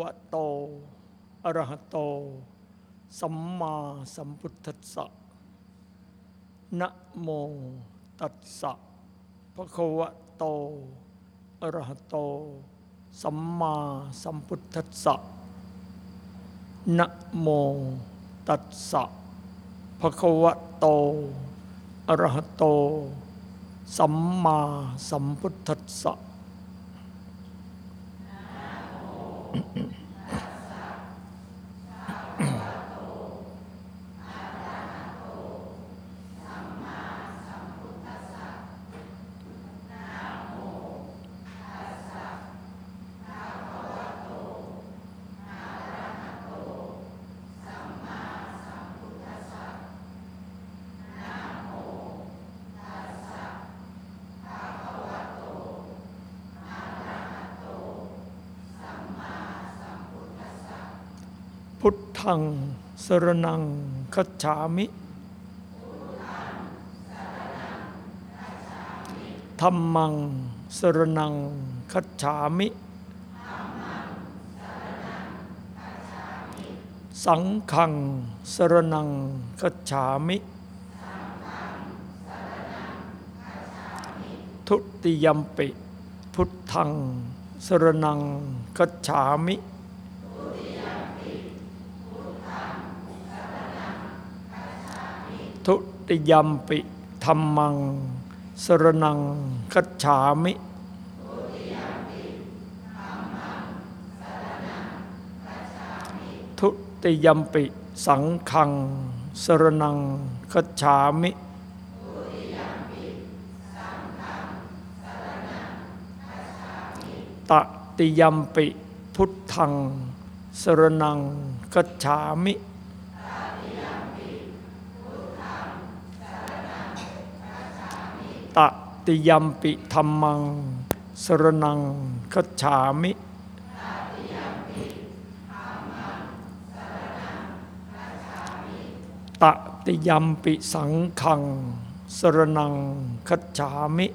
วะโตอะระหะโต สัมมาสัมพุทธัสสะนะโมตัสสะภะควะโตอะระหะโต สัมมาสัมพุทธัสสะนะโมตัสสะภะควะโตอะระหะโต สัมมาสัมพุทธัสสะ พุ ทังสรนังคัจฉามิธรรมังสรนังคัจฉามิ สังฆังสรนังคัจฉามิ ทุติยมปิ พุทธังสรนังคัจฉามิ ทุ ติยมปิธรรมัง สรนังคัจฉามิทุติยมปิสังฆัง สรนังคัจฉามิตติยมปิพุทธัง สรนังคัจฉามิ ติยมปิธรรมัง สรนังคัจฉามิตติยมปิสังขัง สรนังคัจฉามิ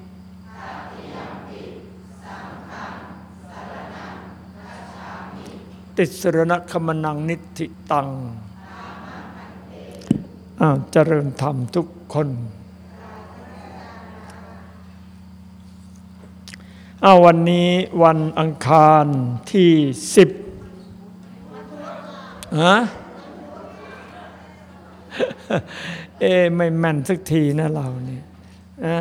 ติสรณคมนังนิธิตังอ้าวเจริญธรรมทุกคน อาวันนี้วันอังคารที่สิบฮะเอ๊ะไม่แม่นสักทีนะเราเนี่ยนะ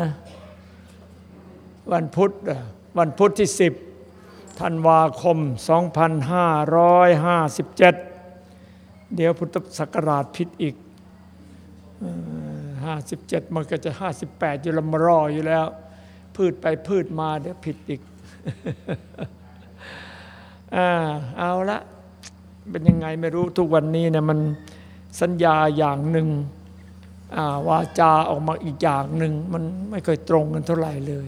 วันพุธวันพุธที่สิบธันวาคม 2557 เดี๋ยวพุทธศักราชผิดอีกห้าสิบเจ็ดมันก็จะห้าสิบแปดอยู่ละมรออยู่แล้ว พืชไปพืชมาเดี๋ยวผิดอีกอ่าเอาละเป็นยังไงไม่รู้ทุกวันนี้เนี่ยมันสัญญาอย่างหนึ่งอ่าวาจาออกมาอีกอย่างหนึ่งมันไม่เคยตรงกันเท่าไหร่เลย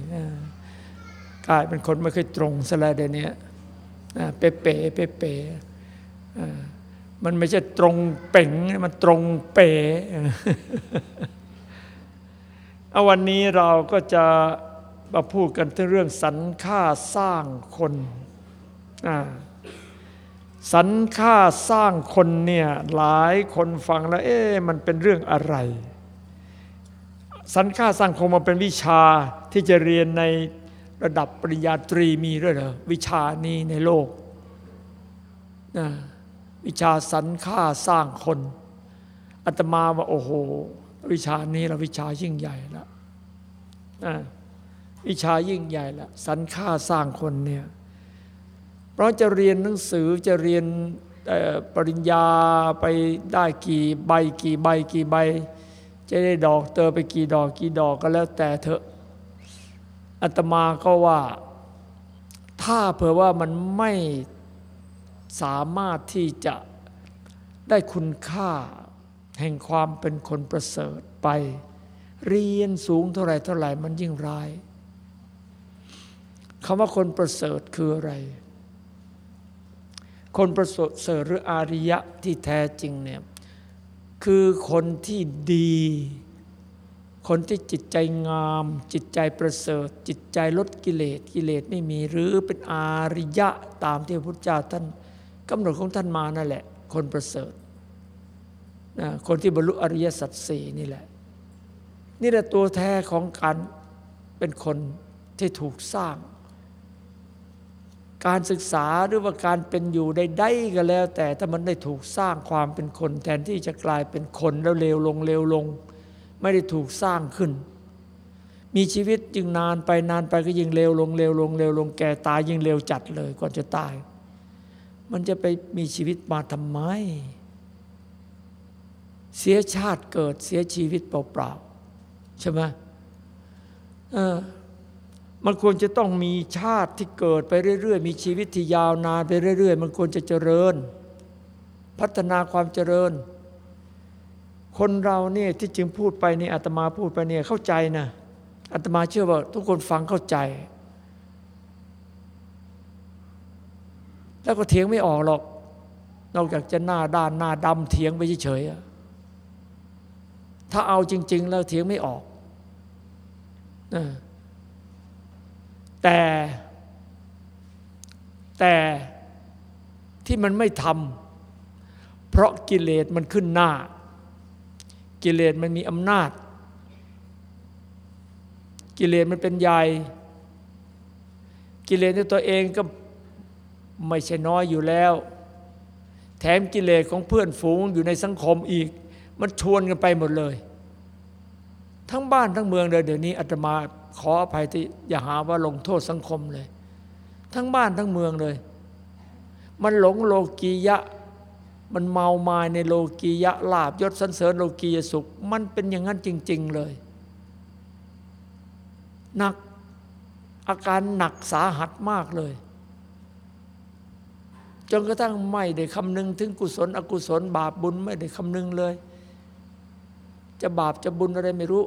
กลายเป็นคนไม่เคยตรงซะแล้วเดี๋ยวนี้อ่าเป๊ะเป๊ะเป๊ะเป๊ะอ่ามันไม่ใช่ตรงเป่งมันตรงเป๋เอาวันนี้เราก็จะ มาพูดกันถึงเรื่องสรรค่าสร้างคนสรรค่าสร้างคนเนี่ยหลายคนฟังแล้วเอ๊ะมันเป็นเรื่องอะไร สรรค่าสร้างคนมันเป็นวิชาที่จะเรียนในระดับปริญญาตรีมีด้วยเหรอวิชานี้ในโลกนะวิชาสรรค่าสร้างคนอาตมาว่าโอ้โห วิชานี้เราวิชายิ่งใหญ่แล้วนะ วิชายิ่งใหญ่ล้วสรรค่าสร้างคนเนี่ยเพราะจะเรียนหนังสือจะเรียนปริญญาไปได้กี่ใบกี่ใบกี่ใบ จะได้ดอกเตอไปกี่ดอกกี่ดอกก็แล้วแต่เถอะอาตมาก็ว่า ถ้าเผื่อว่ามันไม่สามารถที่จะได้คุณค่าแห่งความเป็นคนประเสริฐไป เรียนสูงเท่าไหร่เท่าไหร่มันยิ่งร้าย คำว่าคนประเสริฐคืออะไร คนประเสริฐหรืออาริยะที่แท้จริงเนี่ยคือคนที่ดี คนที่จิตใจงาม จิตใจประเสริฐ จิตใจลดกิเลสกิเลสไม่มีหรือเป็นอาริยะตามที่พระพุทธเจ้าท่านกำหนดของท่านมานั่นแหละ คนประเสริฐนะคนที่บรรลุอริยสัจสี่นี่แหละ นี่แหละตัวแท้ของการเป็นคนที่ถูกสร้าง การศึกษาหรือว่าการเป็นอยู่ใดๆก็แล้ว แต่ถ้ามันได้ถูกสร้างความเป็นคน แทนที่จะกลายเป็นคนแล้วเลวลงเลวลง ไม่ได้ถูกสร้างขึ้น มีชีวิตยิ่งนานไปนานไปก็ยิ่งเลวลงเลวลงเลวลงแก่ตายยิ่งเลวจัดเลยก่อนจะตาย มันจะไปมีชีวิตมาทำไม เสียชาติเกิดเสียชีวิตเปล่าๆใช่ไหมเออ มันควรจะต้องมีชาติที่เกิดไปเรื่อย ๆ มีชีวิตที่ยาวนานไปเรื่อย ๆ มันควรจะเจริญ พัฒนาความเจริญ คนเราเนี่ยที่จึงพูดไปนี่อาตมาพูดไปเนี่ยเข้าใจนะอาตมาเชื่อว่าทุกคนฟังเข้าใจ แล้วก็เถียงไม่ออกหรอก นอกจากจะหน้าด้านหน้าดำเถียงไปเฉยๆถ้าเอาจริง ๆ แล้วเถียงไม่ออกนะ แต่ แต่ที่มันไม่ทำเพราะกิเลสมันขึ้นหน้า กิเลสมันมีอำนาจ กิเลสมันเป็นใหญ่ กิเลสในตัวเองก็ไม่ใช่น้อยอยู่แล้ว แถมกิเลสของเพื่อนฝูงอยู่ในสังคมอีก มันชวนกันไปหมดเลย ทั้งบ้านทั้งเมืองเลยเดี๋ยวนี้อาตมา ขออภัยที่อย่าหาว่าลงโทษสังคมเลย ทั้งบ้านทั้งเมืองเลย มันหลงโลกียะ มันเมามายในโลกียะลาบยศสันเสริญโลกียสุข มันเป็นอย่างนั้นจริง ๆเลยหนักอาการหนักสาหัสมากเลย จนกระทั่งไม่ได้คำนึงถึงกุศล อกุศล บาปบุญไม่ได้คำนึงเลย จะบาปจะบุญอะไรไม่รู้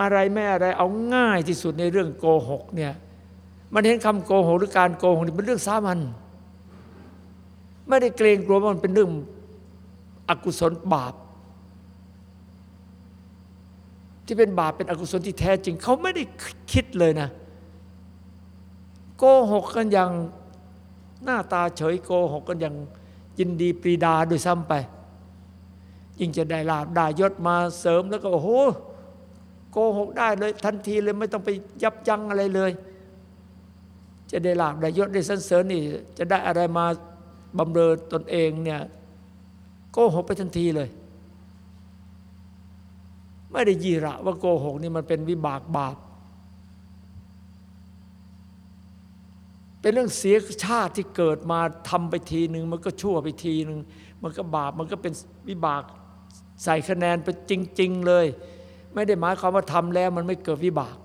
อะไรไม่อะไรเอาง่ายที่สุดในเรื่องโกหกเนี่ยมันเห็นคำโกหกหรือการโกหกนี่เป็นเรื่องสามัญไม่ได้เกรงกลัวว่ามันเป็นเรื่องอกุศลบาป ที่เป็นบาปเป็นอกุศลที่แท้จริง เขาไม่ได้คิดเลยนะ โกหกกันอย่างหน้าตาเฉยโกหกกันอย่างยินดีปรีดาโดยซ้ำไป ยิ่งจะได้ลาบได้ยศมาเสริมแล้วก็โอ้โห โกหกได้เลยทันทีเลยไม่ต้องไปยับยั้งอะไรเลย จะได้ลาบได้ยศได้สันเสริญนี่จะได้อะไรมาบำเรอตนเองเนี่ยโกหกไปทันทีเลย ไม่ได้ยีระว่าโกหกนี่มันเป็นวิบากบาป เป็นเรื่องเสียชาติที่เกิดมาทำไปทีหนึ่งมันก็ชั่วไปทีหนึ่งมันก็บาปมันก็เป็นวิบากใส่คะแนนไปจริง ๆ เลย ไม่ได้หมายความว่าทำแล้วมันไม่เกิดวิบาก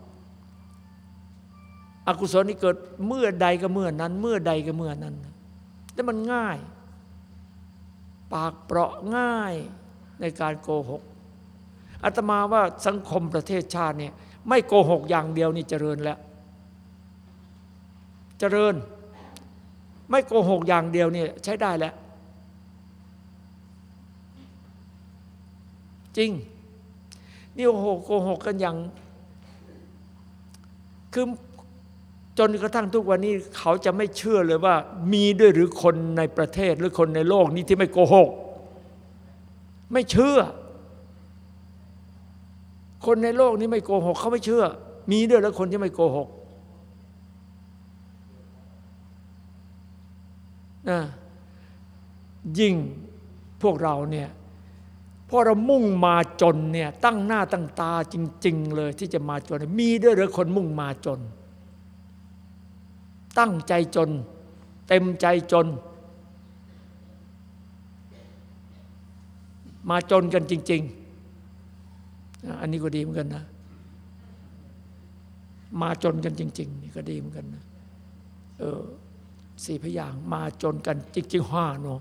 อกุศลนี่เกิดเมื่อใดก็เมื่อนั้น เมื่อใดก็เมื่อนั้น แล้วมันง่าย ปากเปราะง่ายในการโกหกอาตมาว่าสังคมประเทศชาติเนี่ยไม่โกหกอย่างเดียวนี่เจริญแล้ว เจริญ ไม่โกหกอย่างเดียวเนี่ยใช้ได้แล้ว จริง นี่โอ้โหโกหกกันอย่างคือจนกระทั่งทุกวันนี้เขาจะไม่เชื่อเลยว่า มีด้วยหรือคนในประเทศหรือคนในโลกนี้ที่ไม่โกหก ไม่เชื่อ คนในโลกนี้ไม่โกหก เขาไม่เชื่อ มีด้วยแล้วคนที่ไม่โกหกนะยิ่งพวกเราเนี่ย ราะเรามุ่งมาจนเนี่ยตั้งหน้าตั้งตาจริง ๆ เลยที่จะมาจน มีด้วยหรือคนมุ่งมาจน ตั้งใจจน เต็มใจจน มาจนกันจริง ๆ อันนี้ก็ดีเหมือนกันนะ มาจนกันจริงๆนี่ก็ดีเหมือนกันนะเออสี่พยางมาจนกันจริงๆห้าเนาะ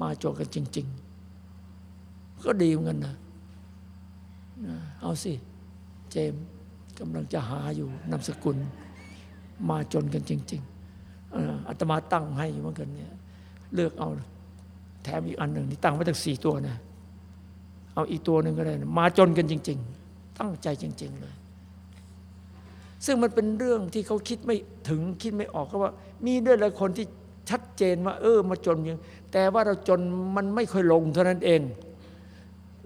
มาจนกันจริง ๆ ก็ดีเหมือนกันนะเอาสิ เจมกำลังจะหาอยู่นามสกุล มาจนกันจริงๆอ่ออาตมาตั้งให้อยู่เหมือนกันเนี่ยเลือกเอา แถมอีกอันหนึ่งนี่ตั้งไว้ตั้งสี่ตัวนะเอาอีกตัวหนึ่งก็ได้นะมาจนกันจริง ๆ ตั้งใจจริง ๆ เลย ซึ่งมันเป็นเรื่องที่เขาคิดไม่ถึงคิดไม่ออกก็ว่า มีด้วยหลายคนที่ชัดเจนว่า เออ มาจนยังแต่ว่าเราจนมันไม่ค่อยลงเท่านั้นเอง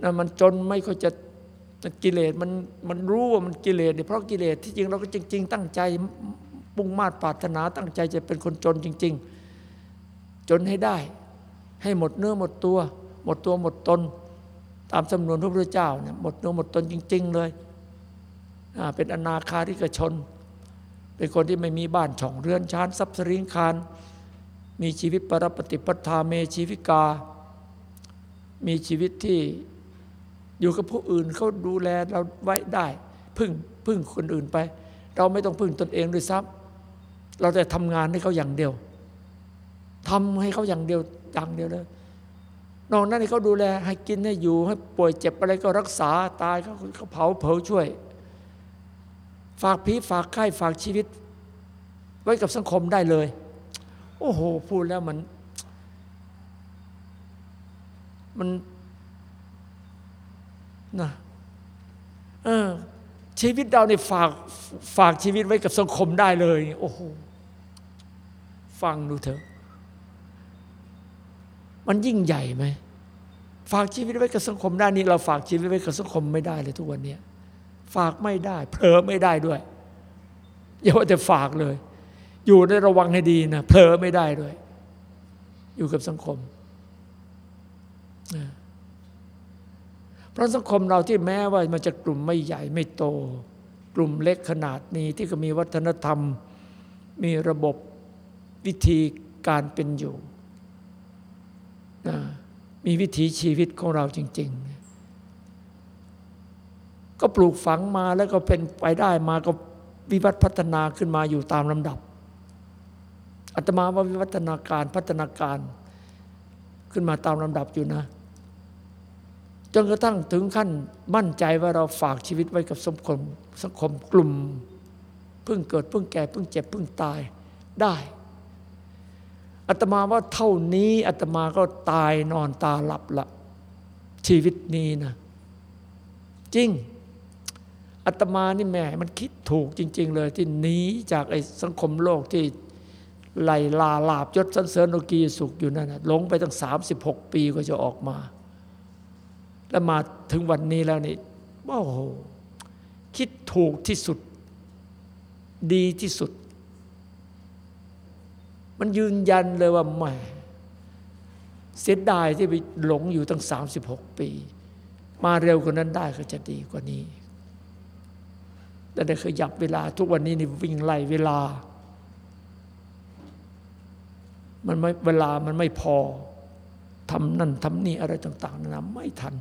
นะมันจนไม่ค่อยจะกิเลสมันมันรู้ว่ามันกิเลสเนี่ยเพราะกิเลสที่จริงเราก็จริง ๆ ตั้งใจปุ่งมาดปรารถนาตั้งใจจะเป็นคนจนจริง ๆ จนให้ได้ ให้หมดเนื้อหมดตัว หมดตัวหมดตน ตามจำนวนพระพุทธเจ้าเนี่ยหมดเนื้อหมดตนจริง ๆ เลยอ่าเป็นอนาคาริกชน เป็นคนที่ไม่มีบ้านช่องเรือนชานทรัพย์สริงคารมีชีวิตปรปฏิปทาเมชีวิกา มีชีวิตที่ อยู่กับผู้อื่นเขาดูแลเราไว้ได้ พึ่งพึ่งคนอื่นไป เราไม่ต้องพึ่งตนเองด้วยซ้ำเราแต่ทำงานให้เขาอย่างเดียวทำให้เขาอย่างเดียวอย่างเดียวเลยนอกนั้นให้เขาดูแลให้กินให้อยู่ให้ป่วยเจ็บอะไรก็รักษาตายเขาเขาเผาเผาช่วย ฝากผีฝากไข้ฝากชีวิต ไว้กับสังคมได้เลย โอ้โห พูดแล้วมัน มัน นะเออ ชีวิตเราเนี่ยฝากฝากชีวิตไว้กับสังคมได้เลย โอ้โหฟังดูเถอะ มันยิ่งใหญ่ไหมฝากชีวิตไว้กับสังคมได้นี่เราฝากชีวิตไว้กับสังคมไม่ได้เลยทุกวันนี้ฝากไม่ได้ เผลอไม่ได้ด้วยอย่าว่าแต่ฝากเลย อยู่ในระวังให้ดีนะเผลอไม่ได้ด้วย อยู่กับสังคมนะ ราะสังคมเราที่แม้ว่ามันจะกลุ่มไม่ใหญ่ไม่โต กลุ่มเล็กขนาดนี้ที่ก็มีวัฒนธรรม มีระบบวิธีการเป็นอยู่ มีวิถีชีวิตของเราจริง ๆ ก็ปลูกฝังมาแล้วก็เป็นไปได้มาก็วิวัฒน์พัฒนาขึ้นมาอยู่ตามลำดับอาตมาว่าวิวัฒนาการพัฒนาการขึ้นมาตามลำดับอยู่นะ นกระทั่งถึงขั้นมั่นใจว่าเราฝากชีวิตไว้กับสังคมสังคมกลุ่มเพิ่งเกิดเพิ่งแก่เพิ่งเจ็บเพิ่งตายได้อาตมาว่าเท่านี้อาตมาก็ตายนอนตาหลับละชีวิตนี้นะ จริงอาตมานี่แม่มันคิดถูกจริง ๆ เลยที่หนีจากไอ้สังคมโลกที่ไล่ลาลาบยศสันเสริญโลกีสุขอยู่นั่นนะหลงไปตั้งสามสิบหกปีก็จะออกมา แล้วมาถึงวันนี้แล้วนี่โอ้โหคิดถูกที่สุด ดีที่สุด มันยืนยันเลยว่าแหม่เสียดายที่ไปหลงอยู่ตั้งสามสิบหกปี มาเร็วกว่านั้นได้ก็จะดีกว่านี้แต่ได้ขยับเวลาทุกวันนี้นี่วิ่งไล่เวลา มันไม่เวลามันไม่พอทำนั่นทำนี่อะไรต่าง ๆนะไม่ทัน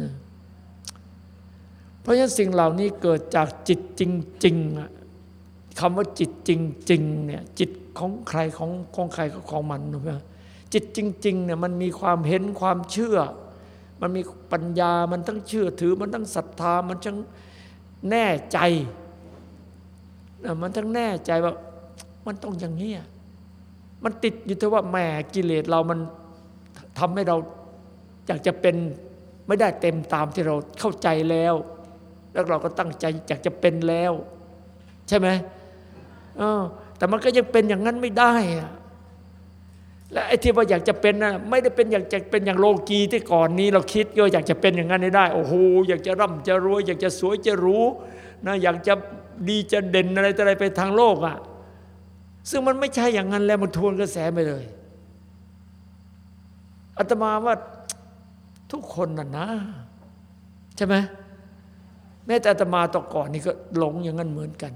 นะเพราะฉะนั้นสิ่งเหล่านี้เกิดจากจิตจริงๆคำว่าจิตจริงๆเนี่ยจิตของใครของของใครก็ของมันนะจิตจริงๆเนี่ยมันมีความเห็นความเชื่อ มันมีปัญญามันทั้งเชื่อถือมันทั้งศรัทธามันทั้งแน่ใจมันทั้งแน่ใจว่ามันต้องอย่างนี้มันติดอยู่ที่ว่าแหมกิเลสเรามันทำให้เราอยากจะเป็น ไม่ได้เต็มตามที่เราเข้าใจแล้ว แล้วเราก็ตั้งใจอยากจะเป็นแล้ว ใช่ไหมออแต่มันก็ยังเป็นอย่างนั้นไม่ได้อะและไอ้ที่ว่าอยากจะเป็นนะไม่ได้เป็นอยากจะเป็นอย่างโลกีที่ก่อนนี้ เราคิดก็อยากจะเป็นอย่างนั้นได้โอ้โหอยากจะร่ำจะรวย อยากจะสวยจะรู้นะอยากจะดีจะเด่นอะไรต่ออะไรไปทางโลกอะซึ่งมันไม่ใช่อย่างนั้นแล้วมันทวนกระแสไปเลยอาตมาว่า ทุกคนน่ะนะใช่ไหมแม้แต่อาตมาต่อก่อนนี่ก็หลงอย่างนั้นเหมือนกัน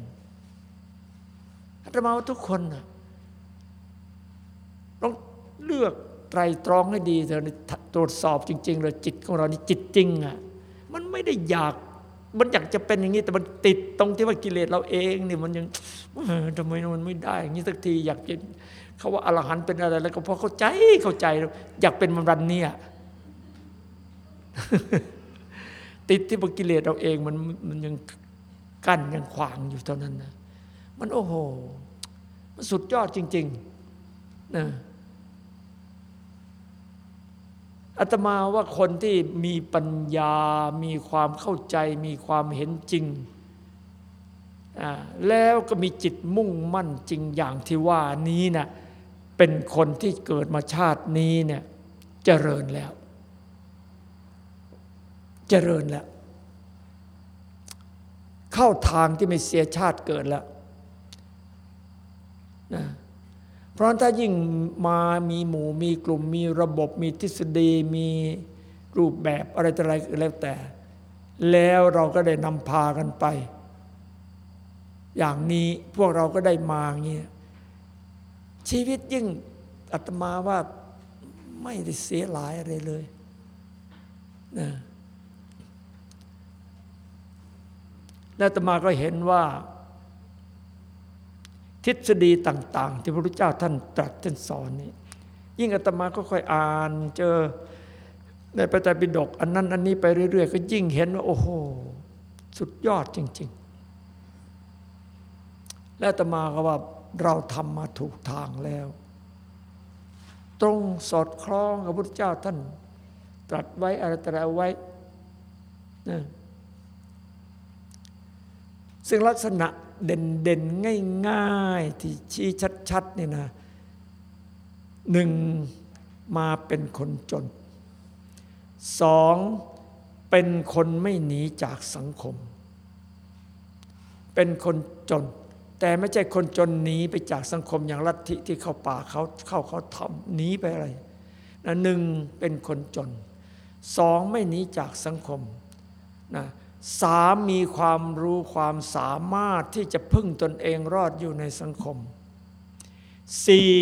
อาตมาว่าทุกคนน่ะต้องเลือกไตรตรองให้ดีเถอะตรวจสอบจริง ๆ เลยจิตของเรานี่จิตจริงอะมันไม่ได้อยากมันอยากจะเป็นอย่างนี้แต่มันติดตรงที่ว่ากิเลสเราเองนี่มันยังทำไมมันไม่ได้ อย่างนี้สักทีอยากจะเขาว่าอรหันต์เป็นอะไรแล้วก็พอเข้าใจเข้าใจ อยากเป็นมันรันเนี่ย ติดที่ว่ากิเลสเราเองมันมันยังกั้นยังขวางอยู่เท่านั้นนะมันโอ้โห มันสุดยอดจริงๆนะอาตมาว่าคนที่มีปัญญา มีความเข้าใจ มีความเห็นจริง แล้วก็มีจิตมุ่งมั่นจริงอย่างที่ว่านี้นะ่ะเป็นคนที่เกิดมาชาตินี้เนี่ยเจริญแล้ว เจริญแล้ว เข้าทางที่ไม่เสียชาติเกิดแล้วนะเพราะถ้ายิ่งมามีหมู่มีกลุ่มมีระบบมีทฤษฎีมีรูปแบบอะไรต่ออะไรแล้วแต่ แล้วเราก็ได้นำพากันไป อย่างนี้พวกเราก็ได้มาเงี้ยชีวิตยิ่งอาตมาว่าไม่ได้เสียหลายอะไรเลยนะ แล้วตมาก็เห็นว่า ทฤษฎีต่าง ๆ ที่พระพุทธเจ้าท่านตรัสท่านสอนนี่ยิ่งอาตมาก็ค่อยอ่านเจอในพระไตรปิฎกอันนั้นอันนี้ไปเรื่อยๆ ก็ยิ่งเห็นว่า โอ้โห สุดยอดจริง ๆ และอาตมาก็ว่าเราทำมาถูกทางแล้ว ตรงสอดคล้องกับพระพุทธเจ้าท่าน ตรัสไว้อะไรตรัสไว้นะ ซึ่งลักษณะเด่นเด่นง่ายๆ ที่ชี้ชัดๆนี่นะหนึ่งมาเป็นคนจนสองเป็นคนไม่หนีจากสังคม เป็นคนจน แต่ไม่ใช่คนจนหนีไปจากสังคมอย่างลัทธิที่เข้าป่าเขาเข้าเขาทำหนีไปอะไรนะหนึ่งเป็นคนจนสองไม่หนีจากสังคมนะ สามมีความรู้ความสามารถที่จะพึ่งตนเองรอดอยู่ในสังคมสี่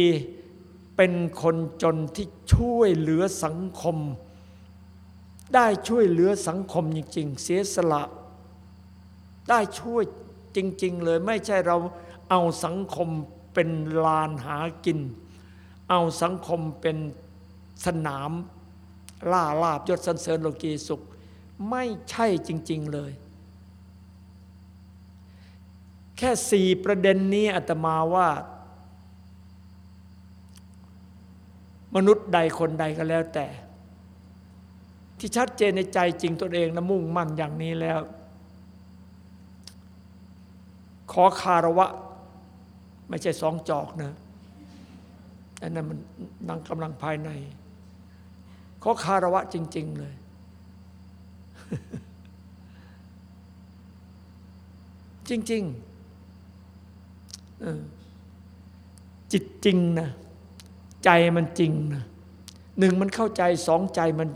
เป็นคนจนที่ช่วยเหลือสังคม ได้ช่วยเหลือสังคมจริง ๆ เสียสละ ได้ช่วยจริง ๆ เลยไม่ใช่เราเอาสังคมเป็นลานหากิน เอาสังคมเป็นสนามล่าลาบยศสันเสริญโลกีสุข ไม่ใช่จริง ๆเลย แค่สี่ประเด็นนี้อาตมาว่า มนุษย์ใดคนใดก็แล้วแต่ ที่ชัดเจนในใจจริงตนเองนะมุ่งมั่นอย่างนี้แล้ว ขอคารวะ ไม่ใช่สองจอกนะอันนั้นมันนังกำลังภายในขอคารวะจริง ๆ เลย จริงๆจิตจริงนะ ใจมันจริงนะหนึ่งมันเข้าใจสองใจมัน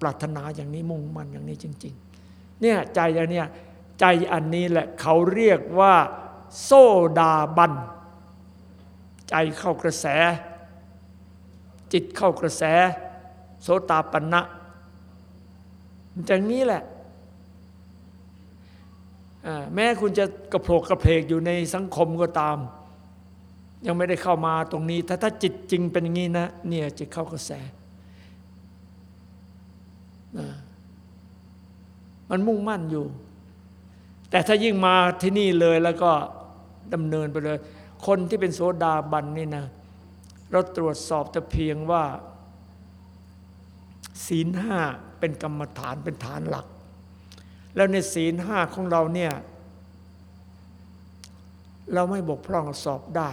ปรารถนาอย่างนี้มุ่งมันอย่างนี้จริง ๆ เนี่ยใจอันเนี้ยใจอันนี้แหละเขาเรียกว่า โซดาบัน ใจเข้ากระแส จิตเข้ากระแส โสตาปันะ อย่างนี้แหละ แม้คุณจะกระโผกกระเพกอยู่ในสังคมก็ตาม ยังไม่ได้เข้ามาตรงนี้ ถ้าถ้าจิตจริงเป็นอย่างนี้นะ เนี่ยจิตเข้ากระแส มันมุ่งมั่นอยู่ แต่ถ้ายิ่งมาที่นี่เลยแล้วก็ดำเนินไปเลย คนที่เป็นโสดาบันนี่นะ เราตรวจสอบแต่เพียงว่า ศีลห้าเป็นกรรมฐานเป็นฐานหลัก แล้วในศีลห้าของเราเนี่ยเราไม่บกพร่องสอบได้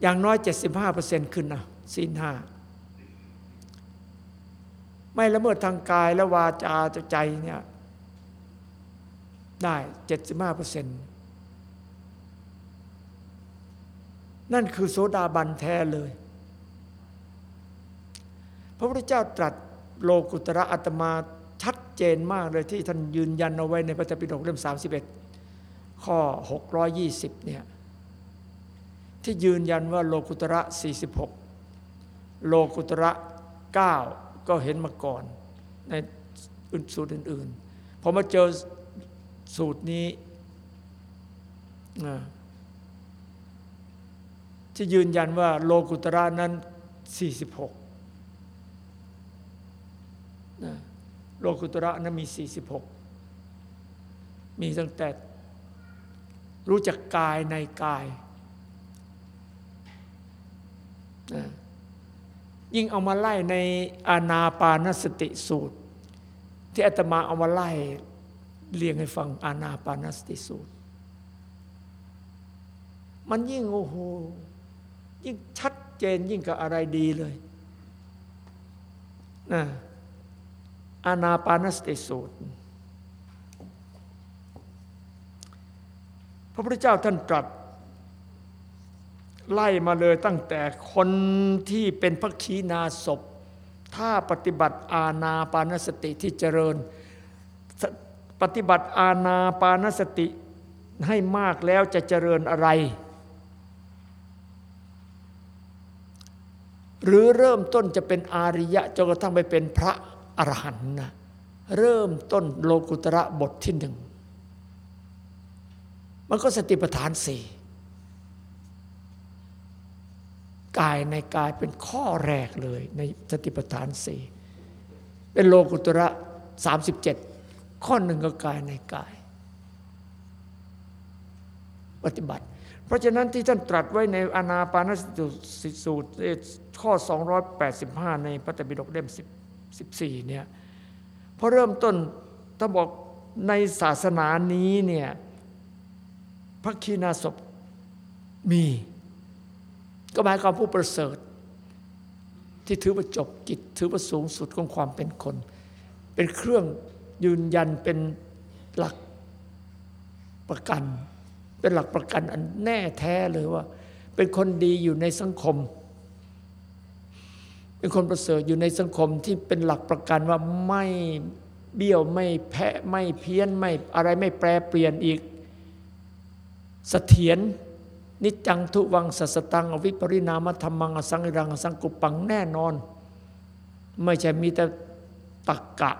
อย่างน้อย 75%ขึ้นนะศีลห้าไม่ละเมิดทางกายและวาจาใจเนี่ยได้ 75%นั่นคือโสดาบันแท้เลย พระพุทธเจ้าตรัสโลกุตระอาตมาชัดเจนมากเลยที่ท่านยืนยันเอาไว้ในพระธรรมปิฎกเล่ม 31 ข้อ 620 เนี่ย ที่ยืนยันว่าโลกุตระ 46 โลกุตระ 9 ก็เห็นมาก่อน ในสูตรอื่นๆพอมาเจอสูตรนี้ที่ยืนยันว่าโลกุตระนั้น 46นะ โลกุตระนั้นมี 46 มีตั้งแต่รู้จักกายในกายนะยิ่งเอามาไล่ในอานาปานสติสูตร ที่อาตมาเอามาไล่เรียงให้ฟังอานาปานสติสูตร มันยิ่งโอ้โหยิ่งชัดเจนยิ่งกับอะไรดีเลยนะ อานาปานสติสูตร พระพุทธเจ้าท่านตรัสไล่มาเลยตั้งแต่คนที่เป็นพักขีนาศพ ถ้าปฏิบัติอาณาปานสติที่เจริญ ปฏิบัติอาณาปานสติให้มากแล้วจะเจริญอะไร หรือเริ่มต้นจะเป็นอาริยะจนกระทั่งไปเป็นพระ อรหันต์นะเริ่มต้นโลกุตระบทที่หนึ่ง มันก็สติปัฏฐานสี่กายในกายเป็นข้อแรกเลยในสติปัฏฐานสี่เป็นโลกุตระสามสิบเจ็ดข้อหนึ่งก็กายในกาย ปฏิบัติ เพราะฉะนั้นที่ท่านตรัสไว้ในอนาปานสติสูตรข้อ 285 ในพระตบิดกเล่ม 14เนี่ยพอเริ่มต้นต้องบอกในศาสนานี้เนี่ยพระคีนาศพมี ก็หมายความผู้ประเสริฐ ที่ถือว่าจบกิจถือว่าสูงสุดของความเป็นคน เป็นเครื่องยืนยันเป็นหลักประกัน เป็นหลักประกันอันแน่แท้เลยว่า เป็นคนดีอยู่ในสังคม เป็นคนประเสริฐอยู่ในสังคมที่เป็นหลักประกันว่าไม่เบี้ยวไม่แพ้ไม่เพี้ยนไม่อะไรไม่แปรเปลี่ยนอีกเสถียรนิจังทุวังสัสตังอวิปริณามธรรมังอสังรังอสังกุปังแน่นอน ไม่ใช่มีแต่ตักกะ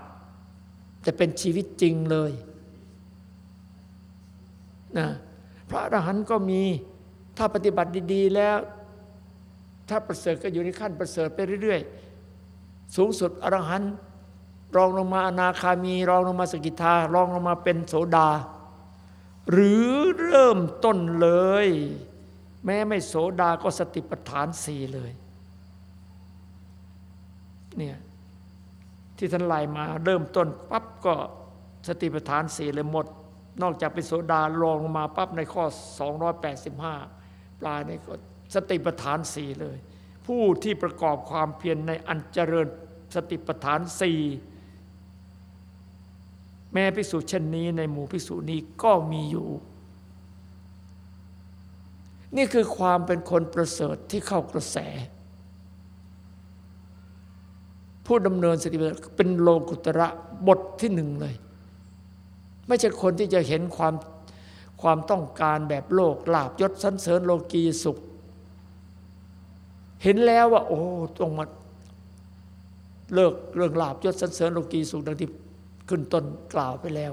แต่เป็นชีวิตจริงเลยนะพระอรหันต์ก็มีถ้าปฏิบัติดี ๆ แล้ว ถ้าประเสริฐก็อยู่ในขั้นประเสริฐไปเรื่อย ๆ สูงสุดอรหันต์รองลงมาอนาคามี รองลงมาสกิทารองลงมาเป็นโสดา หรือเริ่มต้นเลย แม้ไม่โสดาก็สติปัฏฐานสี่เลยเนี่ยที่ท่านไล่มาเริ่มต้นปั๊บก็สติปัฏฐานสี่เลยหมด นอกจากเป็นโสดาลงมาปั๊บในข้อ 285 ปลายในก็ สติปัฏฐานสี่เลย ผู้ที่ประกอบความเพียรในอันเจริญสติปัฏฐานสี่แม้พิสูจน์เช่นนี้ในหมู่พิสูจนี้ก็มีอยู่ นี่คือความเป็นคนประเสริฐที่เข้ากระแส ผู้ดำเนินสติปัฏฐานเป็นโลกุตระบทที่หนึ่งเลย ไม่ใช่คนที่จะเห็นความความต้องการแบบโลกลาบยศสันเสริญโลกีสุข เห็นแล้วว่า โอ้ต้องมาเลิกเรื่องลาบยศสันเสริญโลกีสุขดังที่ขึ้นต้นกล่าวไปแล้ว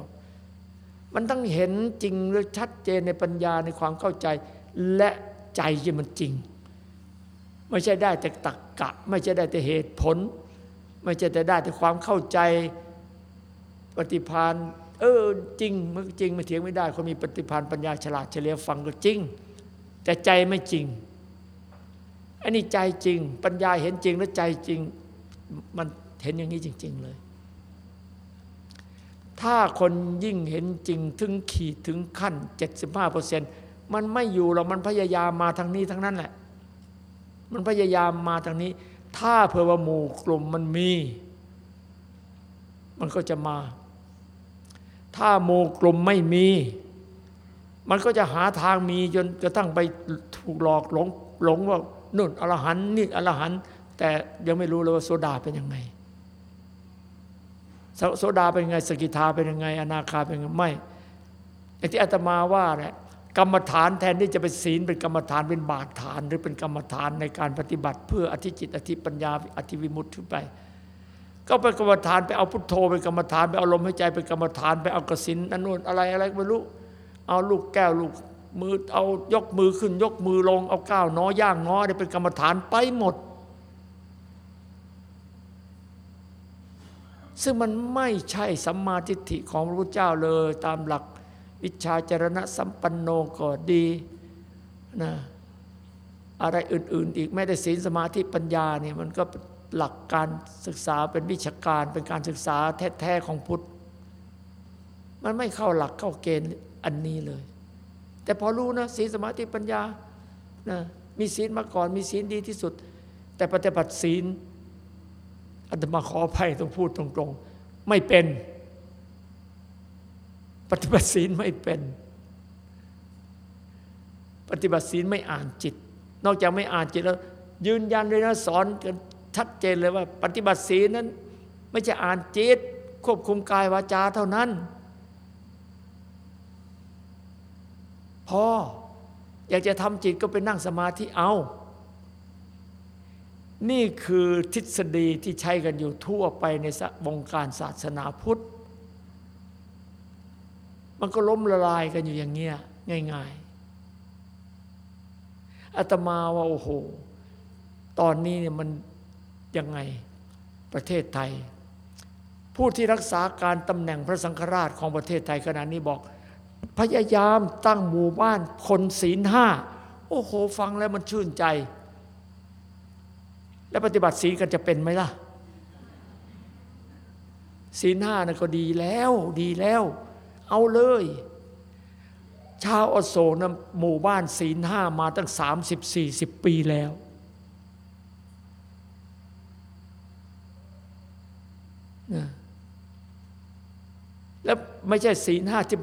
มันต้องเห็นจริงหรือชัดเจนในปัญญาในความเข้าใจ และใจที่มันจริง ไม่ใช่ได้แต่ตักกะ ไม่ใช่ได้แต่เหตุผล ไม่ใช่แต่ได้แต่ความเข้าใจปฏิพานเออจริงมันจริงไม่เถียงไม่ได้คนมีปฏิพานปัญญาฉลาดเฉลียวฟังก็จริง แต่ใจไม่จริง อันนี้ใจจริง ปัญญาเห็นจริงและใจจริง มันเห็นอย่างนี้จริง ๆเลย ถ้าคนยิ่งเห็นจริงถึงขีดถึงขั้น 75%มันไม่อยู่หรอกมันพยายามมาทางนี้ทั้งนั้นแหละ มันพยายามมาทางนี้ ถ้าเผื่อว่าหมู่กลุ่มมันมี มันก็จะมา ถ้าหมู่กลุ่มไม่มีมันก็จะหาทางมีจนกระทั่งไปถูกหลอกหลงหลงว่า นุ่นอรหันนี่อรหันแต่ยังไม่รู้เลยว่าโซดาเป็นยังไงโสดาเป็นยังไง สกิทาเป็นยังไง อนาคาเป็นยังไงไม่ไอ้ที่อาตมาว่าเนี่ยกรรมฐานแทนที่จะเป็นศีลเป็นกรรมฐานเป็นบาทฐาน หรือเป็นกรรมฐานในการปฏิบัติ เพื่ออธิจิตอธิปัญญาอธิวิมุตติขึ้นไป ก็เป็นกรรมฐานไปเอาพุทโธเป็นกรรมฐานไปเอาลมหายใจเป็นกรรมฐานไปเอากสินนั่นนู่นอะไรอะไรไม่รู้ เอาลูกแก้วลูก มือเอายกมือขึ้น ยกมือลง เอาก้าวน้อย่างน้อเนี่ยเป็นกรรมฐานไปหมด ซึ่งมันไม่ใช่สัมมาทิฏฐิของพระพุทธเจ้าเลย ตามหลักวิชาจรณะสัมปันโนก็ดีนะอะไรอื่น ๆ อีกแม้แต่ศีลสมาธิปัญญาเนี่ยมันก็หลักการศึกษาเป็นวิชาการเป็นการศึกษาแท้ ๆ ของพุทธ มันไม่เข้าหลักเข้าเกณฑ์อันนี้เลย แต่พอรู้นะศีลสมาธิปัญญานะมีศีลมาก่อน มีศีลดีที่สุด แต่ปฏิบัติศีลอาตมาขออภัยต้องพูดตรงๆ ไม่เป็น ปฏิบัติศีลไม่เป็น ปฏิบัติศีลไม่อ่านจิต นอกจากไม่อ่านจิตแล้ว ยืนยันเลยนะสอนกันชัดเจนเลยว่า ปฏิบัติศีลนั้น ไม่ใช่อ่านจิต ควบคุมกายวาจาเท่านั้น พออยากจะทำจิตก็ไปนั่งสมาธิเอา นี่คือทฤษฎีที่ใช้กันอยู่ทั่วไปในวงการศาสนาพุทธ มันก็ล้มละลายกันอยู่อย่างเงี้ยง่าย ๆอาตมาว่าโอ้โห ตอนนี้เนี่ยมันยังไงประเทศไทย ผู้ที่รักษาการตำแหน่งพระสังฆราชของประเทศไทยขณะนี้บอก พยายามตั้งหมู่บ้านคนศีลห้าโอ้โหฟังแล้วมันชื่นใจ แล้วปฏิบัติศีลกันจะเป็นไหมล่ะศีลห้านะก็ดีแล้วดีแล้ว เอาเลย ชาวอโศกนะหมู่บ้านศีลห้ามาตั้งสามสิบสี่สิบปีแล้ว แล้วไม่ใช่ศีลห้าที่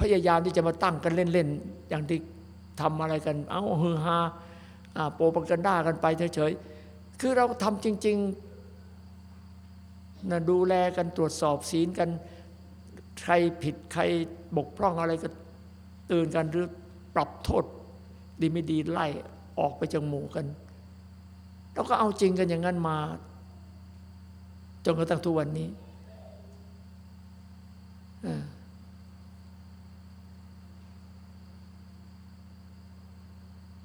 พยายามที่จะมาตั้งกันเล่นๆอย่างที่ทำอะไรกัน เอาฮือฮาโปรปักันด้ากันไปเฉยๆคือเราทำจริงๆนะดูแลกันตรวจสอบศีลกันใครผิดใครบกพร่องอะไรก็ตื่นกันหรือปรับโทษดีไม่ดีไล่ออกไปจากหมู่กันเราก็เอาจริงกันอย่างนั้นมาจนกระทั่งทุกวันนี้อ่า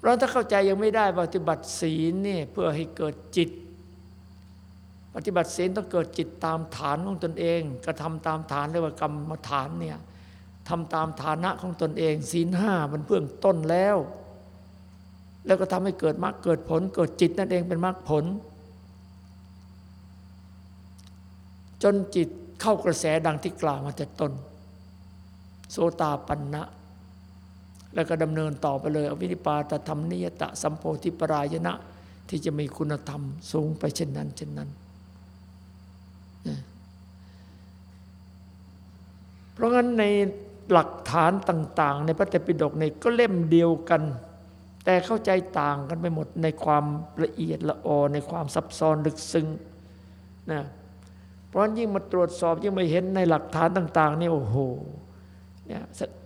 เราถ้าเข้าใจยังไม่ได้ปฏิบัติศีลนี่เพื่อให้เกิดจิต ปฏิบัติศีลต้องเกิดจิตตามฐานของตนเองกระทำตามฐานเรียกว่ากรรมฐานเนี่ยทำตามฐานะของตนเอง ศีลห้ามันเบื้องต้นแล้ว แล้วก็ทำให้เกิดมรรคเกิดผล เกิดจิตนั่นเองเป็นมรรคผล จนจิตเข้ากระแสดังที่กล่าวมาแต่ต้น โสตาปันนะ แล้วก็ดำเนินต่อไปเลย อวินิปาตธรรมนิยตะสัมโพธิปรายณะที่จะมีคุณธรรมสูงไปเช่นนั้น เช่นนั้น เพราะงั้นในหลักฐานต่าง ๆ ในพระเตปิฎกในก็เล่มเดียวกัน แต่เข้าใจต่างกันไปหมดในความละเอียดละออในความซับซ้อนลึกซึ้งนะเพราะยิ่งมาตรวจสอบยิ่งมาเห็นในหลักฐานต่าง ๆ นี่โอ้โหเนี่ย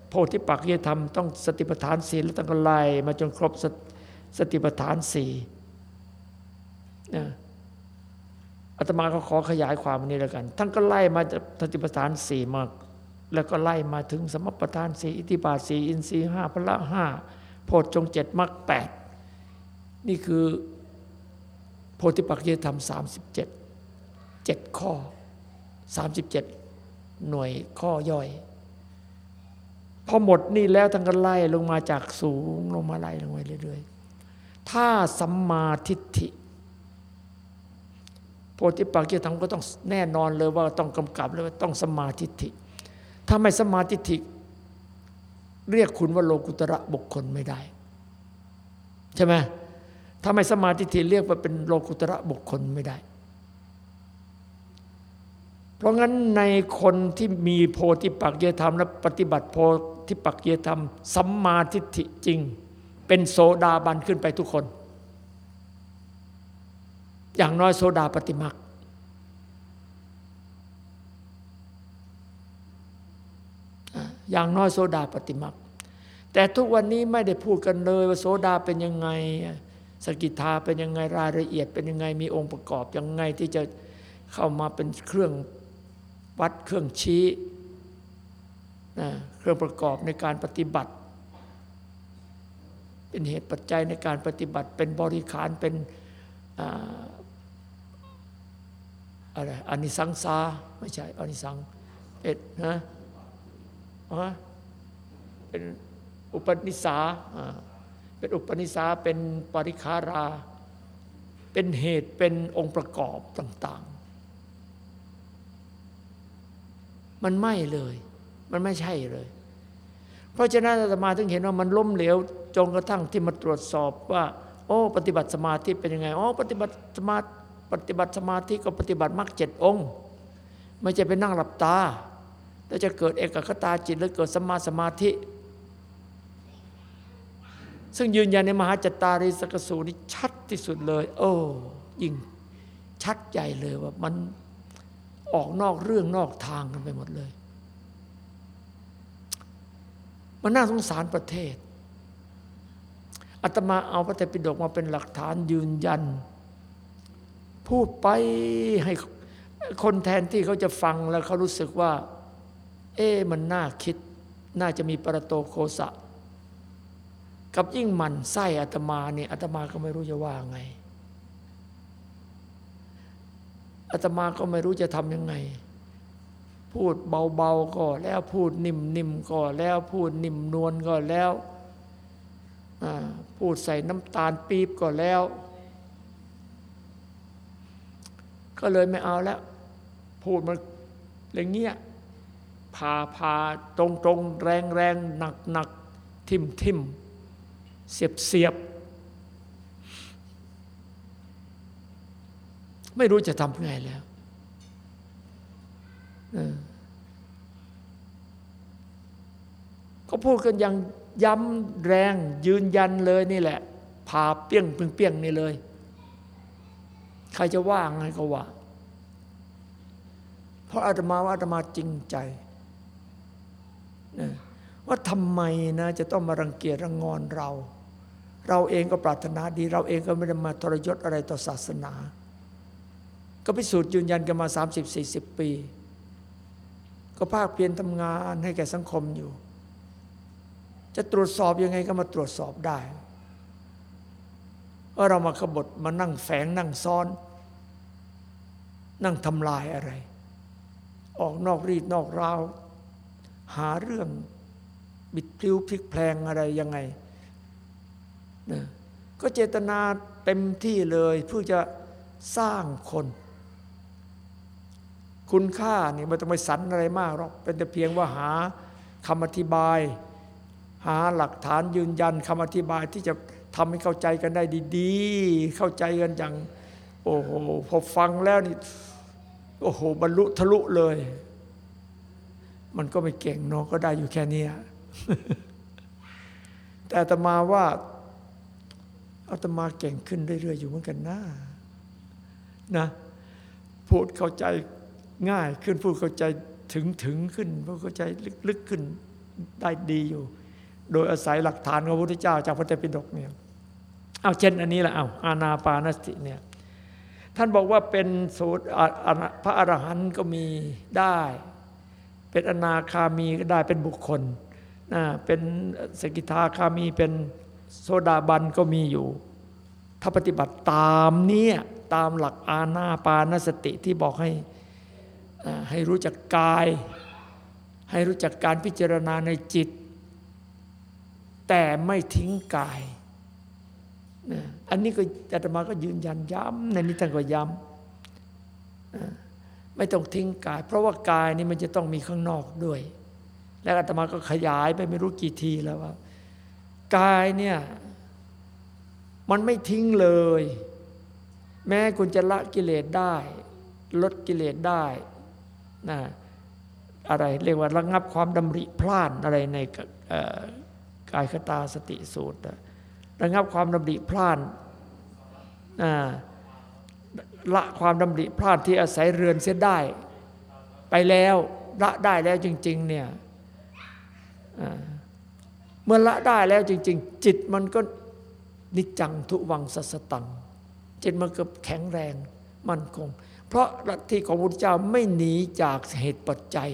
โพธิปักจะทำต้องสติปัฏฐานสี่แล้วต้องไล่มาจนครบสสติปัฏฐานสี่นะอาตมาก็ขอขยายความนี้แล้วกัน ท่านก็ไล่มาจากสติปัฏฐานสี่มาแล้วก็ไล่มาถึงสมปทานสี่อิทิบาทสี่อินทรีห้าพละห้าโพชฌงเจ็ดมรรคแปดนี่คือโพธิปักจะทำสามสิบเจ็ดเจ็ดข้อสามสิบเจ็ดหน่วยข้อย่อย พอหมดนี่แล้วทั้งก็ไล่ลงมาจากสูงลงมาไล่ลงไปเรื่อยๆ ถ้าสัมมาทิฏฐิโพธิปักจะทำก็ต้องแน่นอนเลยว่าต้องกำกับเลยว่าต้องสมาทิฏฐิถ้าไม่สมาธิิเรียกคุณว่าโลกุตระบุคคลไม่ได้ ใช่ไหมถ้าไม่สมาธิิเรียกว่าเป็นโลกุตระบุคคลไม่ได้ เพราะงั้นในคนที่มีโพธิปักเยธรรมและปฏิบัติโพ ธิปักเยธรรม สัมมาทิฏฐิจริง เป็นโซดาบันขึ้นไปทุกคน อย่างน้อยโซดาปฏิมักอย่างน้อยโซดาปฏิมักแต่ทุกวันนี้ไม่ได้พูดกันเลยว่าโซดาเป็นยังไงสกิทาเป็นยังไงรายละเอียดเป็นยังไงมีองค์ประกอบยังไงที่จะเข้ามาเป็นเครื่องวัดเครื่องชี้นะ เครื่องประกอบในการปฏิบัติ เป็นเหตุปัจจัยในการปฏิบัติ เป็นบริขารเป็นอะไรอานิสังสาไม่ใช่อานิสังเป็นนะเป็นอุปนิสาเป็นอุปนิสาเป็นปริคารา เป็นเหตุเป็นองค์ประกอบต่าง ๆ มันไม่เลย มันไม่ใช่เลย เพราะฉะนั้นอาตมาถึงเห็นว่ามันล้มเหลวจนกระทั่งที่มาตรวจสอบว่า โอ้ ปฏิบัติสมาธิเป็นยังไงอ๋อปฏิบัติสมาปฏิบัติสมาธิก็ปฏิบัติมรรคเจ็ดองค์ ไม่ใช่ไปนั่งหลับตา แล้วจะเกิดเอกคตาจิตหรือเกิดสมาสมาธิ ซึ่งยืนยันในมหาจตาริสกสูนี่ชัดที่สุดเลย โอ้ยิ่งชัดใหญ่เลยว่ามันออกนอกเรื่องนอกทางกันไปหมดเลย มันน่าสงสารประเทศอาตมาเอาพระไตรปิฎกมาเป็นหลักฐานยืนยัน พูดไปให้คนแทนที่เขาจะฟังแล้วเขารู้สึกว่า เอ๊มันน่าคิด น่าจะมีประโตโคสะ กับยิ่งมันไส้อาตมาเนี่ยอาตมาก็ไม่รู้จะว่าไงอาตมาก็ไม่รู้จะทำยังไง พูดเบาๆก็แล้วพูดนิ่มๆก็แล้วพูดนิ่มนวลก็แล้วพูดใส่น้ำตาลปี๊บก็แล้ว ก็เลยไม่เอาแล้ว พูดมันอย่างเงี้ยพาพาตรงตรงแรงแรงหนักหนักทิมทิมเสียบเสียบไม่รู้จะทำไงแล้ว ก็พูดกันอย่างย้ำแรงยืนยันเลยนี่แหละพาเปี้ยงเปี้ยงนี่เลย ใครจะว่าไงก็ว่า เพราะอาตมาว่าอาตมาจริงใจว่าทำไมนะจะต้องมารังเกียจรังงอนเรา เราเองก็ปรารถนาดี เราเองก็ไม่ได้มาทรยศอะไรต่อศาสนา ก็พิสูจน์ยืนยันกันมา 30-40 ปี ก็ภาคเพียรทำงานให้แก่สังคมอยู่ จะตรวจสอบยังไงก็มาตรวจสอบได้ว่าเรามาขบฏมานั่งแฝงนั่งซ้อน นั่งทำลายอะไร ออกนอกรีดนอกราว หาเรื่องบิดพลิ้วพลิกแพลงอะไรยังไงนะก็เจตนาเต็มที่เลยเพื่อจะสร้างคน คุณค่านี่ไม่ต้องไปสันอะไรมากหรอกเป็นแต่เพียงว่าหาคำอธิบาย หาหลักฐานยืนยันคำอธิบายที่จะทำให้เข้าใจกันได้ดี ๆ เข้าใจกันอย่างโอ้โหพอฟังแล้วนี่โอ้โหบรรลุทะลุเลย มันก็ไม่เก่งเนาะก็ได้อยู่แค่นี้แต่ตมาว่าอาตมาเก่งขึ้นเรื่อยๆอยู่เหมือนกันนะนะพูดเข้าใจ ง่ายขึ้นพูดเข้าใจถึงถึงขึ้นพูดเข้าใจลึกๆขึ้นได้ดีอยู่ โดยอาศัยหลักฐานของพระพุทธเจ้าจากพระเตปิฎกเนี่ยเอาเช่นอันนี้แหละเอาอานาปานสติเนี่ยท่านบอกว่าเป็นสูตรพระอรหันต์ก็มีได้ เป็นอนาคามีก็ได้เป็นบุคคลนะเป็นสกิทาคามีเป็นโซดาบันก็มีอยู่ ถ้าปฏิบัติตามนี้ตามหลักอาณาปานสติที่บอกให้ ให้รู้จักกาย ให้รู้จักการพิจารณาในจิต แต่ไม่ทิ้งกาย อันนี้ก็อาตมาก็ยืนยันย้ำในนี้ท่านก็ย้ำไม่ต้องทิ้งกาย เพราะว่ากายนี่มันจะต้องมีข้างนอกด้วย แล้วอาตมาก็ขยายไปไม่รู้กี่ทีแล้วว่ากายเนี่ยมันไม่ทิ้งเลย แม้คุณจะละกิเลสได้ ลดกิเลสได้ นะอะไรเรียกว่าระงับความดำริพลาดอะไรในกายคตาสติสูตรระงับความดำริพลาดละความดำริพลาดที่อาศัยเรือนเสียได้ ไปแล้วละได้แล้วจริง ๆ เนี่ยเมื่อละได้แล้วจริง ๆ จิตมันก็นิจจังทุวังสัสตังจิตมันก็แข็งแรง มั่นคง เพราะหลักทธิของพระพุทธเจ้าไม่หนีจากเหตุปัจจัย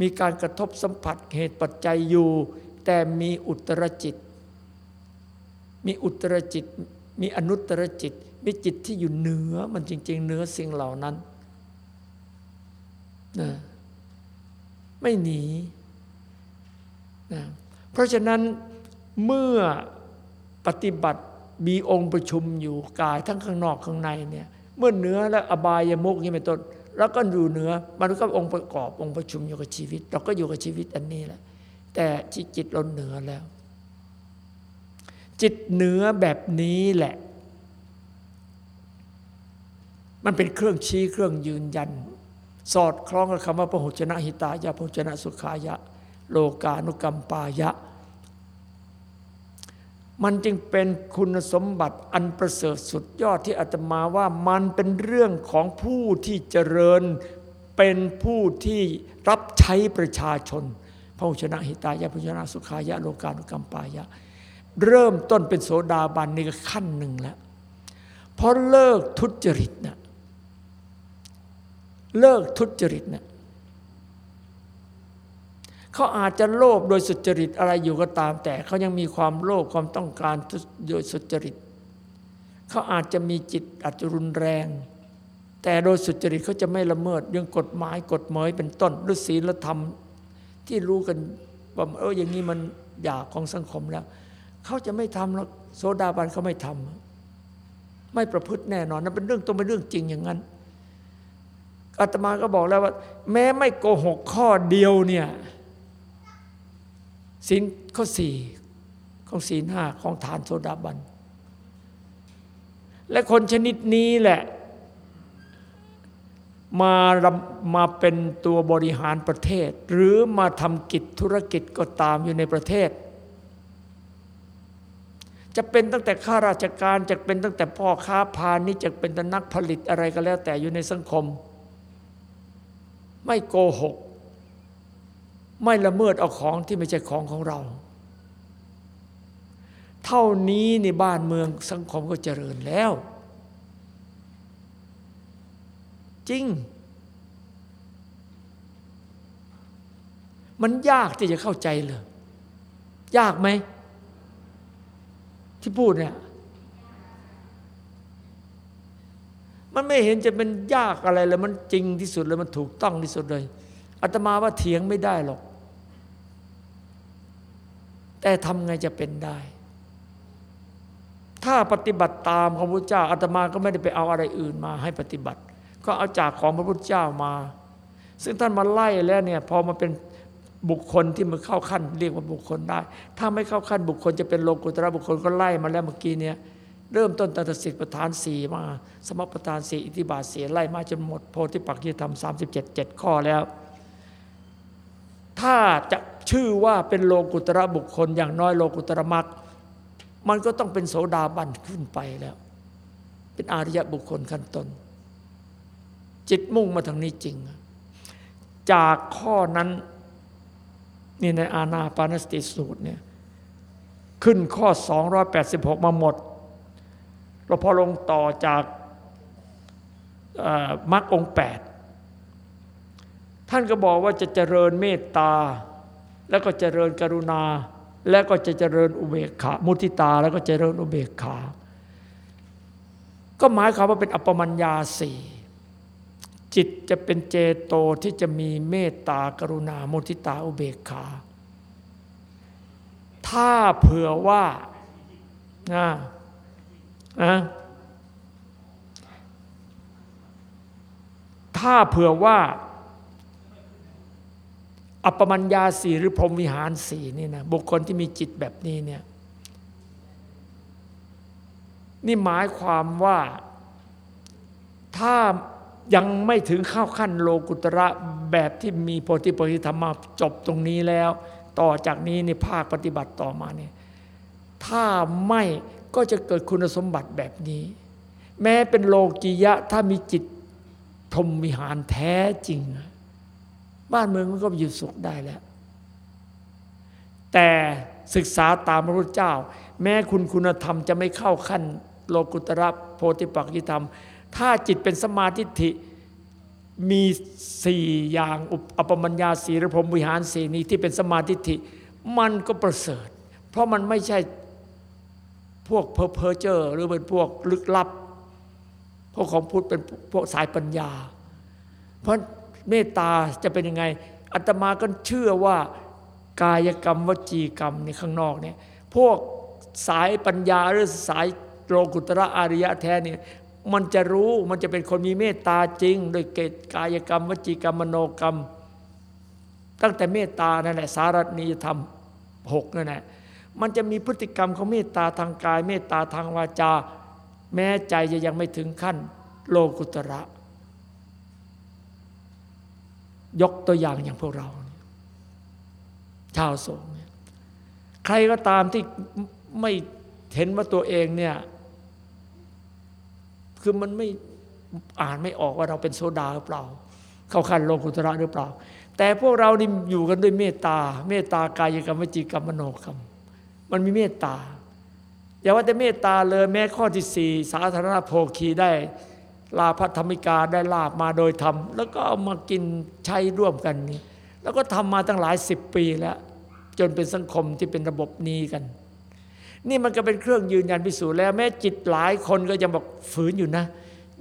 มีการกระทบสัมผัสเหตุปัจจัยอยู่ แต่มีอุตรจิต มีอุตรจิต มีอนุตรจิต มีจิตที่อยู่เหนือมันจริง ๆ เหนือสิ่งเหล่านั้นนะไม่หนีนะเพราะฉะนั้นเมื่อปฏิบัติมีองค์ประชุมอยู่กายทั้งข้างนอกข้างในเนี่ย เมื่อเหนือและอบายมุกนี่เป็นต้น แล้วก็อยู่เหนือมันก็องค์ประกอบองค์ประชุมอยู่กับชีวิต เราก็อยู่กับชีวิตอันนี้แหละ แต่จิตเราเหนือแล้ว จิตเหนือแบบนี้แหละ มันเป็นเครื่องชี้เครื่องยืนยัน สอดคล้องกับคำว่าพหุชนะหิตายะพหุชนะสุขายะ โลกานุกรรมปายะ มันจึงเป็นคุณสมบัติอันประเสริฐสุดยอดที่อาตมาว่ามันเป็นเรื่องของผู้ที่เจริญ เป็นผู้ที่รับใช้ประชาชนพระชนะหิตายะพระชนะสุขายะโลกานุกรรมปายะ เริ่มต้นเป็นโสดาบันนี่ก็ขั้นหนึ่งแล้วเพราะเลิกทุจริตนะเลิกทุจริตนะ เขาอาจจะโลภโดยสุจริตอะไรอยู่ก็ตาม แต่เขายังมีความโลภความต้องการโดยสุจริตเขาอาจจะมีจิตอาจจะรุนแรง แต่โดยสุจริตเขาจะไม่ละเมิดเรื่องกฎหมายกฎหมายเป็นต้นหรือศีลธรรมที่รู้กันว่าเอออย่างนี้มันอยากของสังคมแล้วเขาจะไม่ทำแล้วโซดาบันเขาไม่ทำไม่ประพฤติแน่นอนนั่นเป็นเรื่องต้องเป็นเรื่องจริงอย่างนั้นอาตมาก็บอกแล้วว่า แม้ไม่โกหกข้อเดียวเนี่ย ศีลข้อสี่ของศีลห้าของฐานโซดาบัน และคนชนิดนี้แหละมามาเป็นตัวบริหารประเทศ หรือมาทำกิจธุรกิจก็ตามอยู่ในประเทศ จะเป็นตั้งแต่ข้าราชการจะเป็นตั้งแต่พ่อค้าพาณิชย์จะเป็นนักผลิตอะไรก็แล้วแต่อยู่ในสังคม ไม่โกหก ไม่ละเมิดเอาของที่ไม่ใช่ของของเรา เท่านี้ในบ้านเมืองสังคมก็เจริญแล้ว จริง มันยากที่จะเข้าใจเลยยากไหม ที่พูดเนี่ยมันไม่เห็นจะเป็นยากอะไรเลย มันจริงที่สุดเลย มันถูกต้องที่สุดเลยอาตมาว่าเถียงไม่ได้หรอก แต่ทำไงจะเป็นได้ ถ้าปฏิบัติตามของพระพุทธเจ้าอาตมาก็ไม่ได้ไปเอาอะไรอื่นมาให้ปฏิบัติ ก็เอาจากของพระพุทธเจ้ามา ซึ่งท่านมาไล่แล้วเนี่ยพอมาเป็นบุคคลที่มันเข้าขั้นเรียกว่าบุคคลได้ ถ้าไม่เข้าขั้นบุคคลจะเป็นโลกุตระบุคคลก็ไล่มาแล้วเมื่อกี้เนี่ยเริ่มต้นตัตสิทธิประธานสี่มา สมประธานสี่อิทธิบาทสีไล่มาจนหมดโพธิปักจีธรรมสามสิบเจ็ดเจ็ดข้อแล้ว ถ้าจะชื่อว่าเป็นโลกุตระบุคคล อย่างน้อยโลกุตระมักมันก็ต้องเป็นโสดาบันขึ้นไปแล้ว เป็นอาริยบุคคลขั้นต้นจิตมุ่งมาทางนี้จริง จากข้อนั้นนี่ในอาณาปานสติสูตรเนี่ยขึ้นข้อ 286 มาหมดเราพอลงต่อจากมรรคองแปด ท่านก็บอกว่าจะเจริญเมตตา แล้วก็เจริญกรุณา แล้วก็จะเจริญอุเบกขา มุทิตาแล้วก็เจริญอุเบกขา ก็หมายความว่าเป็นอัปปมัญญาสี่จิตจะเป็นเจโตที่จะมีเมตตากรุณา มุทิตาอุเบกขา ถ้าเผื่อว่านะนะถ้าเผื่อว่า อัปมัญญาสีหรือพรหมวิหารสีนี่นะบุคคลที่มีจิตแบบนี้เนี่ยนี่หมายความว่าถ้ายังไม่ถึงเข้าขั้นโลกุตระแบบที่มีโพธิปริธรรมจบตรงนี้แล้ว ต่อจากนี้ในภาคปฏิบัติต่อมาเนี่ยถ้าไม่ก็จะเกิดคุณสมบัติแบบนี้ แม้เป็นโลกิยะถ้ามีจิตพรหมวิหารแท้จริง บ้านเมืองมันก็อยู่สุขได้แล้ว แต่ศึกษาตามพระพุทธเจ้า แม้คุณคุณธรรมจะไม่เข้าขั้น โลกุตระโพธิปักจิธรรม ถ้าจิตเป็นสมาธิิมีสี่อย่างอุปมัญญาสีระพรมวิหารสีนี้ที่เป็นสมาธิิมันก็ประเสริฐ เพราะมันไม่ใช่พวกเพอเพอเจอร์หรือเป็นพวกลึกลับ พวกของพุทธเป็นพวกสายปัญญา เพราะ เมตตาจะเป็นยังไงอาตมาก็เชื่อว่ากายกรรมวจีกรรมในข้างนอกเนี่ยพวกสายปัญญาหรือสายโลกุตระอริยะแท้เนี่ยมันจะรู้มันจะเป็นคนมีเมตตาจริง โดยเกตกายกรรม วจีกรรมมโนกรรม ตั้งแต่เมตตานั่นแหละสารณีธรรมหกนั่นแหละมันจะมีพฤติกรรมของเมตตาทางกาย เมตตาทางวาจา แม้ใจจะยังไม่ถึงขั้นโลกุตระ ยกตัวอย่างอย่างพวกเรา ชาวโสงเนี่ยใครก็ตามที่ไม่เห็นว่าตัวเองเนี่ย คือมันไม่อ่านไม่ออกว่าเราเป็นโซดาหรือเปล่า เข้าขั้นโลกุตระหรือเปล่า แต่พวกเรานี่อยู่กันด้วยเมตตา เมตตากายกรรมวจีกรรมมโนกรรม มันมีเมตตาอย่าว่าแต่เมตตาเลยแม้ข้อที่สี่สาธารณโภคีได้ ลาภธรรมิกาได้ลาบมาโดยธรรมแล้วก็เอามากินใช้ร่วมกันนี่แล้วก็ทำมาตั้งหลายสิบปีแล้ว จนเป็นสังคมที่เป็นระบบนี้กัน นี่มันก็เป็นเครื่องยืนยันพิสูจน์แล้ว แม้จิตหลายคนก็ยังบอกฝืนอยู่นะ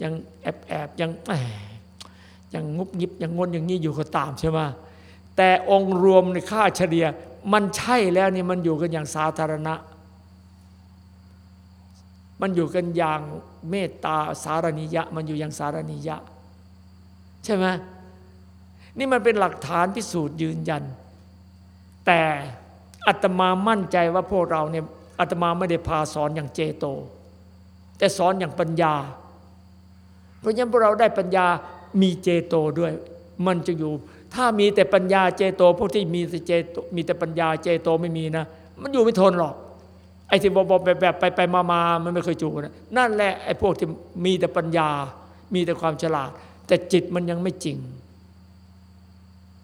ยังแอบแอบยังแหมยังงุบงิบยังงนอย่างนี้อยู่ก็ตามใช่ไหมแต่องค์รวมในค่าเฉลี่ย มันใช่แล้วนี่มันอยู่กันอย่างสาธารณะ มันอยู่กันอย่างเมตตาสารนิยะ มันอยู่อย่างสารนิยะ ใช่ไหมนี่มันเป็นหลักฐานพิสูจน์ยืนยัน แต่อัตมามั่นใจว่าพวกเราเนี่ยอาตมาไม่ได้พาสอนอย่างเจโต แต่สอนอย่างปัญญา เพราะฉะนั้นพวกเราได้ปัญญามีเจโตด้วย มันจะอยู่ ถ้ามีแต่ปัญญาเจโต พวกที่มีแต่เจโตมีแต่ปัญญาเจโตไม่มีนะ มันอยู่ไม่ทนหรอก ไอ้ที่บอกแบบแบบไปไปมามามันไม่เคยจูนะนั่นแหละไอ้พวกที่มีแต่ปัญญา มีแต่ความฉลาด แต่จิตมันยังไม่จริง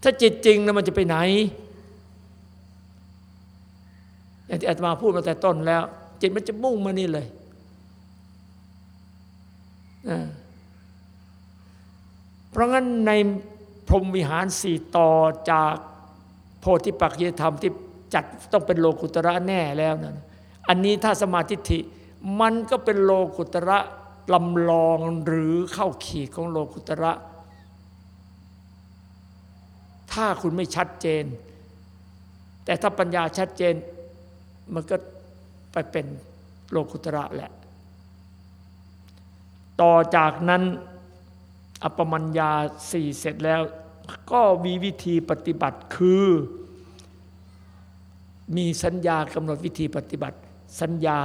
ถ้าจิตจริงแล้วมันจะไปไหนอย่างที่อาตมาพูดมาแต่ต้นแล้ว จิตมันจะมุ่งมานี่เลยเพราะงั้นในพรหมวิหารสี่ต่อจากโพธิปักยธรรมที่จัดต้องเป็นโลกุตระแน่แล้วนะ อันนี้ถ้าสมาธิิมันก็เป็นโลกุตระลำลองหรือเข้าขีดของโลกุตระ ถ้าคุณไม่ชัดเจน แต่ถ้าปัญญาชัดเจน มันก็ไปเป็นโลกุตระแหละ ต่อจากนั้นอปมัญญาสี่เสร็จแล้ว ก็มีวิธีปฏิบัติคือ มีสัญญากำหนดวิธีปฏิบัติ สัญญา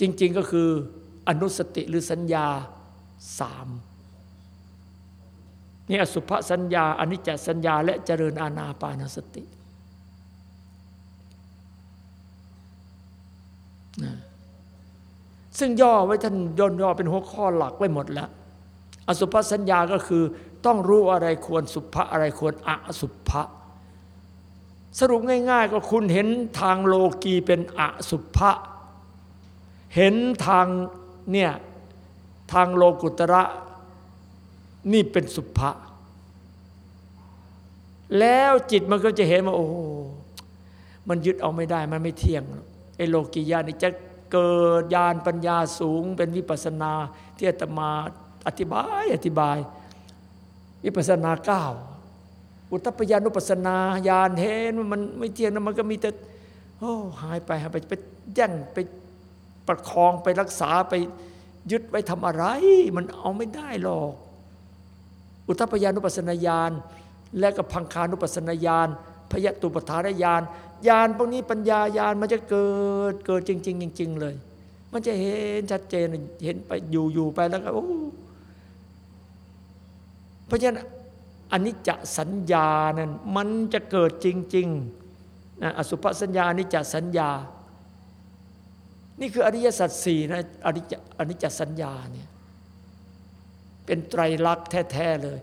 จริง ๆก็คืออนุสติหรือสัญญาสามนี่อสุภสัญญาอนิจจสัญญา และเจริญอาณาปานสติซึ่งย่อไว้ท่านย่นย่อเป็นหัวข้อหลักไว้หมดแล้ว อสุภสัญญาก็คือต้องรู้อะไรควรสุภะอะไรควรอสุภะ สรุปง่ายๆ ก็คุณเห็นทางโลกีเป็นอสุภะเห็นทางเนี่ยทางโลกุตระนี่เป็นสุภะแล้วจิตมันก็จะเห็นว่าโอ้มันยึดเอาไม่ได้มันไม่เที่ยงไอ้โลกียานี่จะเกิดญาณปัญญาสูง เป็นวิปัสนาที่อาตมาอธิบายอธิบาย วิปัสนาเก้า อุตปยานุปัสนาญาณเห็นมันไม่เที่ยงนะมันก็มีแต่โอ้หายไปหายไปไปแย่งไปประคองไปรักษาไปยึดไว้ทำอะไร มันเอาไม่ได้หรอก อุทปยานุปัสนาญาณและกับพังคานุปัสนาญาณพยตุปทานญาณญาณพวกนี้ปัญญาญาณมันจะเกิดเกิดจริง ๆ จริง ๆ เลย มันจะเห็นชัดเจนเห็นไปอยู่อยู่ไปแล้วก็โอ้เพราะฉะนั้น อันนี้จะสัญญานั้นมันจะเกิดจริงๆนะอสุภสัญญาอนิจจสัญญา นี่คืออริยสัจสี่นะอนิจจอนิจจสัญญาเนี่ยเป็นไตรลักษณ์แท้ๆเลย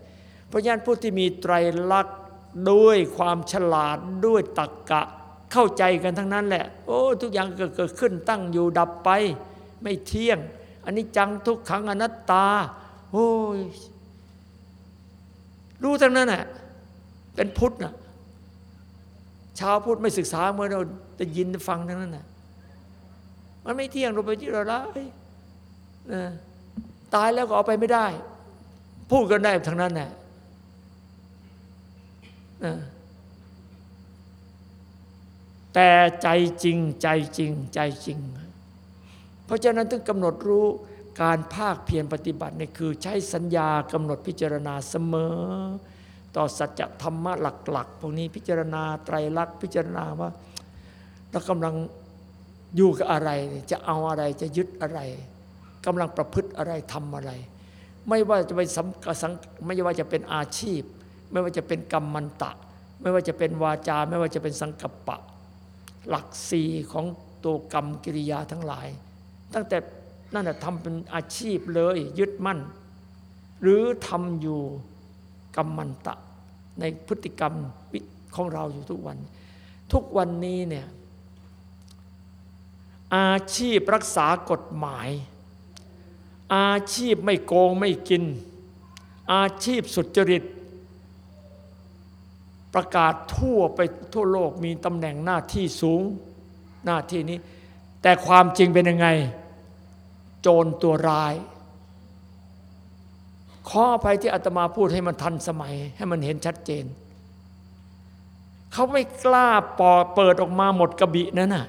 เพราะฉะนั้นผู้ที่มีไตรลักษณ์ด้วยความฉลาดด้วยตักกะเข้าใจกันทั้งนั้นแหละ โอ้ทุกอย่างเกิดขึ้นตั้งอยู่ดับไป ไม่เที่ยง อันนี้จังทุกขังอนัตตา โอ้ย รู้ทั้งนั้นแหละเป็นพุทธนะชาวพุทธไม่ศึกษาเมื่อเราจะยินฟังทั้งนั้นนะมันไม่เที่ยงเราไปที่เราละตายแล้วก็เอาไปไม่ได้ พูดกันได้ทั้งนั้นแหละนะแต่ใจจริงใจจริงใจจริง เพราะฉะนั้นถึงกำหนดรู้ การภาคเพียรปฏิบัตินี่คือใช้สัญญากำหนดพิจารณาเสมอ ต่อสัจธรรมะหลักๆ พวกนี้พิจารณาไตรลักษณ์พิจารณาว่าเรากำลังอยู่กับอะไรจะเอาอะไรจะยึดอะไรกำลังประพฤติอะไรทำอะไร ไม่ว่าจะเป็นสังไม่ว่าจะเป็นอาชีพ ไม่ว่าจะเป็นกรรมมันตะ ไม่ว่าจะเป็นวาจา ไม่ว่าจะเป็นสังกัปปะ หลักสี่ของตัวกรรมกิริยาทั้งหลาย ตั้งแต่ นั่นแหะทำเป็นอาชีพเลยยึดมั่น หรือทำอยู่กรรมมันตะ ในพฤติกรรมของเราอยู่ทุกวัน ทุกวันนี้เนี่ยอาชีพรักษากฎหมาย อาชีพไม่โกงไม่กิน อาชีพสุจริต ประกาศทั่วไปทั่วโลกมีตำแหน่งหน้าที่สูงหน้าที่นี้ แต่ความจริงเป็นยังไง โจรตัวร้าย ขออภัยที่อาตมาพูดให้มันทันสมัย ให้มันเห็นชัดเจน เขาไม่กล้าปอเปิดออกมาหมดกระบี่นั่นน่ะ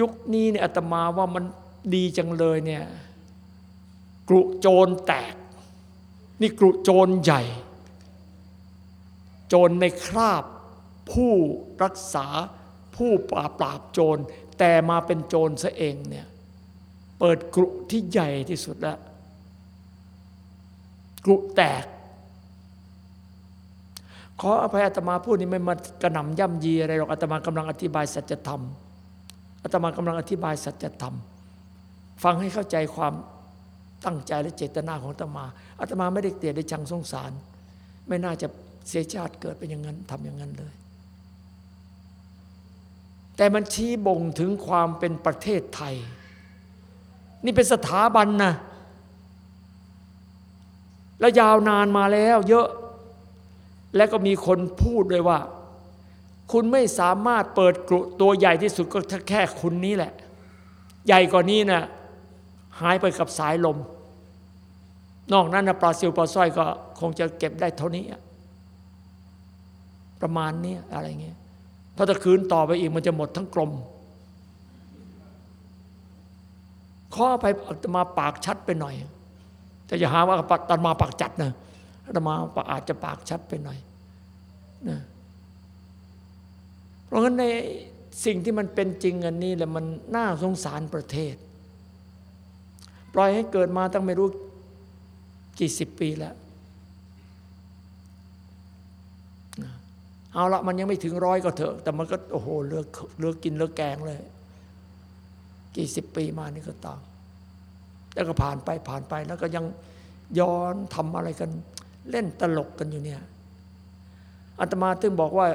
ยุคนี้เนี่ยอาตมาว่ามันดีจังเลยเนี่ยกรุโจรแตก นี่กรุโจรใหญ่ โจรในคราบ ผู้รักษาผู้ปราบปราบโจร แต่มาเป็นโจรซะเองเนี่ยเปิดกรุที่ใหญ่ที่สุดล้วกรุแตก ขออภัยอาตมาพูดนี่ไม่มากระหน่ำย่ำยีอะไรหรอกอาตมากำลังอธิบายสัจธรรมอาตมากำลังอธิบายสัจธรรม ฟังให้เข้าใจความตั้งใจและเจตนาของอาตมาอาตมาไม่ได้เกลียดได้ชังสงสาร ไม่น่าจะเสียชาติเกิดเป็นอย่างนั้นทำอย่างนั้นเลย แต่มันชี้บ่งถึงความเป็นประเทศไทย นี่เป็นสถาบันนะแล้วยาวนานมาแล้วเยอะ และก็มีคนพูดด้วยว่า คุณไม่สามารถเปิดกรุตัวใหญ่ที่สุดก็แค่คุณนี้แหละ ใหญ่กว่านี้นะ่ะหายไปกับสายลม นอกนั้นนะปลาซิวปลาสร้อยก็คงจะเก็บได้เท่านี้ ประมาณนี้อะไรเงี้ย เพราะคืนต่อไปอีกมันจะหมดทั้งกลมข้อไปมาปากชัดไปหน่อย แต่อย่าหาว่าตมาปากจัดนะตมาอาจจะปากชัดไปหน่อยนะเพราะงั้นในสิ่งที่มันเป็นจริงอันนี้แหละมันน่าสงสารประเทศ ปล่อยให้เกิดมาตั้งไม่รู้กี่สิบปีแล้ว เอาละมันยังไม่ถึงร้อยก็เถอะ แต่มันก็โอ้โหเลือกเลือกกินเลือกแกงเลย กี่สิบปีมานี่ก็ตามแล้วก็ผ่านไปผ่านไปแล้วก็ยังย้อนทำอะไรกัน เล่นตลกกันอยู่เนี่ยอาตมาถึงบอกว่า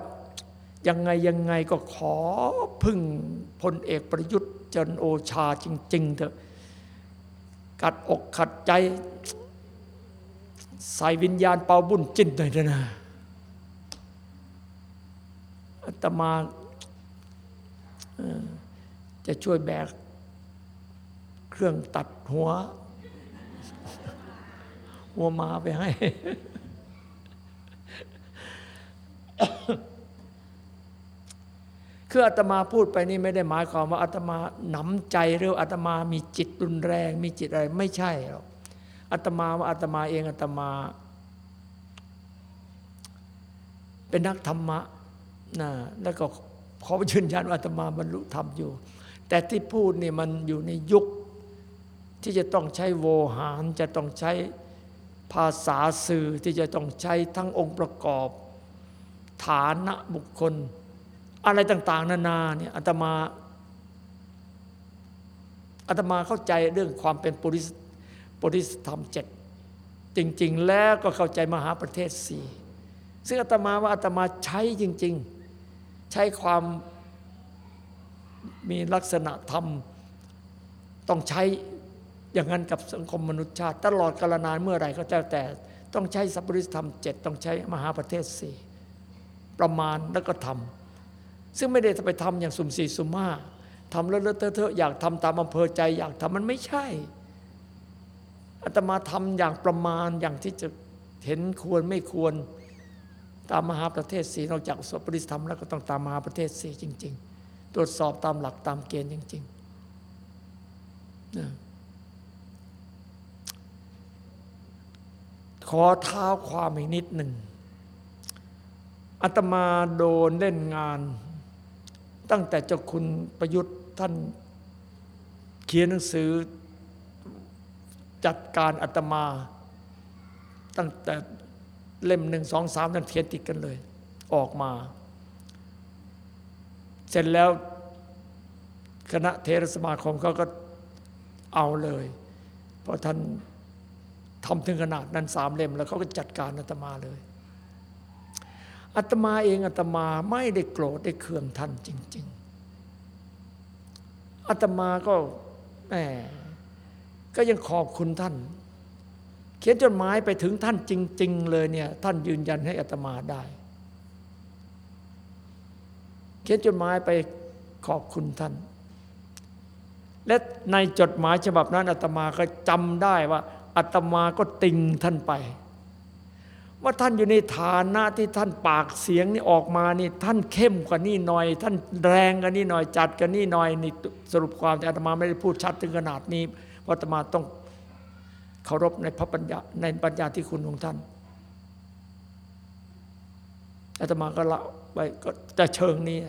ยังไงยังไงก็ขอพึ่งพลเอกประยุทธ์จันโอชาจริง ๆ เถอะ กัดอกขัดใจ ใส่วิญญาณเป่าบุญจิ้นหน่อยนะ อาตมาจะช่วยแบกเครื่องตัดหัว หัวมาไปให้ คืออาตมาพูดไปนี่ไม่ได้หมายความว่าอาตมาหนำใจหรืออาตมามีจิตรุนแรง มีจิตอะไรไม่ใช่หรอกอาตมาว่าอาตมาเองอาตมา เป็นนักธรรมะ นะแล้วก็ขอยืนยันว่าอาตมาบรรลุธรรมอยู่ แต่ที่พูดนี่มันอยู่ในยุค ที่จะต้องใช้โวหารจะต้องใช้ภาษาสื่อที่จะต้องใช้ทั้งองค์ประกอบ ฐานะบุคคล อะไรต่าง ๆ นานาเนี่ยอาตมาอาตมาเข้าใจเรื่องความเป็นปุริสปุริสธรรมเจ็ดจริง ๆ แล้วก็เข้าใจมหาประเทศสี่ซึ่งอาตมาว่าอาตมาใช้จริง ๆ ใช้ความมีลักษณะธรรม ต้องใช้อย่างนั้นกับสังคมมนุษยชาติ ตลอดกาลนานเมื่อไหร่ก็แล้วแต่ ต้องใช้สัพพุริสธรรมเจ็ดต้องใช้มหาประเทศสี่ประมาณแล้วก็ทำซึ่งไม่ได้จะไปทำอย่างสุ่มสี่สุ่มห้าทำเลอะเทอะอยากทำตามอำเภอใจอยากทำมันไม่ใช่อาตมาทำอย่างประมาณอย่างที่จะเห็นควรไม่ควร ตามมหาประเทศสีนอกจากสวดปริธรรมแล้วก็ต้องตามมหาประเทศสีจริง ๆ ตรวจสอบตามหลักตามเกณฑ์จริงๆนะขอเท้าความอีกนิดหนึ่งอาตมาโดนเล่นงาน ตั้งแต่เจ้าคุณประยุทธ์ท่านเขียนหนังสือจัดการอาตมา ตั้งแต่ เล่มหนึ่งสองสามนั่นเขียนติดกันเลย ออกมา เสร็จแล้วคณะเทรสมาคมเขาก็เอาเลย เพราะท่านทำถึงขนาดนั้นสามเล่มแล้วเขาก็จัดการอาตมาเลยอาตมาเองอาตมาไม่ได้โกรธได้เคืองท่านจริง ๆอาตมาก็แหมก็ยังขอบคุณท่าน เขียนจดหมายไปถึงท่านจริง ๆ เลยเนี่ยท่านยืนยันให้อาตมาได้ เขียนจดหมายไปขอบคุณท่าน และในจดหมายฉบับนั้นอาตมาก็จำได้ว่าอาตมาก็ติงท่านไปว่าท่านอยู่ในฐานะที่ท่านปากเสียงนี่ออกมานี่ท่านเข้มกว่านี่หน่อย ท่านแรงกว่านี่หน่อยจัดกว่านี่หน่อยนี่สรุปความแต่อาตมาไม่ได้พูดชัดถึงขนาดนี้เพราะอาตมาต้อง เคารพในพระปัญญาในปัญญาที่คุณของท่านอาตมาก็ละไปก็จะเชิงนี้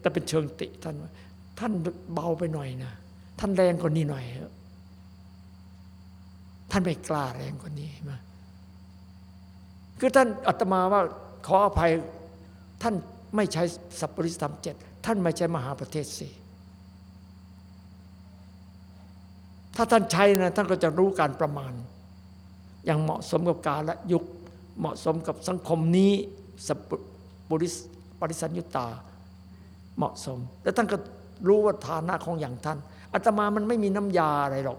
แต่เป็นเชิงติท่านท่านเบาไปหน่อยนะท่านแรงกว่านี้หน่อยท่านไม่กล้าแรงกว่านี้มาคือท่านอาตมาว่าขออภัยท่านไม่ใช้สัพปริสธรรมเจ็ดท่านไม่ใช้มหาประเทศสี่ ถ้าท่านใช้นะท่านก็จะรู้การประมาณ อย่างเหมาะสมกับกาลยุค เหมาะสมกับสังคมนี้สัพปริสปริสัญญุตาเหมาะสม แล้วท่านก็รู้ว่าฐานะของอย่างท่านอาตมามันไม่มีน้ำยาอะไรหรอก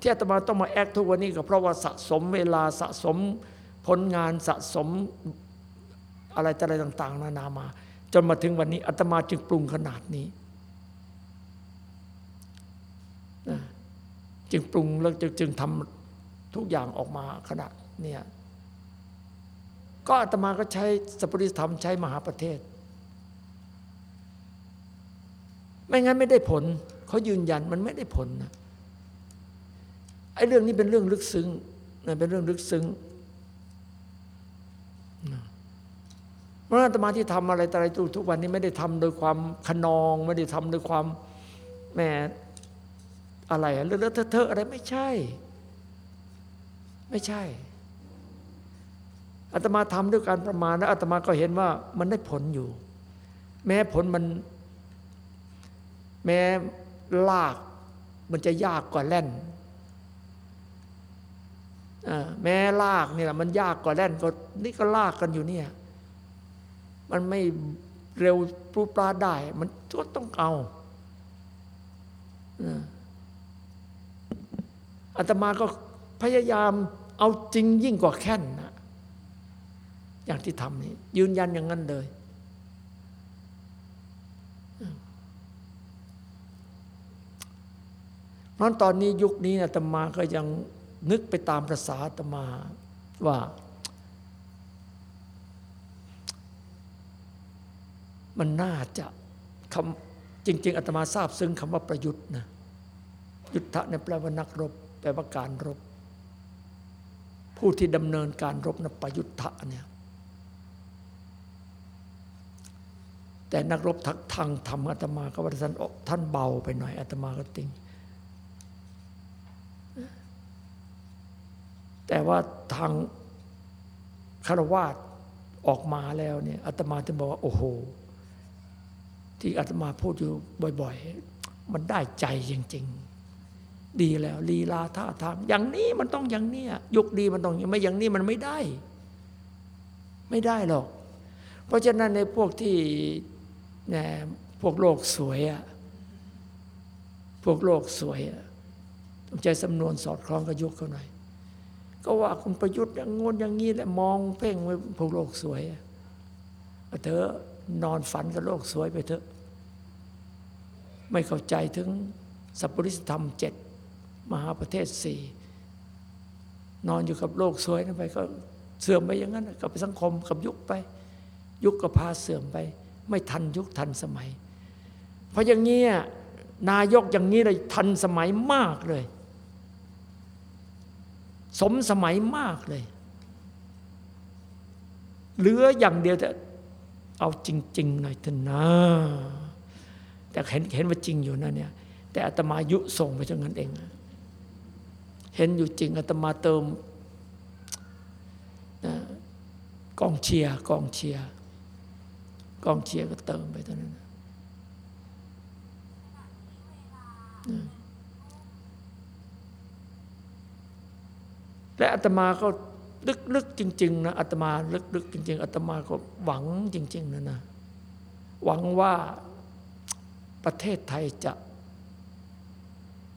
ที่อาตมาต้องมาแอคทุกวันนี้ก็เพราะว่าสะสมเวลาสะสมผลงานสะสมอะไรอะไรต่าง ๆ นานามา จนมาถึงวันนี้อาตมาจึงปรุงขนาดนี้ จึงปรุงแล้วจึงจึงทำทุกอย่างออกมาขนาดเนี่ยก็อาตมาก็ใช้สัพพิธรรมใช้มหาประเทศ ไม่งั้นไม่ได้ผลเขายืนยันมันไม่ได้ผลนะไอ้เรื่องนี้เป็นเรื่องลึกซึ้งเป็นเรื่องลึกซึ้งเพราะอาตมาที่ทำอะไรอะไรทุกวันนี้ไม่ได้ทำโดยความขนอง ไม่ได้ทำโดยความแหม อะไรเลอะเทอะอะไรไม่ใช่ ไม่ใช่อาตมาทำด้วยการประมาณแล้วอาตมาก็เห็นว่ามันได้ผลอยู่ แม้ผลมัน แม้ลาก มันจะยากกว่าแล่นแม้ลากนี่แหละมันยากกว่าแล่นก็นี่ก็ลากกันอยู่เนี่ย มันไม่เร็วปลุปลาได้ มันก็ต้องเอาอ อาตมาก็พยายามเอาจริงยิ่งกว่าแค่นนะอย่างที่ทำนี้ ยืนยันอย่างนั้นเลย เพราะตอนนี้ยุคนี้อาตมาก็ยังนึกไปตามประษาอาตมาว่ามันน่าจะคำจริง ๆอาตมาทราบซึ้งคำว่าประยุทธ์นะยุทธะเนี่ยแปลว่านักรบ ปลว่าการรบ ผู้ที่ดำเนินการรบนะประยุทธะเนี่ยแต่นักรบทางธรรมอาตมาก็ว่าท่านท่านเบาไปหน่อยอาตมาก็ติงแต่ว่าทางคารวาสออกมาแล้วเนี่ยอาตมาจะบอกว่า โอ้โห ที่อาตมาพูดอยู่บ่อย ๆ มันได้ใจจริง ๆ ดีแล้วลีลาท่าทางอย่างนี้มันต้องอย่างนี้ยุคดีมันต้องไม่อย่างนี้มันไม่ได้ ไม่ได้หรอก เพราะฉะนั้นในพวกที่เนี่ยพวกโลกสวยอะพวกโลกสวยอะต้องใจสำนวนสอดคล้องกับยุคเขาหน่อยก็ว่าคุณประยุทธ์อย่างงนอย่างนี้แหละมองเพ่งไว้พวกโลกสวยอะเอาเถอะนอนฝันกับโลกสวยไปเถอะ ไม่เข้าใจถึงสัพปริสธรรมเจ็ด มหาประเทศสี่นอนอยู่กับโลกสวยนั่นไปก็เสื่อมไปอย่างนั้นกับสังคมกับยุคไป ยุคก็พาเสื่อมไป ไม่ทันยุคทันสมัย เพราะอย่างนี้นายกอย่างนี้เลยทันสมัยมากเลย สมสมัยมากเลย เหลืออย่างเดียวแต่เอาจริง ๆ หน่อยเถอะนะแต่เห็นเห็นว่าจริงอยู่นะเนี่ยแต่อาตมายุส่งไปจังนั้นเอง เห็นอยู่จริงอาตมาเติมนะกองเชียร์กองเชียร์กองเชียร์ก็เติมไปเท่านั้นนะและอาตมาก็ลึกๆจริง ๆ นะอาตมาลึกๆจริง ๆอาตมาก็หวังจริง ๆนะนะหวังว่าประเทศไทยจะ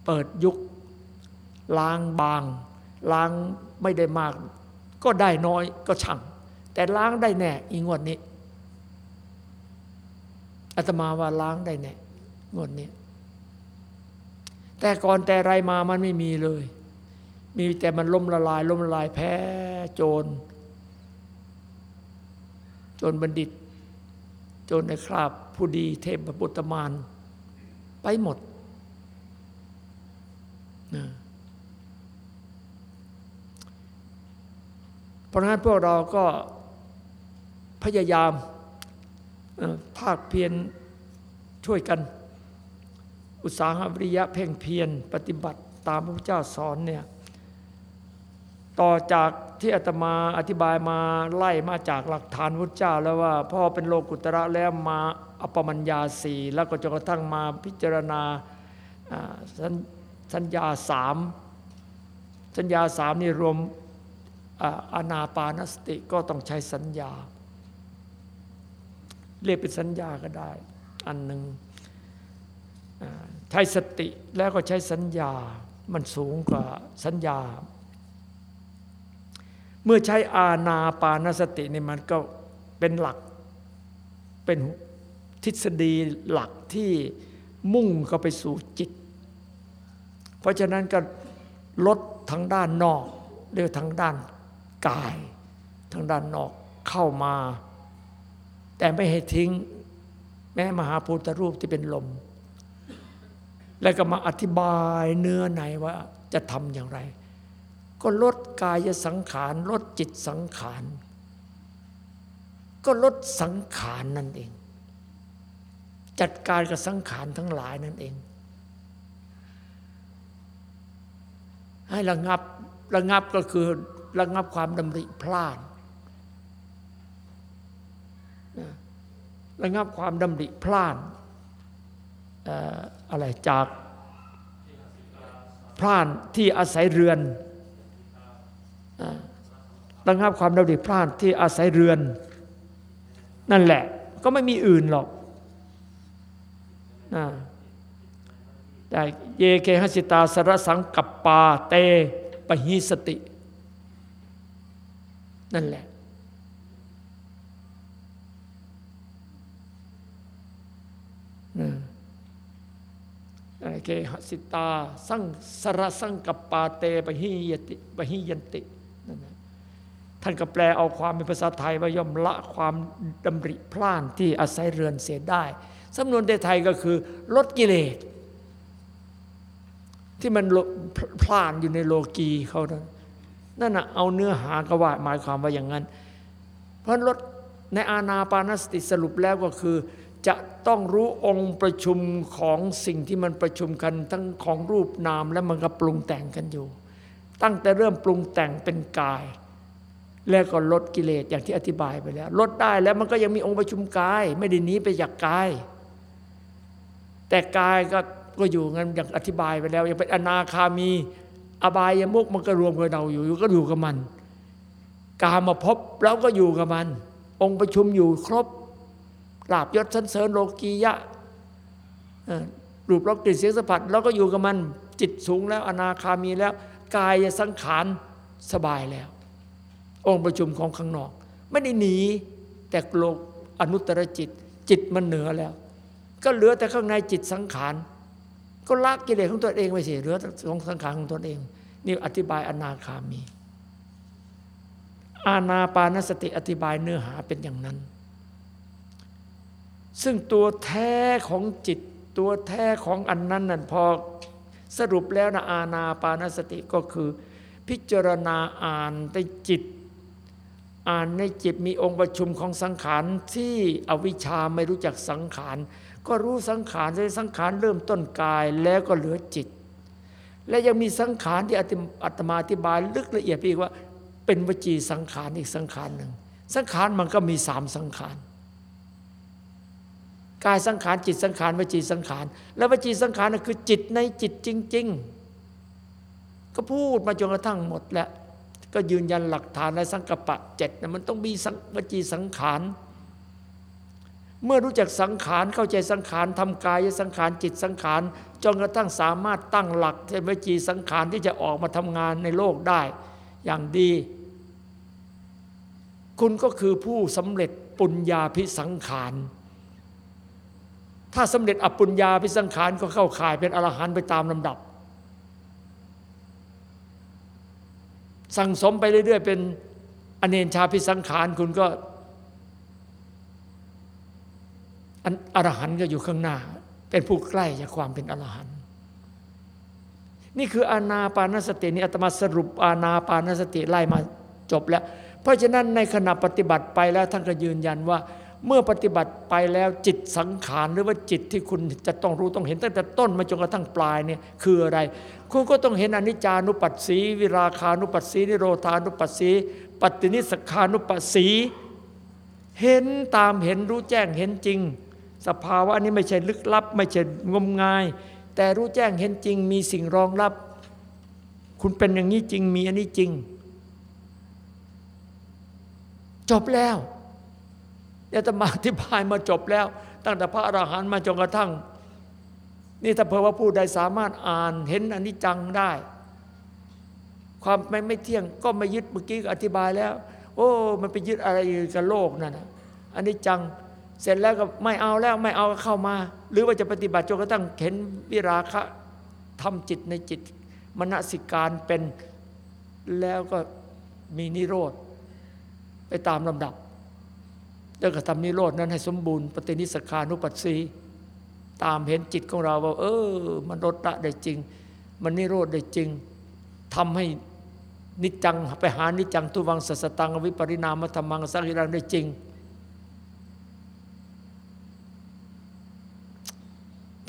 เปิดยุค ล้างบาง ล้างไม่ได้มาก ก็ได้น้อยก็ช่าง แต่ล้างได้แน่อีงวดนี้อาตมาว่าล้างได้แน่งวดนี้ แต่ก่อนแต่ไรมามันไม่มีเลย มีแต่มันล้มละลายล้มละลายแพ้โจร โจรบัณฑิต โจรในคราบผู้ดีเทพบุตรมาน ไปหมดนะ เพราะฉะนั้นพวกเราก็พยายามภาคเพียรช่วยกัน อุตสาหวิริยะเพ่งเพียรปฏิบัติตามพระพุทธเจ้าสอนเนี่ยต่อจากที่อาตมาอธิบายมาไล่มาจากหลักฐานพุทธเจ้าแล้วว่าพ่อเป็นโลกุตระแล้วมาอปมัญญาสี่แล้วก็จนกระทั่งมาพิจารณาสัญญาสามสัญญาสามนี่รวม อาอานาปานสติก็ต้องใช้สัญญา เรียกเป็นสัญญาก็ได้ อันหนึ่งอ่าใช้สติแล้วก็ใช้สัญญามันสูงกว่าสัญญา เมื่อใช้อาณาปานสตินี่มันก็เป็นหลัก เป็นทฤษฎีหลักที่มุ่งเข้าไปสู่จิต เพราะฉะนั้นก็ลดทางด้านนอกเรียกทางด้าน กาย ทางด้านนอกเข้ามา แต่ไม่ให้ทิ้ง แม้มหาพุทธรูปที่เป็นลม แล้วก็มาอธิบายเนื้อในว่าจะทำอย่างไร ก็ลดกายสังขาร ลดจิตสังขาร ก็ลดสังขารนั่นเอง จัดการกับสังขารทั้งหลายนั่นเองให้ระงับระงับก็คือ ระงับความดำริพลาดระงับความดำริพลาดอะไรจากพลานที่อาศัยเรือนระงับความดำริพลาดที่อาศัยเรือน นั่นแหละก็ไม่มีอื่นหรอกแต่เยเคหสิตาสรสังกัปปาเตปหิสติ นั่นแหละนะอะไรเคหสิตา สังสรสังกัปปาเตปหิยติปหิยันตินั่นนะท่านก็แปลเอาความเป็นภาษาไทยว่าย่อมละความดำริพล่านที่อาศัยเรือนเสียได้สำนวนไทยก็คือ ลดกิเลส ที่มันพล่านอยู่ในโลกีเขานั้น นั่นนะเอาเนื้อหากว่าหมายความว่าอย่างนั้น เพราะลดในอาณาปานสติสรุปแล้วก็คือ จะต้องรู้องค์ประชุมของสิ่งที่มันประชุมกันทั้งของรูปนามและมันก็ปรุงแต่งกันอยู่ ตั้งแต่เริ่มปรุงแต่งเป็นกาย แล้วก็ลดกิเลสอย่างที่อธิบายไปแล้ว ลดได้แล้วมันก็ยังมีองค์ประชุมกาย ไม่ได้หนีไปจากกาย แต่กายก็ก็อยู่งั้นอย่างอธิบายไปแล้ว ยังเป็นอนาคามี อบายมุกมันก็รวมกับเราอยู่ก็อยู่กับมัน กามาพบเราก็อยู่กับมัน องค์ประชุมอยู่ครบลาบยศสันเสริญโลกียะรูปรสกลิ่นเสียงสัมผัสเราก็อยู่กับมัน จิตสูงแล้วอนาคามีแล้ว กายสังขารสบายแล้ว องค์ประชุมของข้างนอก ไม่ได้หนี แต่โลกอนุตตรจิต จิตมันเหนือแล้ว ก็เหลือแต่ข้างในจิตสังขาร ก็ละกิเลสของตัวเองไปสิเหลือของสังขารของตนเอง นี่อธิบายอนาคามี อาณาปานสติอธิบายเนื้อหาเป็นอย่างนั้น ซึ่งตัวแท้ของจิต ตัวแท้ของอันนั้นนั่นพอสรุปแล้วนะอาณาปานสติก็คือ พิจารณาอ่านในจิต อ่านในจิตมีองค์ประชุมของสังขารที่อวิชชาไม่รู้จักสังขาร ก็รู้สังขารในสังขารเริ่มต้นกายแล้วก็เหลือจิต และยังมีสังขารที่อาตมาอธิบายลึกละเอียดไปอีกว่า เป็นวจีสังขารอีกสังขารหนึ่ง สังขารมันก็มีสามสังขารกายสังขารจิตสังขารวจีสังขาร แล้ววจีสังขารนั่นคือจิตในจิตจริง ๆ ก็พูดมาจนกระทั่งหมดแล้วก็ยืนยันหลักฐานในสังกปะเจ็ดนะมันต้องมีสังวจีสังขาร เมื่อรู้จักสังขารเข้าใจสังขารทำกายสังขารจิตสังขารจนกระทั่งสามารถตั้งหลักในวจีสังขารที่จะออกมาทำงานในโลกได้ อย่างดี คุณก็คือผู้สำเร็จปุญญาพิสังขารถ้าสำเร็จอปุญญาพิสังขารก็เข้าข่ายเป็นอรหันต์ไปตามลำดับ สั่งสมไปเรื่อยๆ เป็นอเนนชาพิสังขารคุณก็ อันอรหันต์ก็อยู่ข้างหน้า เป็นผู้ใกล้จากความเป็นอรหันต์นี่คืออานาปานสตินี่อาตมาสรุปอานาปานสติไล่มาจบแล้ว เพราะฉะนั้นในขณะปฏิบัติไปแล้วท่านก็ยืนยันว่า เมื่อปฏิบัติไปแล้วจิตสังขารหรือว่าจิตที่คุณจะต้องรู้ต้องเห็นตั้งแต่ต้นมาจนกระทั่งปลายเนี่ยคืออะไร คุณก็ต้องเห็นอนิจจานุปัสสี วิราคานุปัสสีนิโรธานุปัสสีปัตตินิสขานุปัสสี เห็นตามเห็นรู้แจ้งเห็นจริง สภาวะนี้ไม่ใช่ลึกลับ ไม่ใช่งมงาย แต่รู้แจ้งเห็นจริง มีสิ่งรองรับ คุณเป็นอย่างนี้จริง มีอันนี้จริง จบแล้วเนี่ยตมาอธิบายมาจบแล้ว ตั้งแต่พระอรหันต์มาจนกระทั่ง นี่ถ้าเผื่อว่าผู้ใดสามารถอ่านเห็นอันิจจังได้ ความไม่ไม่เที่ยงก็ไม่ยึดเมื่อกี้อธิบายแล้ว โอ้ มันไปยึดอะไรกับโลกนั่นอันนี้จัง เสร็จแล้วก็ไม่เอาแล้วไม่เอาเข้ามา หรือว่าจะปฏิบัติจนกระทั่งเห็นวิราคะทำจิตในจิตมนสิการเป็นแล้วก็มีนิโรธ ไปตามลำดับ แล้วก็ทำนิโรธนั้นให้สมบูรณ์ปฏินิสขานุปัสสีตามเห็นจิตของเราว่า เออ มันลดละได้จริง มันนิโรธได้จริงทำให้นิจจังไปหานิจจังทุวังสัสตังวิปริณามธรรมังสังิรังได้จริง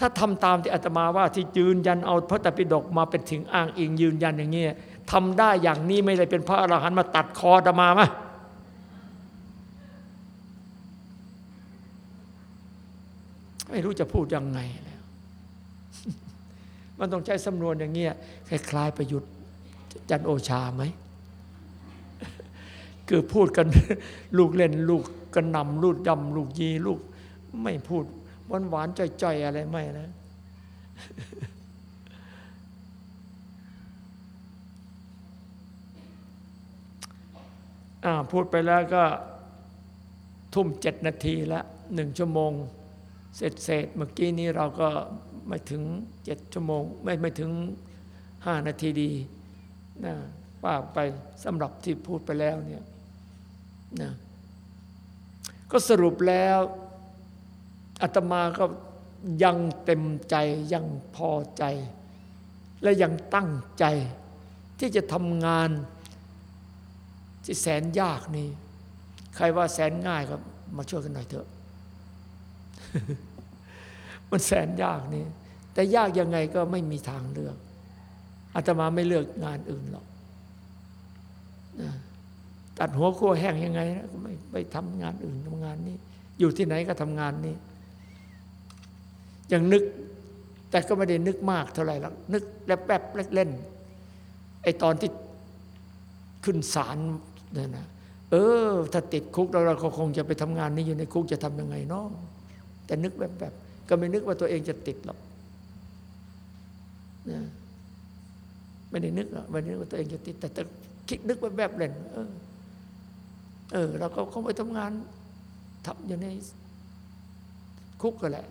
ถ้าทำตามที่อาตมาว่าที่ยืนยันเอาพระตปิฎกมาเป็นถึงอ้างอิงยืนยันอย่างนี้ทำได้อย่างนี้ไม่ได้เป็นพระอรหันต์มาตัดคออาตมาไหมไม่รู้จะพูดยังไงแล้ว มันต้องใช้สำนวนอย่างเงี้ยคล้ายๆประยุทธ์จันโอชาไหม คือพูดกัน ลูกเล่นลูกกระนำลูกยำลูกยีลูก ไม่พูด หวานหวานจ่อยๆอะไรไม่นะอ่าพูดไปแล้วก็ทุ่มเจ็ดนาทีละหนึ่งชั่วโมง เสร็จเสร็จเมื่อกี้นี้เราก็ไม่ถึงเจ็ดชั่วโมง ไม่ไม่ถึงห้านาทีดีนะว่าไปสำหรับที่พูดไปแล้วเนี่ยนะก็สรุปแล้ว อาตมาก็ยังเต็มใจยังพอใจ และยังตั้งใจ ที่จะทำงานที่แสนยากนี่ใครว่าแสนง่ายก็มาช่วยกันหน่อยเถอะ มันแสนยากนี่แต่ยากยังไงก็ไม่มีทางเลือกอาตมาไม่เลือกงานอื่นหรอกตัดหัวขั้วแห้งยังไงนะไม่ไปทำงานอื่นทำงานนี้ อยู่ที่ไหนก็ทำงานนี้ ยังนึก แต่ก็ไม่ได้นึกมากเท่าไหร่หรอกนึกแป๊บๆเล่นๆไอตอนที่ขึ้นศาลเนี่ยนะเออ ถ้าติดคุกแล้วเราคงจะไปทำงานนี้อยู่ในคุกจะทำยังไงเนาะแต่นึกแบบแบบก็ไม่นึกว่าตัวเองจะติดหรอกนะไม่ได้นึกอะไม่ได้นึกว่าตัวเองจะติด แต่แต่คิดนึกแบบแบบเล่นเออ เออ เราก็คงไปทำงานทำอยู่ในคุกก็แหละ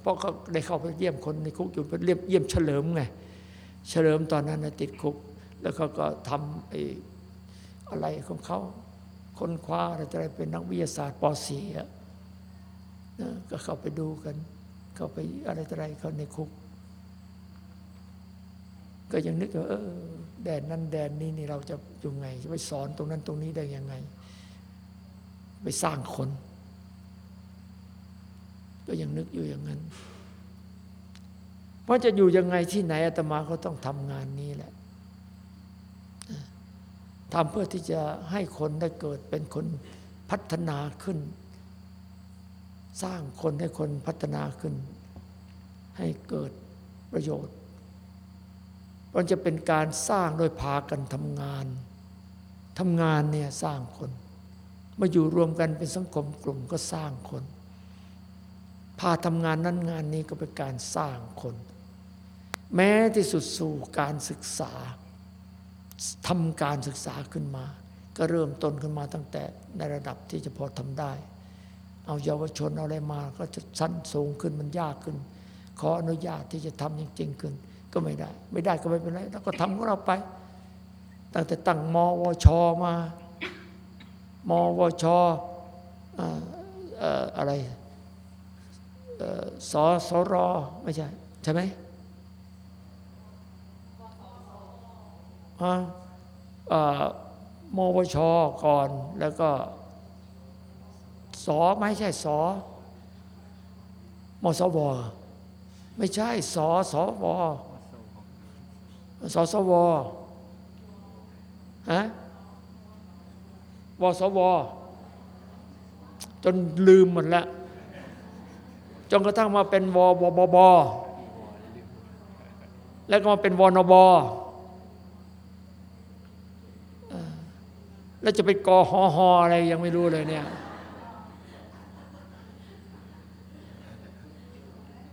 เพราะเขาได้เข้าไปเยี่ยมคนในคุกอยู่เยี่ยมเยี่ยมเฉลิมไงเฉลิมตอนนั้นติดคุก แล้วเขาก็ทำไอ้อะไรของเขาค้นคว้าอะไรอะไรเป็นนักวิทยาศาสตร์ป .4 อะนะก็เข้าไปดูกัน เข้าไปอะไรอะไรเขาในคุก ก็ยังนึกว่าเออแดนนั้นแดนนี้นี่เราจะยู่ไงจะไปสอนตรงนั้นตรงนี้ได้ยังไง ไปสร้างคน ก็ยังนึกอยู่อย่างนั้นว่าจะอยู่ยังไงที่ไหนอาตมาก็ต้องทำงานนี้แหละทำเพื่อที่จะให้คนได้เกิดเป็นคนพัฒนาขึ้น สร้างคนให้คนพัฒนาขึ้น ให้เกิดประโยชน์มันจะเป็นการสร้างโดยพากันทำงานทำงานเนี่ยสร้างคน มาอยู่รวมกันเป็นสังคมกลุ่มก็สร้างคน พาทำงานนั้นงานนี้ก็เป็นการสร้างคน แม้ที่สุดสู่การศึกษาทำการศึกษาขึ้นมา ก็เริ่มต้นขึ้นมาตั้งแต่ในระดับที่จะพอทำได้ เอาเยาวชนเอาอะไรมาก็จะชั้นสูงขึ้นมันยากขึ้น ขออนุญาตที่จะทำจริง ๆ ขึ้น ก็ไม่ได้ ไม่ได้ก็ไม่เป็นไรแล้วก็ทำของเราไป ตั้งแต่ตั้งมวชมามวชอะไร สสรไม่ใช่ ใช่ไหมมวชก่อนแล้วก็สอไม่ใช่สอมสวไม่ใช่สอสวสสวฮะวสวจนลืมหมดแล้ว จนกระทั่งมาเป็นวบบบแล้วก็มาเป็นวนบแล้วจะไปกอหอหออะไรยังไม่รู้เลยเนี่ย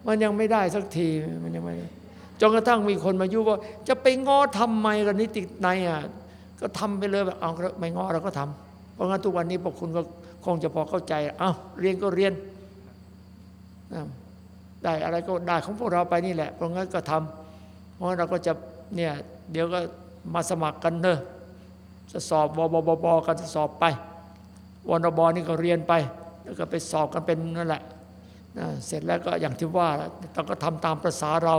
มันยังไม่ได้สักทีมันยังไม่จนกระทั่งมีคนมายุว่า จะไปง้อทำไมกันนิติในอะก็ทำไปเลยแบบเอาไม่ง้อเราก็ทำเพราะงั้นทุกวันนี้พวกคุณก็คงจะพอเข้าใจ เอาเรียนก็เรียน ได้อะไรก็ได้ของพวกเราไปนี่แหละ เพราะงั้นก็ทำเพราะงั้นเราก็จะเนี่ยเดี๋ยวก็มาสมัครกันเนอะจะสอบบบบบบกันจะสอบไปวนบนี่ก็เรียนไป แล้วก็ไปสอบกันเป็นนั่นแหละเสร็จแล้วก็อย่างที่ว่าต้องก็ทำตามภาษาเรา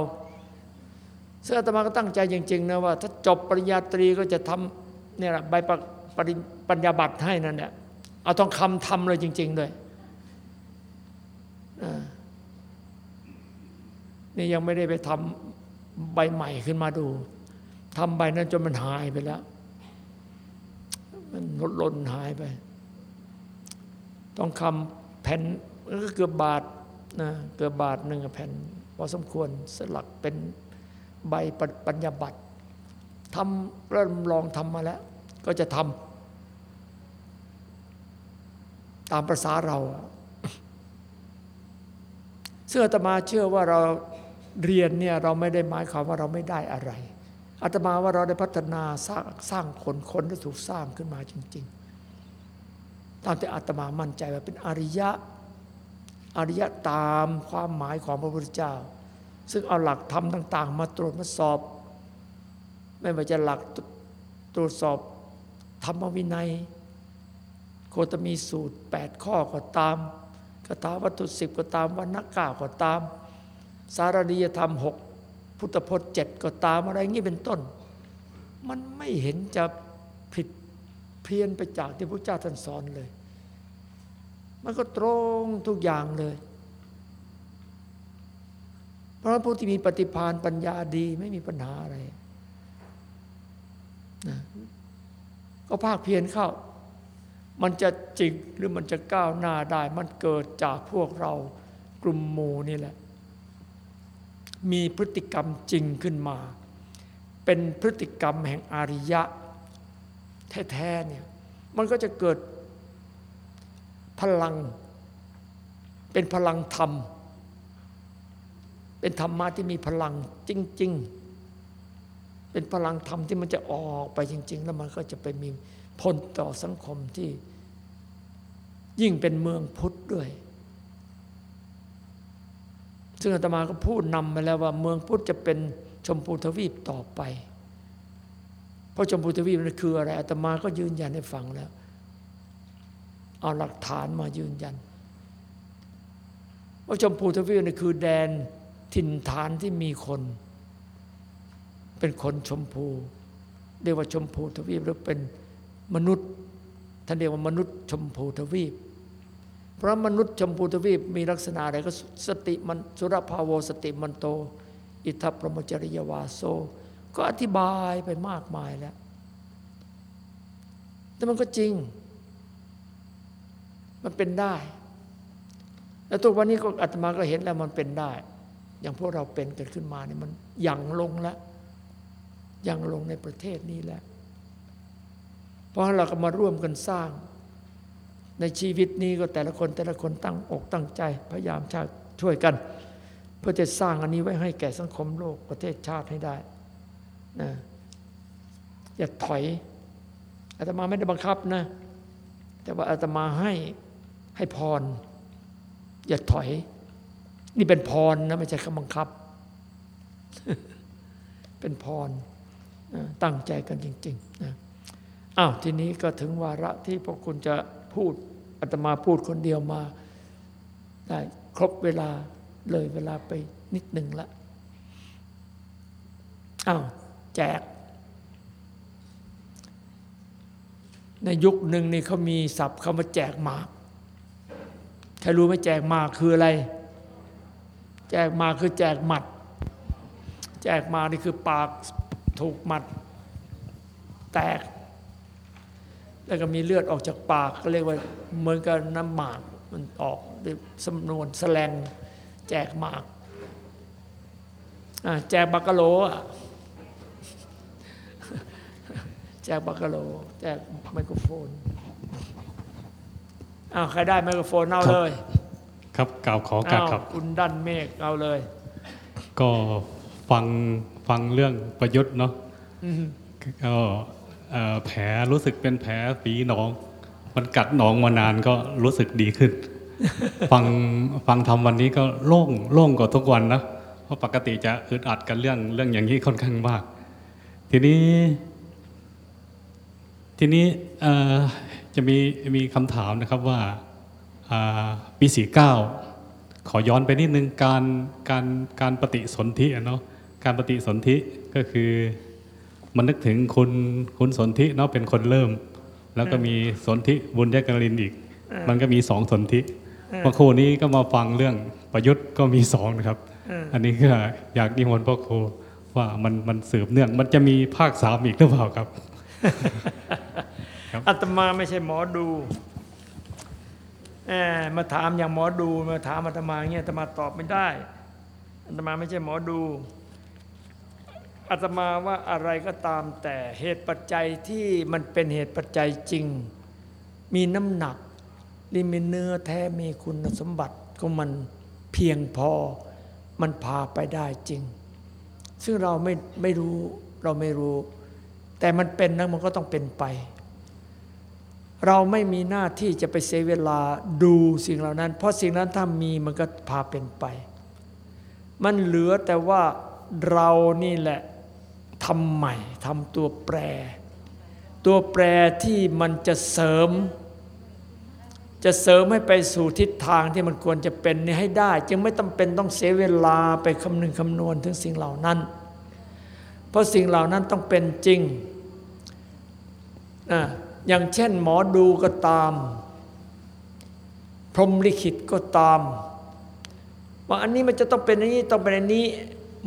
ซึ่งอาตมาก็ตั้งใจจริงๆนะว่า ถ้าจบปริญญาตรีก็จะทำเนี่ยใบปัญญาบัตรให้นั่นเนี่ยเอาต้องคำทำเลยจริง ๆ ด้วยอ่า นี่ยังไม่ได้ไปทำใบใหม่ขึ้นมาดูทำใบนั้นจนมันหายไปแล้ว มันลดล่นหายไป ต้องคำแผ่นก็เกือบบาทนะเกือบบาทหนึ่งแผ่นพอสมควรสลักเป็นใบปัญญาบัตรทำเริ่มลองทำมาแล้ว ก็จะทำตามภาษาเรา เสื้อตมาเชื่อว่าเรา เรียนเนี่ยเราไม่ได้หมายความว่าเราไม่ได้อะไรอาตมาว่าเราได้พัฒนาสร้างสร้างคนคนได้ถูกสร้างขึ้นมาจริง ๆ ตามที่อาตมามั่นใจว่าเป็นอริยะอริยะตามความหมายของพระพุทธเจ้า ซึ่งเอาหลักธรรมต่าง ๆ มาตรวจมาสอบ ไม่ว่าจะหลักตรวจสอบธรรมวินัย โคตมีสูตร 8 ข้อก็ตามคาถาวัตถุสิบก็ตามวันนักกาก็ตาม สารดียธรรมหกพุทธพจน์เจ็ดก็ตามอะไรงี้เป็นต้น มันไม่เห็นจะผิดเพี้ยนไปจากที่พระเจ้าท่านสอนเลย มันก็ตรงทุกอย่างเลย เพราะผู้ที่มีปฏิภาณปัญญาดีไม่มีปัญหาอะไรนะก็ภาคเพียรเข้า มันจะจริงหรือมันจะก้าวหน้าได้ มันเกิดจากพวกเรากลุ่มหมู่นี่แหละ มีพฤติกรรมจริงขึ้นมา เป็นพฤติกรรมแห่งอาริยะ แท้ๆเนี่ยมันก็จะเกิดพลัง เป็นพลังธรรม เป็นธรรมะที่มีพลังจริง ๆ เป็นพลังธรรมที่มันจะออกไปจริง ๆ แล้วมันก็จะไปมีผลต่อสังคมที่ยิ่งเป็นเมืองพุทธด้วย ซึ่งอาตมาก็พูดนำไปแล้วว่าเมืองพุทธจะเป็นชมพูทวีปต่อไป เพราะชมพูทวีปนั่นคืออะไรอาตมาก็ยืนยันให้ฟังแล้ว เอาหลักฐานมายืนยัน ว่าชมพูทวีปนี่คือแดนถิ่นฐานที่มีคน เป็นคนชมพู เรียกว่าชมพูทวีปหรือเป็นมนุษย์ท่านเรียกว่ามนุษย์ชมพูทวีป เพราะมนุษย์ชมพูทวีปมีลักษณะอะไรก็สติมันสุรภาโวสติมันโต อิทัปปรมจริยวาโซ ก็อธิบายไปมากมายแล้ว แต่มันก็จริง มันเป็นได้ แล้วทุกวันนี้ก็อาตมาก็เห็นแล้วมันเป็นได้ อย่างพวกเราเป็นกันขึ้นมาเนี่ยมันยังลงแล้วยังลงในประเทศนี้แล้ว เพราะเราก็มาร่วมกันสร้าง ในชีวิตนี้ก็แต่ละคนแต่ละคนตั้งอกตั้งใจ พยายามช่วยกัน เพื่อจะสร้างอันนี้ไว้ให้แก่สังคมโลกประเทศชาติให้ได้นะอย่าถอยอาตมาไม่ได้บังคับนะ แต่ว่าอาตมาให้ให้พร อย่าถอย นี่เป็นพรนะไม่ใช่คำบังคับ เป็นพรตั้งใจกันจริงๆนะอ้าวทีนี้ก็ถึงวาระที่พวกคุณจะ พูดอาตมาพูดคนเดียวมาได้ครบเวลาเลยเวลาไปนิดหนึ่งละอ้าวแจก ในยุคหนึ่งนี่เขามีศัพท์คำว่าแจกหมากใครรู้ไหมแจกหมากคืออะไร แจกหมากคือแจกหมัด แจกหมากนี่คือปากถูกหมัด แตก แล้วก็มีเลือดออกจากปากก็เรียกว่าเหมือนกับน้ำหมากมันออกด้วยสำนวนแสลงแจกหมากอะแจกบักกะโลอะแจกบักกะโลแจกไมโครโฟนอ้าวใครได้ไมโครโฟนเอาเลย ครับกล่าวขอการอ้าวครับคุณดันเมฆเอาเลย ก็ฟังฟังเรื่องประยุทธ์เนาะอืมก็เอ่อ แผลรู้สึกเป็นแผลฝีหนอง มันกัดหนองมานานก็รู้สึกดีขึ้น ฟังฟังทำวันนี้ก็โล่งโล่งกว่าทุกวันนะเพราะปกติจะอึดอัดกันเรื่องเรื่องอย่างนี้ค่อนข้างมาก ทีนี้ ทีนี้เอ่อจะมีมีคำถามนะครับว่าอ่าปีสี่เก้าขอย้อนไปนิดนึงการการการปฏิสนธิอะเนาะการปฏิสนธิก็คือ มันนึกถึงคุณคุณสนธิเนาะเป็นคนเริ่ม แล้วก็มีสนธิบุญยกรินอีก มันก็มีสองสนธิเมื่อครู่นี้ก็มาฟังเรื่องประยุทธ์ก็มีสองนะครับ อันนี้ก็อยากนิมนต์พ่อครูว่ามันมันสืบเนื่อง มันจะมีภาคสามอีกหรือเปล่าครับอาตมาไม่ใช่หมอดูแหมมาถามอย่างหมอดูมาถามอาตมาอย่างเงี้ยอาตมาตอบไม่ได้อาตมาไม่ใช่หมอดู อาตมาว่าอะไรก็ตามแต่เหตุปัจจัยที่มันเป็นเหตุปัจจัยจริง มีน้ำหนักนี่มีเนื้อแท้มีคุณสมบัติของมันเพียงพอมันพาไปได้จริง ซึ่งเราไม่ไม่รู้เราไม่รู้ แต่มันเป็นนะมันก็ต้องเป็นไป เราไม่มีหน้าที่จะไปเสียเวลาดูสิ่งเหล่านั้น เพราะสิ่งนั้นถ้ามีมันก็พาเป็นไป มันเหลือแต่ว่าเรานี่แหละ ทำใหม่ทำตัวแปร ตัวแปรที่มันจะเสริม จะเสริมให้ไปสู่ทิศทางที่มันควรจะเป็นนี่ให้ได้ จึงไม่ต้องเป็นต้องเสียเวลาไปคำนึงคำนวณถึงสิ่งเหล่านั้น เพราะสิ่งเหล่านั้นต้องเป็นจริงนะอย่างเช่นหมอดูก็ตาม พรมลิขิตก็ตามว่าอันนี้มันจะต้องเป็นอันนี้ต้องเป็นอันนี้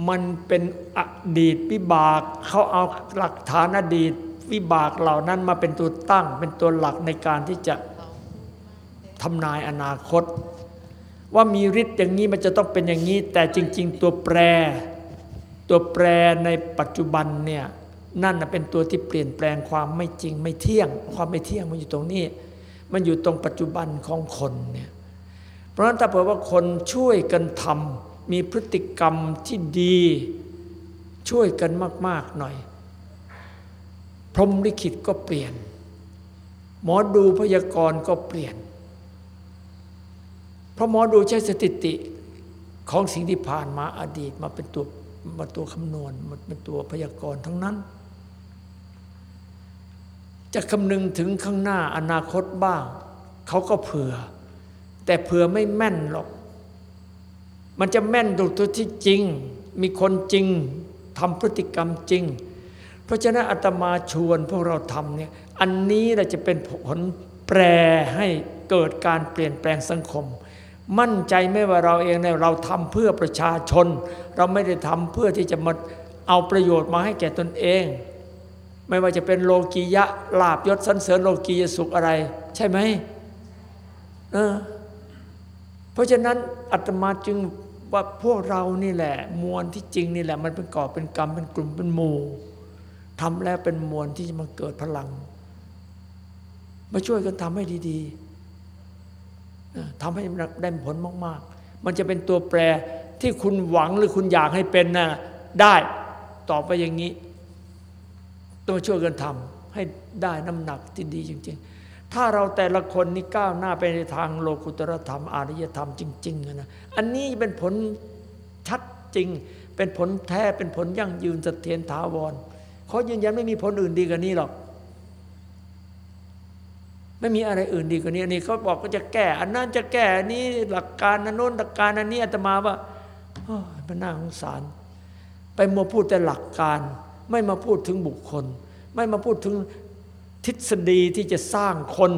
มันเป็นอดีตวิบากเขาเอาหลักฐานอดีตวิบากเหล่านั้นมาเป็นตัวตั้ง เป็นตัวหลักในการที่จะทำนายอนาคต ว่ามีฤทธิ์อย่างนี้มันจะต้องเป็นอย่างนี้ แต่จริง ๆ ตัวแปร ตัวแปรในปัจจุบันเนี่ยนั่นเป็นตัวที่เปลี่ยนแปลงความไม่จริงไม่เที่ยง ความไม่เที่ยงมันอยู่ตรงนี้ มันอยู่ตรงปัจจุบันของคนเนี่ยเพราะฉะนั้นถ้าเผื่อว่าคนช่วยกันทำ มีพฤติกรรมที่ดีช่วยกันมาก ๆ หน่อย พรหมลิขิตก็เปลี่ยน หมอดูพยากรณ์ก็เปลี่ยน เพราะหมอดูใช้สถิติของสิ่งที่ผ่านมาอดีตมาเป็นตัวมาตัวคำนวณมาเป็นตัวพยากรณ์ทั้งนั้น จะคำนึงถึงข้างหน้าอนาคตบ้าง เขาก็เผื่อ แต่เผื่อไม่แม่นหรอก มันจะแม่นตรงตัวที่จริง มีคนจริงทำพฤติกรรมจริง เพราะฉะนั้นอาตมาชวนพวกเราทำเนี่ยอันนี้เราจะเป็นผลแปรให้เกิดการเปลี่ยนแปลงสังคม มั่นใจไม่ว่าเราเองเนี่ยเราทำเพื่อประชาชน เราไม่ได้ทำเพื่อที่จะมาเอาประโยชน์มาให้แก่ตนเอง ไม่ว่าจะเป็นโลกียะลาบยศสันเสริญโลกียสุขอะไร ใช่ไหมเออเพราะฉะนั้นอาตมาจึง ว่าพวกเรานี่แหละ มวลที่จริงนี่แหละ มันเป็นก่อเป็นกรรมเป็นกลุ่มเป็นหมู่ทำแล้วเป็นมวลที่จะมาเกิดพลัง มาช่วยกันทำให้ดีๆทำให้ได้ผลมาก ๆ มันจะเป็นตัวแปรที่คุณหวังหรือคุณอยากให้เป็นน่ะได้ต่อไปอย่างนี้ ต้องช่วยกันทำให้ได้น้ำหนักที่ดีจริง ๆ ถ้าเราแต่ละคนนี่ก้าวหน้าไปในทางโลกุตรธรรมอารยธรรมจริงๆนะอันนี้เป็นผลชัดจริง เป็นผลแท้เป็นผลยั่งยืนเสถียรถาวรเขายืนยันไม่มีผลอื่นดีกว่านี้หรอก ไม่มีอะไรอื่นดีกว่านี้อันนี้เขาบอกก็จะแก้ อันนั้นจะแก้อันนี้หลักการอันโน้นหลักการอันนี้อาตมาว่าโอ้ยมันน่าสงสาร ไปมัวพูดแต่หลักการ ไม่มาพูดถึงบุคคล ไม่มาพูดถึง ทฤษฎีที่จะสร้างคน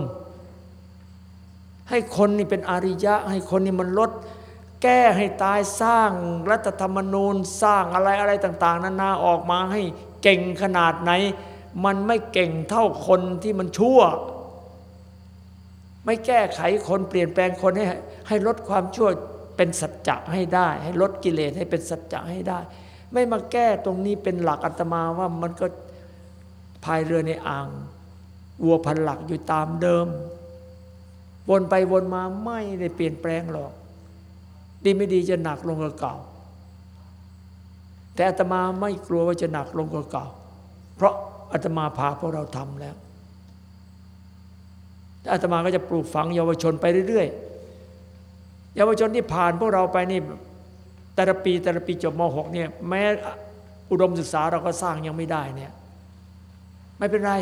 ให้คนนี่เป็นอริยะ ให้คนนี่มันลด แก้ให้ตายสร้างรัฐธรรมนูญสร้างอะไรอะไรต่าง ๆนานาออกมาให้เก่งขนาดไหน มันไม่เก่งเท่าคนที่มันชั่ว ไม่แก้ไขคนเปลี่ยนแปลงคนให้ให้ลดความชั่วเป็นสัจจะให้ได้ ให้ลดกิเลสให้เป็นสัจจะให้ได้ ไม่มาแก้ตรงนี้เป็นหลักอาตมาว่ามันก็พายเรือในอ่าง วัวพันหลักอยู่ตามเดิม วนไปวนมาไม่ได้เปลี่ยนแปลงหรอก ดีไม่ดีจะหนักลงกว่าเก่า แต่อาตมาไม่กลัวว่าจะหนักลงกว่าเก่า เพราะอาตมาพาพวกเราทำแล้วอาตมาก็จะปลูกฝังเยาวชนไปเรื่อยๆ เยาวชนที่ผ่านพวกเราไปนี่แต่ละปีแต่ละปีจบม .6 เนี่ยแม้อุดมศึกษาเราก็สร้างยังไม่ได้เนี่ย ไม่เป็นไร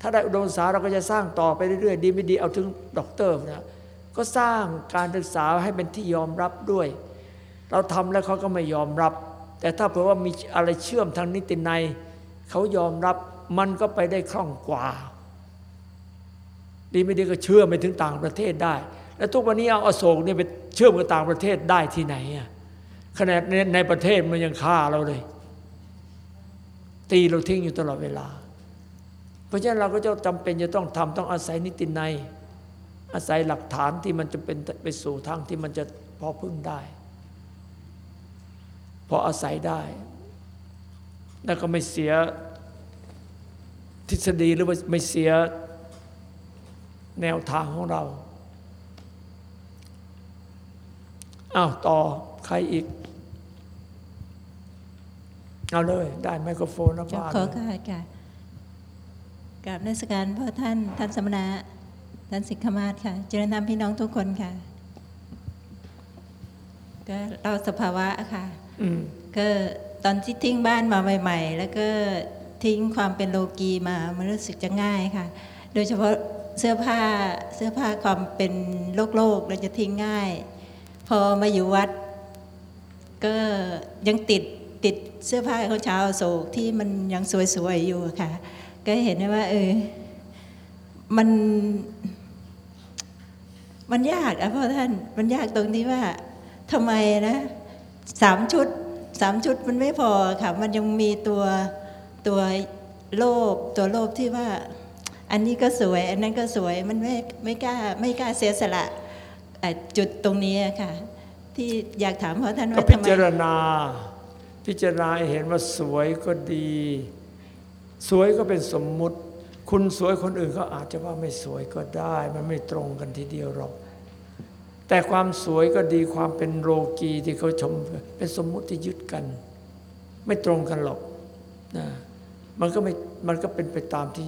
ถ้าได้อุดมศึกษาเราก็จะสร้างต่อไปเรื่อยๆ ดีไม่ดีเอาถึงด็อกเตอร์นะก็สร้างการศึกษาให้เป็นที่ยอมรับด้วย เราทำแล้วเขาก็ไม่ยอมรับ แต่ถ้าเผื่อว่ามีอะไรเชื่อมทางนิตินัยเขายอมรับมันก็ไปได้คล่องกว่า ดีไม่ดีก็เชื่อมไปถึงต่างประเทศได้ แล้วทุกวันนี้เอาอโศกเนี่ยไปเชื่อมกับต่างประเทศได้ที่ไหนอะขนาดในประเทศมันยังฆ่าเราเลย ตีเราทิ้งอยู่ตลอดเวลา เพราะฉะนั้นเราก็จะจำเป็นจะต้องทำต้องอาศัยนิตินัยอาศัยหลักฐานที่มันจะเป็นไปสู่ทางที่มันจะพอพึ่งได้ พออาศัยได้ แล้วก็ไม่เสียทฤษฎีหรือว่าไม่เสียแนวทางของเราอ้าวต่อใครอีก เอาเลย ได้ไมโครโฟนแล้วจะว่าขอค่ะ กราบนักสการพ่อท่านท่านสมณะท่านสิกขมาศค่ะ เจริญธรรมพี่น้องทุกคนค่ะ ก็เราสภาวะค่ะอืมก็ตอนที่ทิ้งบ้านมาใหม่ ๆ แล้วก็ทิ้งความเป็นโลกีมามันรู้สึกจะง่ายค่ะ โดยเฉพาะเสื้อผ้าเสื้อผ้าความเป็นโลกโลกเราจะทิ้งง่าย พอมาอยู่วัด ก็ยังติดติดเสื้อผ้าของชาวอโศกที่มันยังสวยๆอยู่ค่ะ ก็เห็นว่า เออ มันมันยากอะพ่อท่านมันยากตรงที่ว่าทำไมนะสามชุดสามชุดมันไม่พอค่ะ มันยังมีตัวตัวโลภตัวโลภที่ว่า อันนี้ก็สวย อันนั้นก็สวยมันไม่ไม่กล้าไม่กล้าเสียสละจุดตรงนี้ค่ะ ที่อยากถามพ่อท่านว่าทำไมพิจารณา พิจารณาเห็นว่าสวยก็ดี สวยก็เป็นสมมุติ คุณสวยคนอื่นเขาอาจจะว่าไม่สวยก็ได้ มันไม่ตรงกันทีเดียวหรอก แต่ความสวยก็ดีความเป็นโลกีที่เขาชมเป็นสมมุติที่ยึดกัน ไม่ตรงกันหรอกนะมันก็ไม่มันก็เป็นไปตามที่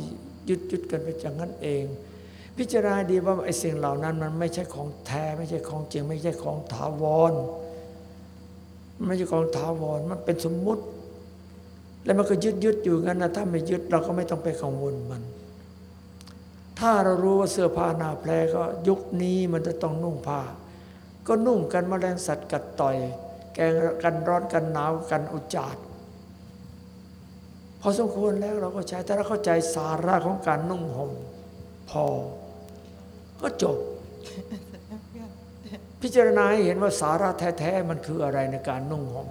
ยึดยึดกันไปอย่างนั้นเอง พิจารณาดีว่าไอ้สิ่งเหล่านั้น มันไม่ใช่ของแท้ไม่ใช่ของจริง ไม่ใช่ของถาวรไม่ใช่ของถาวรมันเป็นสมมุติ แล้วมันก็ยึดยึดอยู่งั้นนะถ้าไม่ยึดเราก็ไม่ต้องไปกังวลมัน ถ้าเรารู้ว่าเสื้อผ้าหนาแพรก็ยุคนี้มันจะต้องนุ่งผ้า ก็นุ่งกันแมลงสัตว์กัดต่อย แกงกันร้อนกันหนาวกันอุจจาดพอสมควรแล้วเราก็ใช้ถ้าเราเข้าใจสาระของการนุ่งห่มพอ ก็จบ พิจารณาให้เห็นว่าสาระแท้ ๆ มันคืออะไรในการนุ่งห่ม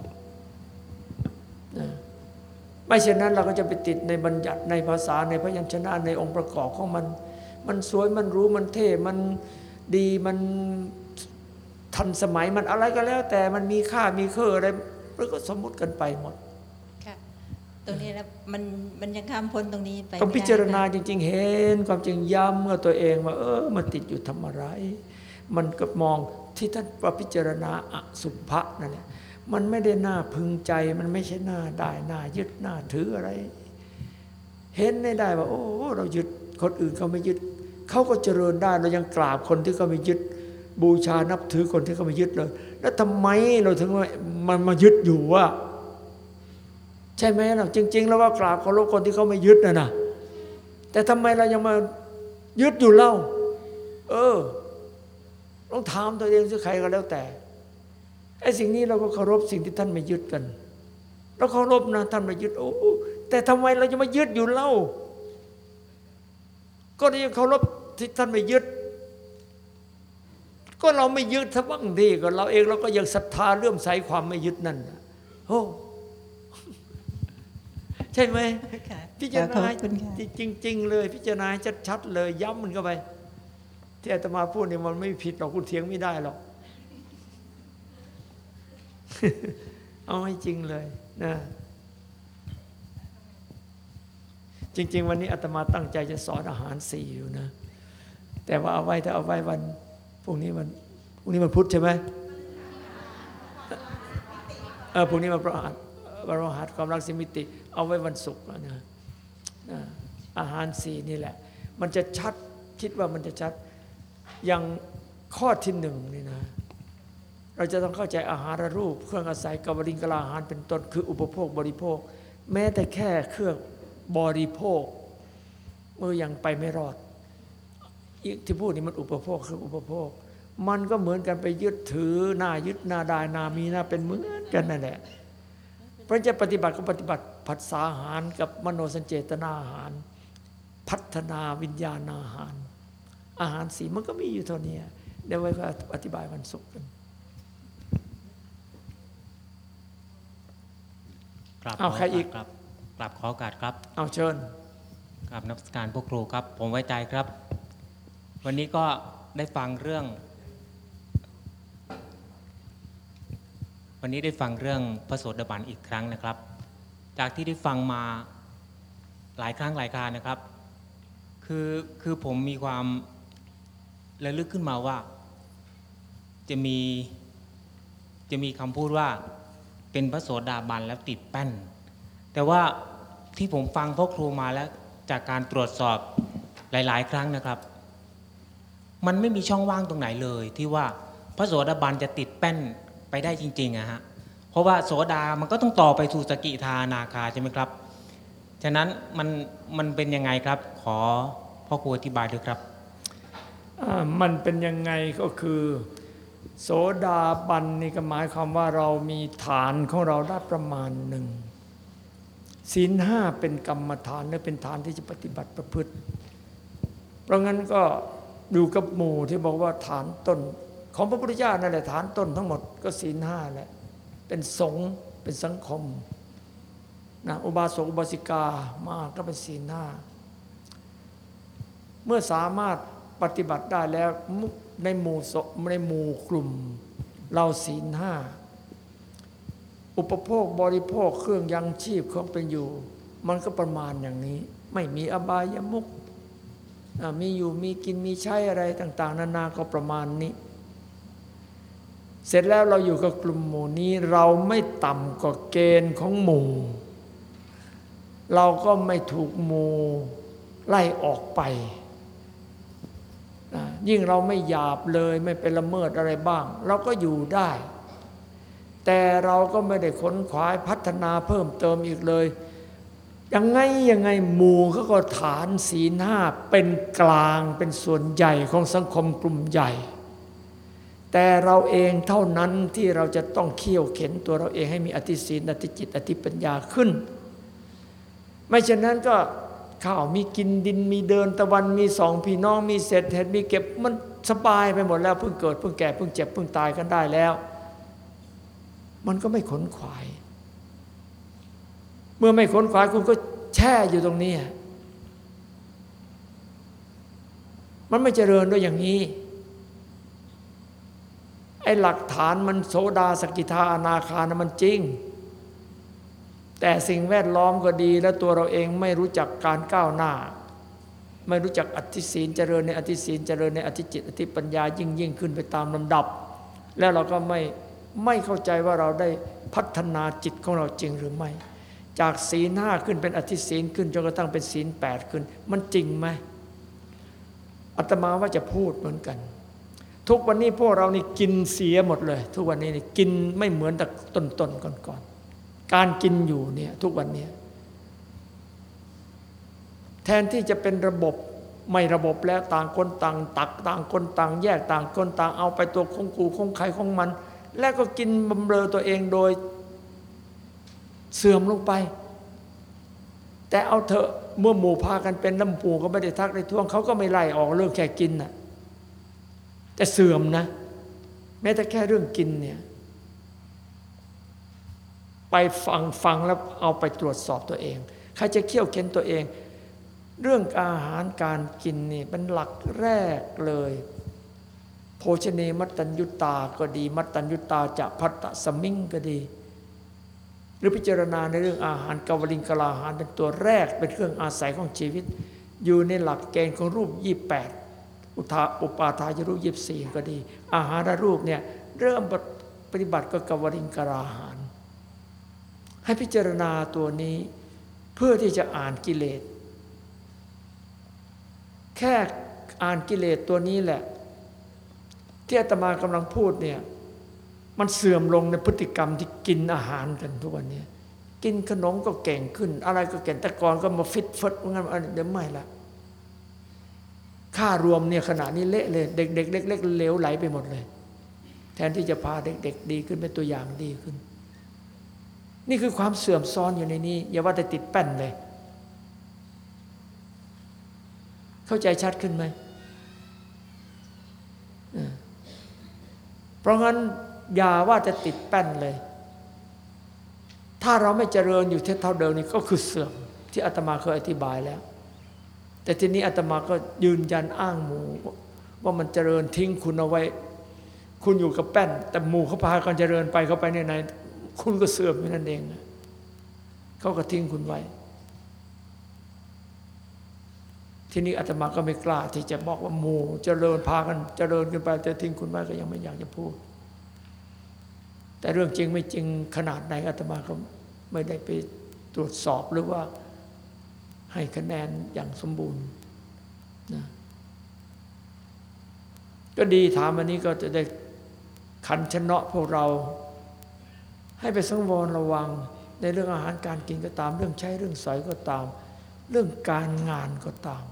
ไม่เช่นนั้นเราก็จะไปติดในบัญญัติในภาษาในพยัญชนะในองค์ประกอบของมัน มันสวยมันรู้มันเท่มันดีมันทันสมัยมันอะไรก็แล้ว แต่มันมีค่ามีเคออะไรแล้วก็สมมุติกันไปหมดค่ะตรงนี้แล้วมันมันยังข้ามพ้นตรงนี้ไปต้องไม่ได้พิจารณาค่ะจริง ๆ เห็นความจริงย้ำเมื่อตัวเองว่า เออมันติดอยู่ทำอะไร มันก็มองที่ท่านว่าพิจารณาอสุภะนั่นแหละ มันไม่ได้น่าพึงใจ มันไม่ใช่น่าได้น่ายึดน่าถืออะไร เห็นได้ได้ว่า โอ้ เรายึดคนอื่นเขาไม่ยึดเขาก็เจริญได้เรายังกราบคนที่เขาไม่ยึด บูชานับถือคนที่เขาไม่ยึดเลย แล้วทำไมเราถึงว่ามันมายึดอยู่ว่าใช่ไหมเราจริง ๆ แล้วว่ากราบเคารพคนที่เขาไม่ยึดนะนะแต่ทำไมเรายังมายึดอยู่เล่า เออลองถามตัวเองสิใครก็แล้วแต่ ไอ้สิ่งนี้เราก็เคารพสิ่งที่ท่านไม่ยึดกันเราเคารพนะท่านไม่ยึดโอ้แต่ทำไมเราจะมายึดอยู่เล่า ก็ยังเคารพที่ท่านไม่ยึด ก็เราไม่ยึดซะบ้างดีก็เราเองเราก็ยังศรัทธาเลื่อมใสความไม่ยึดนั่นน่ะโอ้ใช่ไหมค่ะพิจารขอบณาคุณค่ะจริง ๆ เลย พิจารณาชัดๆเลย ย้ำมันเข้าไปที่อาตมาพูดเนี่ยมันไม่ผิดหรอกคุณเถียงไม่ได้หรอก เอาให้จริงเลยนะจริง ๆ วันนี้อาตมาตั้งใจจะสอนอาหารสี่อยู่นะ แต่ว่าเอาไว้ถ้าเอาไว้วันพรุ่งนี้วันพรุ่งนี้มันพุธใช่ไหมเออพรุ่งนี้มันประหัสวันประหัสความรักสิมิติ เอาไว้วันศุกร์แล้วนะนะอาหารสี่นี่แหละ มันจะชัดคิดว่ามันจะชัดอย่างข้อที่หนึ่งนี่นะ เราจะต้องเข้าใจอาหารรูป เครื่องอาศัยกบริงกลาอาหารเป็นต้นคืออุปโภคบริโภค แม้แต่แค่เครื่องบริโภคเมื่อยังไปไม่รอดอีกที่พูดนี่มันอุปโภคคืออุปโภค มันก็เหมือนกันไปยึดถือหน้ายึดหน้าได้หน้ามีหน้าเป็นเหมือนกันนั่นแหละเพราะจะปฏิบัติก็ปฏิบัติผัสสาหารกับมโนสัญเจตนาอาหาร พัฒนาวิญญาณอาหาร อาหารสีมันก็มีอยู่เท่านี้เดี๋ยวไว้ก็อธิบายวันศุกร์กัน กราบอ้าวขใครอีกครับกราบขอโอกาสครับ เอาเชิญกราบนักการพวกครูครับ ผมไว้ใจครับ วันนี้ก็ได้ฟังเรื่อง วันนี้ได้ฟังเรื่องพระโสดาบันอีกครั้งนะครับ จากที่ได้ฟังมาหลายครั้งหลายครานะครับ คือคือผมมีความระลึกขึ้นมาว่า จะมีจะมีคำพูดว่า เป็นพระโสดาบันแล้วติดแป้น แต่ว่าที่ผมฟังพ่อครูมาแล้วจากการตรวจสอบหลาย ๆ ครั้งนะครับ มันไม่มีช่องว่างตรงไหนเลย ที่ว่าพระโสดาบันจะติดแป้นไปได้จริงๆอะฮะเพราะว่าโสดามันก็ต้องต่อไปสู่สกิทานาคาใช่ไหมครับ ฉะนั้นมันมันเป็นยังไงครับ ขอพ่อครูอธิบายด้วยครับ มันเป็นยังไงก็คือ โสดาบันนี่ก็หมายความว่าเรามีฐานของเราได้ประมาณหนึ่งศีลห้าเป็นกรรมฐานและเป็นฐานที่จะปฏิบัติประพฤติ เพราะงั้นก็อยู่กับหมู่ที่บอกว่าฐานต้น ของพระพุทธเจ้านั่นแหละฐานต้นทั้งหมดก็ศีลห้าแหละเป็นสงฆ์เป็นสังคมนะอุบาสกอุบาสิกามาก็เป็นศีลห้าเมื่อสามารถปฏิบัติได้แล้ว ในหมู่ในหมู่กลุ่ม เราศีลห้าอุปโภคบริโภคเครื่องยังชีพเครื่องเป็นอยู่ มันก็ประมาณอย่างนี้ ไม่มีอบายมุกมีอยู่มีกินมีใช้อะไรต่าง ๆ นานาก็ประมาณนี้ เสร็จแล้วเราอยู่กับกลุ่มหมู่นี้เราไม่ต่ำกว่าเกณฑ์ของหมู่ เราก็ไม่ถูกหมู่ไล่ออกไป นะยิ่งเราไม่หยาบเลยไม่ไปละเมิดอะไรบ้าง เราก็อยู่ได้ แต่เราก็ไม่ได้ค้นขวาพัฒนาเพิ่มเติมอีกเลย ยังไงยังไงหมู่เขาก็ฐานศีลห้าเป็นกลางเป็นส่วนใหญ่ของสังคมกลุ่มใหญ่ แต่เราเองเท่านั้นที่เราจะต้องเขี่ยวเข็นตัวเราเองให้มีอธิศีลอธิจิตอธิปัญญาขึ้น ไม่เช่นนั้นก็ ข้าวมีกินดินมีเดินตะวันมีสองพี่น้องมีเศษเห็ดมีเก็บมันสบายไปหมดแล้วเพิ่งเกิดเพิ่งแก่เพิ่งเจ็บเพิ่งตายกันได้แล้ว มันก็ไม่ขนขวาย เมื่อไม่ขนขวายคุณก็แช่อยู่ตรงนี้ มันไม่เจริญด้วยอย่างนี้ไอ้หลักฐานมันโสดาสกิทาอนาคานะมันจริง แต่สิ่งแวดล้อมก็ดีและตัวเราเองไม่รู้จักการก้าวหน้า ไม่รู้จักอธิศีลเจริญในอธิศีลเจริญในอธิจิตอธิปัญญายิ่งยิ่งขึ้นไปตามลำดับ แล้วเราก็ไม่ไม่เข้าใจว่าเราได้พัฒนาจิตของเราจริงหรือไม่ จากศีลห้าขึ้นเป็นอธิศีลขึ้นจนกระทั่งเป็นศีลแปดขึ้น มันจริงไหมอาตมาว่าจะพูดเหมือนกัน ทุกวันนี้พวกเรานี่กินเสียหมดเลย ทุกวันนี้นี่กินไม่เหมือนแต่ต้นๆก่อนๆ การกินอยู่เนี่ยทุกวันนี้แทนที่จะเป็นระบบไม่ระบบแล้วต่างคนต่าง ตักต่างคนต่าง แยกต่างคนต่างเอาไปตัวของกูของใครของมัน แล้วก็กินบำเรอตัวเองโดยเสื่อมลงไป แต่เอาเถอะเมื่อหมู่พากันเป็นน้ำปูก็ไม่ได้ทักได้ท่วงเขาก็ไม่ไล่ออกเรื่องแค่กินน่ะแต่เสื่อมนะ แม้แต่แค่เรื่องกินเนี่ย ไปฟังฟังแล้วเอาไปตรวจสอบตัวเอง ใครจะเคี่ยวเข็นตัวเอง เรื่องอาหารการกินนี่เป็นหลักแรกเลย โภชเนมัตตัญยุตาก็ดี มัตตัญยุตาจะพัตตสมิงก็ดี หรือพิจารณาในเรื่องอาหารกาวลิงกลาหารเป็นตัวแรกเป็นเครื่องอาศัยของชีวิต อยู่ในหลักเกณฑ์ของรูปยี่แปดอุทาอุปาทายรูปยี่สี่ก็ดี อาหารรูปเนี่ยเริ่มปฏิบัติก็กาวลิงกลาหาร ให้พิจารณาตัวนี้ เพื่อที่จะอ่านกิเลส แค่อ่านกิเลสตัวนี้แหละ ที่อาตมากำลังพูดเนี่ย มันเสื่อมลงในพฤติกรรมที่กินอาหารกันทุกวันนี้กินขนมก็เก่งขึ้น อะไรก็เก่งแต่ก่อนก็มาฟิตเฟดงั้นเดี๋ยวไม่ละค่ารวมเนี่ยขณะนี้เละเลย เด็กๆเล็กๆเหลวไหลไปหมดเลย แทนที่จะพาเด็ก ๆ ดีขึ้นเป็นตัวอย่างดีขึ้น นี่คือความเสื่อมซ้อนอยู่ในนี้ อย่าว่าแต่ติดแป้นเลย เข้าใจชัดขึ้นไหมเพราะงั้นอย่าว่าจะติดแป้นเลย ถ้าเราไม่เจริญอยู่เท่าเดิมนี่ก็คือเสื่อมที่อาตมาเคยอธิบายแล้ว แต่ทีนี้อาตมาก็ยืนยันอ้างหมูว่ามันเจริญทิ้งคุณเอาไว้ คุณอยู่กับแป้น แต่หมู่เขาพากันเจริญไปเขาไปในใน คุณก็เสื่อมอยู่นั่นเองเขาก็ทิ้งคุณไว้ ทีนี้อาตมาก็ไม่กล้า ที่จะบอกว่าหมู่เจริญพากันเจริญขึ้นไปแต่ทิ้งคุณไว้ก็ยังไม่อยากจะพูด แต่เรื่องจริงไม่จริงขนาดไหนอาตมาก็ไม่ได้ไปตรวจสอบหรือว่าให้คะแนนอย่างสมบูรณ์นะก็ดีถามอันนี้ก็จะได้ขันชนะพวกเรา ให้ไปสังวรระวังในเรื่องอาหารการกินก็ตาม เรื่องใช้เรื่องสอยก็ตาม เรื่องการงานก็ตาม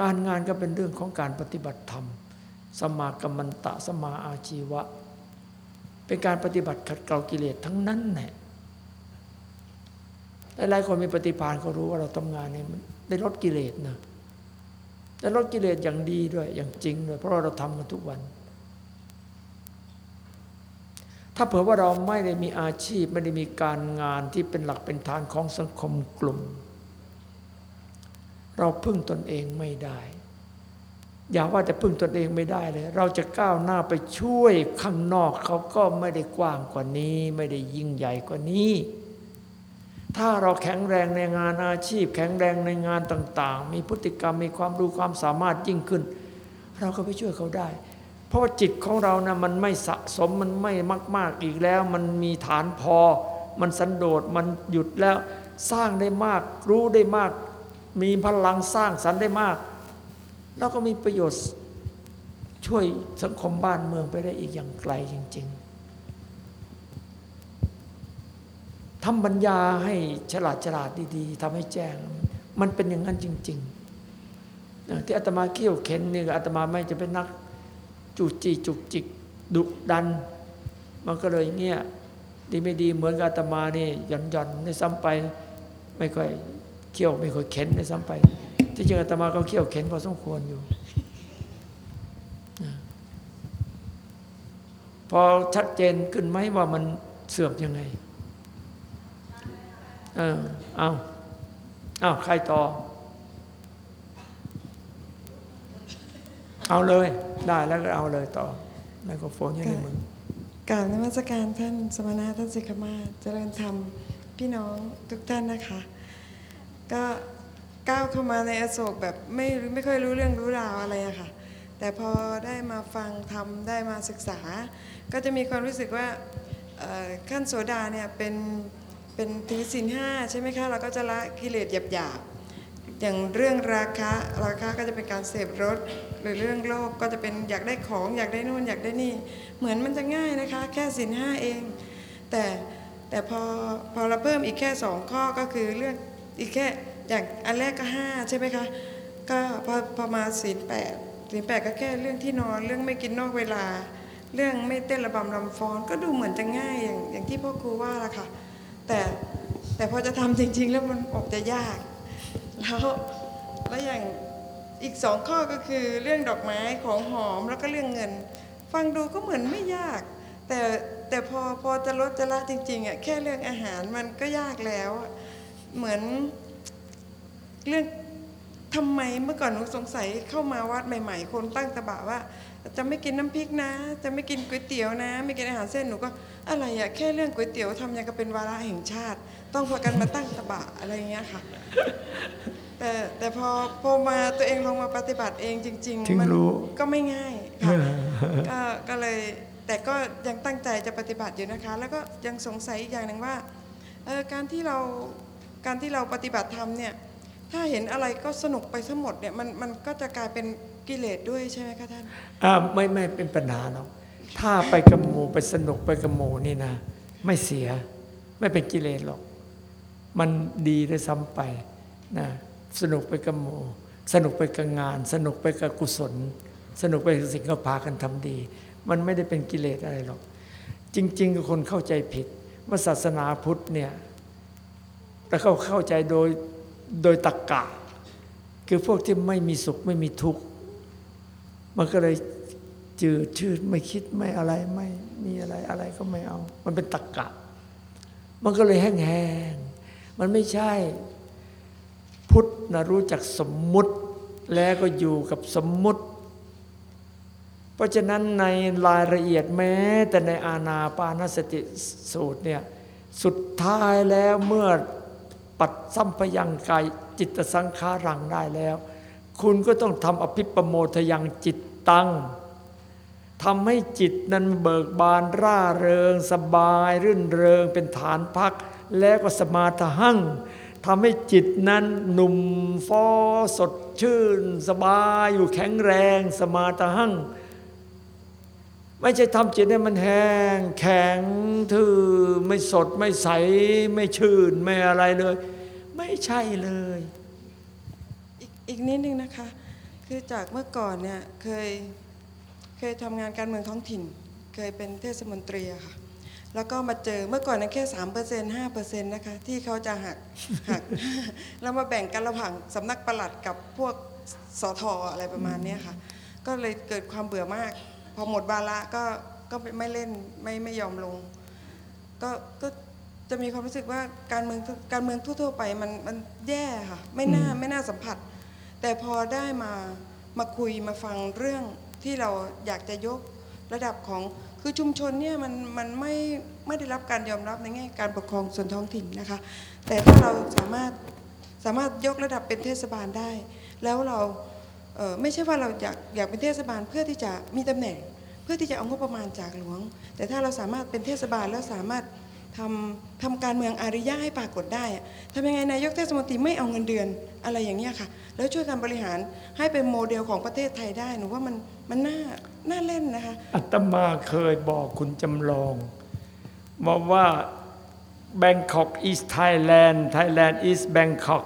การงานก็เป็นเรื่องของการปฏิบัติธรรม สมากรรมันตะสมาอาชีวะ เป็นการปฏิบัติขัดเกลากิเลสทั้งนั้นแหละหลายๆคนมีปฏิภาณเขารู้ว่าเราทำงานเนี่ยมันได้ลดกิเลสนะแต่ลดกิเลสอย่างดีด้วยอย่างจริงด้วยเพราะเราทำกันทุกวัน ถ้าเผื่อว่าเราไม่ได้มีอาชีพไม่ได้มีการงานที่เป็นหลักเป็นฐานของสังคมกลุ่ม เราพึ่งตนเองไม่ได้ อย่าว่าแต่พึ่งตนเองไม่ได้เลย เราจะก้าวหน้าไปช่วยข้างนอกเขาก็ไม่ได้กว้างกว่านี้ ไม่ได้ยิ่งใหญ่กว่านี้ ถ้าเราแข็งแรงในงานอาชีพ แข็งแรงในงานต่าง ๆ มีพฤติกรรมมีความรู้ความสามารถยิ่งขึ้น เราก็ไปช่วยเขาได้ เพราะว่าจิตของเรานะมันไม่สะสมมันไม่มาก ๆอีกแล้ว มันมีฐานพอ มันสันโดษมันหยุดแล้วสร้างได้มากรู้ได้มาก มีพลังสร้างสรรค์ได้มาก แล้วก็มีประโยชน์ช่วยสังคมบ้านเมืองไปได้อีกอย่างไกลจริง ๆทำปัญญาให้ฉลาดฉลาดดีๆทำให้แจ้ง มันเป็นอย่างนั้นจริง ๆ ที่อาตมาเขี่ยวเข็นนี่ก็อาตมาไม่จะเป็นนัก จุกจีจุกจิกดุดัน มันก็เลยเนี่ยดีไม่ดีเหมือนกับอาตมานี่หย่อนหย่อนในซ้ำไป ไม่ค่อยเขี่ยวไม่ค่อยเข็นในซ้ำไป ที่จริงอาตมาก็เขี่ยวเข็นพอสมควรอยู่พอชัดเจนขึ้นไหมว่ามันเสื่อมยังไง เออเอาเอาใครต่อ เอาเลยได้แล้วก็เอาเลยต่อไมโครโฟนอยู่ในมือกราบนมัสการท่านสมณะท่านสิกขมาเจริญธรรมพี่น้องทุกท่านนะคะ ก็ก้าวเข้ามาในอโศกแบบไม่ไม่ค่อยรู้เรื่องรู้ราวอะไรอะค่ะ แต่พอได้มาฟังธรรมได้มาศึกษา ก็จะมีความรู้สึกว่าขั้นโสดาเนี่ยเป็นเป็นถือศีลห้าใช่ไหมคะเราก็จะละกิเลสหยาบๆอย่างเรื่องราคะราคะก็จะเป็นการเสพรส หรือเรื่องโลภก็จะเป็นอยากได้ของอยากได้นู่นอยากได้นี่ เหมือนมันจะง่ายนะคะ แค่สินห้าเอง แต่แต่พอพอเราเพิ่มอีกแค่สองข้อก็คือเรื่องอีกแค่อย่างอันแรกก็ห้าใช่ไหมคะก็พอพอมาศีลแปดศีลแปดก็แค่เรื่องที่นอนเรื่องไม่กินนอกเวลา เรื่องไม่เต้นระบำลำฟ้อนก็ดูเหมือนจะง่ายอย่างอย่างที่พ่อครูว่าละค่ะ แต่แต่พอจะทำจริง ๆ แล้วมันออกจะยาก แล้วแล้วอย่าง อีกสองข้อก็คือเรื่องดอกไม้ของหอมแล้วก็เรื่องเงิน ฟังดูก็เหมือนไม่ยาก แต่แต่พอพอจะลดจะละจริงๆอะแค่เรื่องอาหารมันก็ยากแล้ว เหมือนเรื่องทำไมเมื่อก่อนหนูสงสัยเข้ามาวัดใหม่ ๆ คนตั้งตะบะว่า จะไม่กินน้ำพริกนะ จะไม่กินก๋วยเตี๋ยวนะ ไม่กินอาหารเส้นหนูก็อะไรอะแค่เรื่องก๋วยเตี๋ยวทำยังกับเป็นวาระแห่งชาติ ต้องพากันมาตั้งตะบะอะไรเงี้ยค่ะ แต่แต่พอพอมาตัวเองลงมาปฏิบัติเองจริงถึงๆมัรู้ก็ไม่ง่ายค่ะก็ก็เลยแต่ก็ยังตั้งใจจะปฏิบัติอยู่นะคะ แล้วก็ยังสงสัยอีกอย่างหนึ่งว่าเออการที่เราการที่เราปฏิบัติธรรมเนี่ยถ้าเห็นอะไรก็สนุกไปทั้งหมดเนี่ยมันมันก็จะกลายเป็นกิเลสด้วยใช่ไหมคะท่านอ่าไม่ไม่เป็นปัญหาหรอกถ้าไปกับหมู่ไปสนุกไปกับหมู่นี่นะ ไม่เสียไม่เป็นกิเลสหรอก มันดีได้วยซ้ำไปนะ สนุกไปกับหมู่สนุกไปกับงาน สนุกไปกับกุศล สนุกไปกับสิ่งที่พากันทำดี มันไม่ได้เป็นกิเลสอะไรหรอก จริงๆคนเข้าใจผิดว่าศาสนาพุทธเนี่ยแต่เขาเข้าใจโดยโดยตรกกะ คือพวกที่ไม่มีสุขไม่มีทุกข์มันก็เลยจืดชืดไม่คิดไม่อะไรไม่มีอะไรอะไรก็ไม่เอา มันเป็นตรกกะ มันก็เลยแห้งๆมันไม่ใช่ พุทธนะรู้จักสมมุติแล้วก็อยู่กับสมมุติ เพราะฉะนั้นในรายละเอียดแม้ แต่ในอาณาปานสติสูตรเนี่ยสุดท้ายแล้วเมื่อปัดสัมพยังกายจิตสังขารังได้แล้ว คุณก็ต้องทำอภิปโมทยังจิตตังทำให้จิตนั้นเบิกบานร่าเริง สบาย รื่นเริงเป็นฐานพัก แล้วก็สมาทหั่ง ทำให้จิตนั้นหนุ่มฟอสดชื่น สบายอยู่แข็งแรงสมาทหั่ง ไม่ใช่ทำจิตให้มันแห้งแข็งทื่อไม่สดไม่ใส ไม่ชื่น ไม่อะไรเลย ไม่ใช่เลยอีกอีกนิดนึงนะคะ คือจากเมื่อก่อนเนี่ยเคยเคยทำงานการเมืองท้องถิ่น เคยเป็นเทศมนตรีค่ะ แล้วก็มาเจอเมื่อก่อนนั้นแค่สามเปอร์เซ็นห้าเปอร์เซ็นต์นะคะที่เขาจะหักหัก แล้วมาแบ่งกันระหว่างสำนักปลัดกับพวกสอทออะไรประมาณเนี้ยค่ะ ก็เลยเกิดความเบื่อมาก พอหมดวาระก็ก็ไม่เล่นไม่ไม่ยอมลง ก็ก็จะมีความรู้สึกว่าการเมืองการเมืองทั่ว ๆ ไปมันมันแย่ค่ะ ไม่น่าไม่น่าสัมผัส แต่พอได้มามาคุยมาฟังเรื่องที่เราอยากจะยกระดับของ คือชุมชนเนี่ยมันมันไม่ไม่ได้รับการยอมรับในแง่การปกครองส่วนท้องถิ่นนะคะ แต่ถ้าเราสามารถสามารถยกระดับเป็นเทศบาลได้ แล้วเราเไม่ใช่ว่าเราอยากอยากเป็นเทศบาลเพื่อที่จะมีตำแหน่ง เพื่อที่จะเอางบประมาณจากหลวง แต่ถ้าเราสามารถเป็นเทศบาลแล้วสามารถทำทำการเมืองอาริยะให้ปรากฏได้ทำยังไงนายกเทศมนตรีไม่เอาเงินเดือนอะไรอย่างเนี้ยค่ะ แล้วช่วยการบริหารให้เป็นโมเดลของประเทศไทยได้หนูว่ามันมันน่า น่าเล่นนะคะอาตมาเคยบอกคุณจำลองมาว่า Bangkok is Thailand Thailand is Bangkok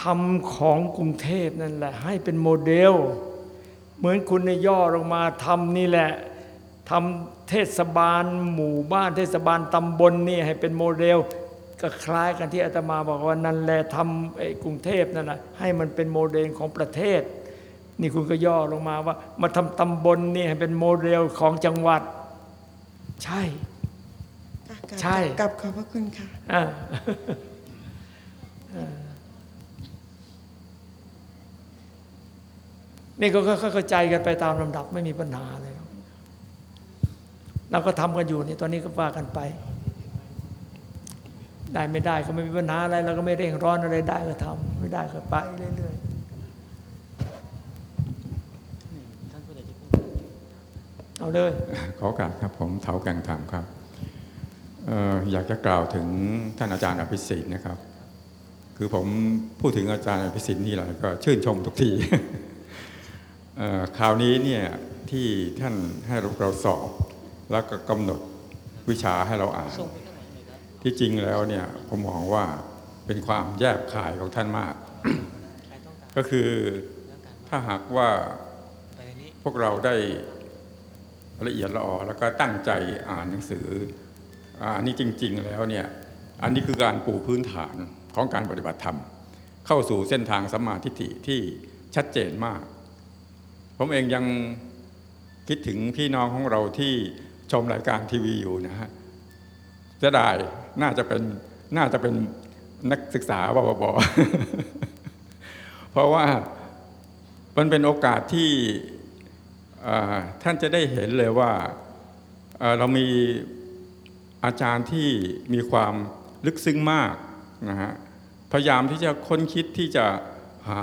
ทำของกรุงเทพนั่นแหละ ให้เป็นโมเดล เหมือนคุณเนี่ยย่อลงมาทำนี่แหละทำเทศบาลหมู่บ้านเทศบาลตำบลนี่ให้เป็นโมเดล ก็คล้ายกันที่อาตมาบอกว่านั่นแหละทำไอ้กรุงเทพนั่นแหละให้มันเป็นโมเดลของประเทศ นี่คุณก็ย่อลงมาว่า มาทำตำบลนี่ให้เป็นโมเดลของจังหวัด ใช่ ใช่กับขอบพระคุณค่ะอ่านี่ก็ค่อยๆเข้าใจกันไปตามลำดับไม่มีปัญหาเลยหรอกเราก็ทำกันอยู่นี่ตอนนี้ก็ว่ากันไป ได้ไม่ได้ก็ไม่มีปัญหาอะไรเราก็ไม่เร่งร้อนอะไรได้ก็ทำไม่ได้ก็ไปเรื่อยๆ เอาเลยขอโอกาสครับผมเถาแกงธรรมครับอออยากจะกล่าวถึงท่านอาจารย์อภิสิทธิ์นะครับ คือผมพูดถึงอาจารย์อภิสิทธิ์นี่แหละก็ชื่นชมทุกทีคราวนี้เนี่ยที่ท่านให้เราสอบ แล้วก็กำหนดวิชาให้เราอ่าน ที่จริงแล้วเนี่ยผมมองว่าเป็นความแยบขายของท่านมาก ก็คือถ้าหากว่าพวกเราได้ ละเอียดละออแล้วก็ตั้งใจอ่านหนังสืออาอันนี้จริง ๆ แล้วเนี่ยอันนี้คือการปูพื้นฐานของการปฏิบัติธรรม เข้าสู่เส้นทางสัมมาทิฏฐิที่ชัดเจนมาก ผมเองยังคิดถึงพี่น้องของเราที่ชมรายการทีวีอยู่นะฮะจะได้น่าจะเป็นน่าจะเป็นนักศึกษาบบบเพราะว่ามันเป็นโอกาสที่ ท่านจะได้เห็นเลยว่าเรามีอาจารย์ที่มีความลึกซึ้งมากนะฮะพยายามที่จะค้นคิดที่จะหา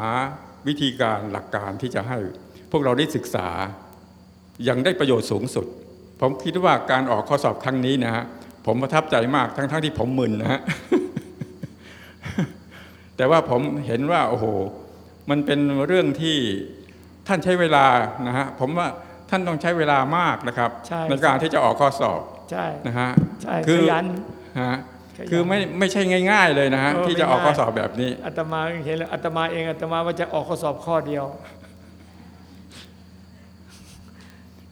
วิธีการหลักการที่จะให้พวกเราได้ศึกษายังได้ประโยชน์สูงสุด ผมคิดว่าการออกข้อสอบครั้งนี้นะฮะผมประทับใจมากทั้งๆทที่ผมมึนนะฮะแต่ว่าผมเห็นว่าโอ้โห มันเป็นเรื่องที่ ท่านใช้เวลานะฮะผมว่าท่านต้องใช้เวลามากนะครับใช่การที่จะออกข้อสอบใช่นะฮะใช่คืขยันฮะขยันคือไม่ไม่ใช่ง่าย ๆ เลยนะฮะเออที่จะไม่ออกข้อง่ายสอบแบบนี้อาตมาเห็นแล้วอาตมาเองอาตมาว่าจะออกข้อสอบข้อเดียว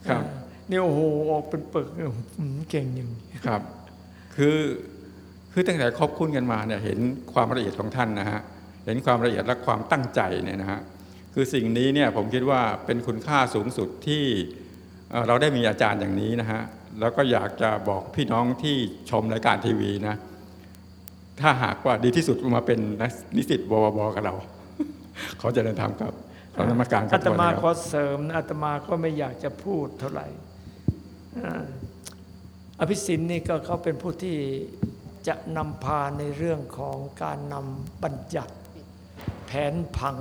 ครับอ่านี่โอ้โหออกเป็นปึกเนี่ยอืมเก่งอย่างนี้ครับ คือคือตั้งแต่คบคุ้นกันมาเนี่ยเห็นความละเอียดของท่านนะฮะเห็นความละเอียดและความตั้งใจเนี่ยนะฮะ คือสิ่งนี้เนี่ยผมคิดว่าเป็นคุณค่าสูงสุดที่เอ่อเราได้มีอาจารย์อย่างนี้นะฮะแล้วก็อยากจะบอกพี่น้องที่ชมรายการทีวีนะ ถ้าหากว่าดีที่สุดมาเป็นนักนิสิตบวบกับเราขอเจริญธรรมครับขอนมัสการครัอาบตมาสวัสดีขคอรับเสริมนะอาตมาก็ไม่อยากจะพูดเท่าไหร่อ่าอภิสินนี่ก็เขาเป็นผู้ที่จะนำพาในเรื่องของการนำบัญญัติ แผนผัง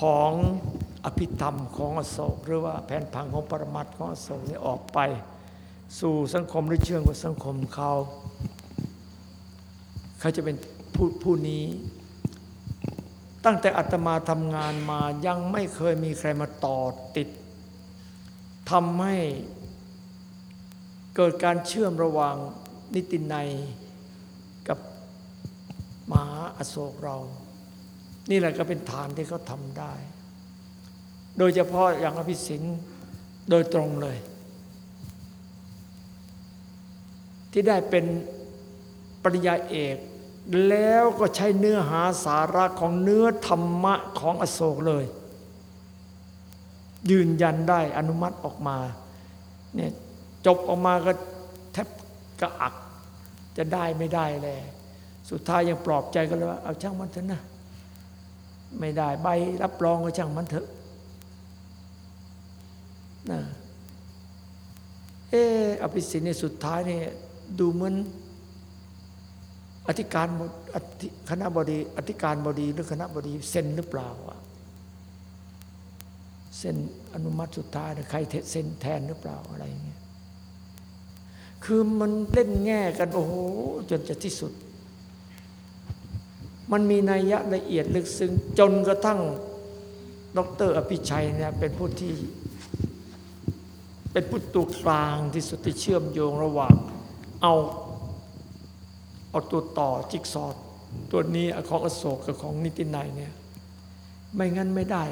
ของอภิธรรมของอโศก หรือว่าแผนผังของปรมัตถ์ของอโศกนี่ออกไป สู่สังคมหรือเชื่องกับสังคมเขาเขาจะเป็นผู้ผู้นี้ ตั้งแต่อาตมาทำงานมายังไม่เคยมีใครมาต่อติดทำให้เกิดการเชื่อมระหว่างนิตินัยกับมหาอโศกเรา นี่แหละก็เป็นฐานที่เขาทำได้ โดยเฉพาะอย่างอภิสินโดยตรงเลย ที่ได้เป็นปริญญาเอก แล้วก็ใช้เนื้อหาสาระของเนื้อธรรมะของอโศกเลย ยืนยันได้อนุมัติออกมาเนี่ยจบออกมาก็แทบกระอักจะได้ไม่ได้เลย สุดท้ายยังปลอบใจกันเลยว่า เอาช่างมันเถอะนะ ไม่ได้ใบรับรองก็ช่างมันเถอะนะเอออภิสิทธิ์ในสุดท้ายเนี่ยดูเหมือนอธิการคณะบดีอธิการบดีหรือคณะบดีเซ็นหรือเปล่าอะเซ็นอนุมัติสุดท้ายใครเซ็นแทนหรือเปล่าอะไรอย่างเงี้ยคือมันเล่นแง่กันโอ้โหจนจะที่สุด มันมีนัยยะละเอียดลึกซึ้งจนกระทั่งด็อกเตอร์อภิชัยเนี่ยเป็นผู้ที่ เป็นผู้ตัวกลางที่สุดที่เชื่อมโยงระหว่างเอาเอาตัวต่อจิ๊กซอว์ตัวนี้ของอโศกกับของนิตินัยเนี่ยไม่งั้นไม่ได้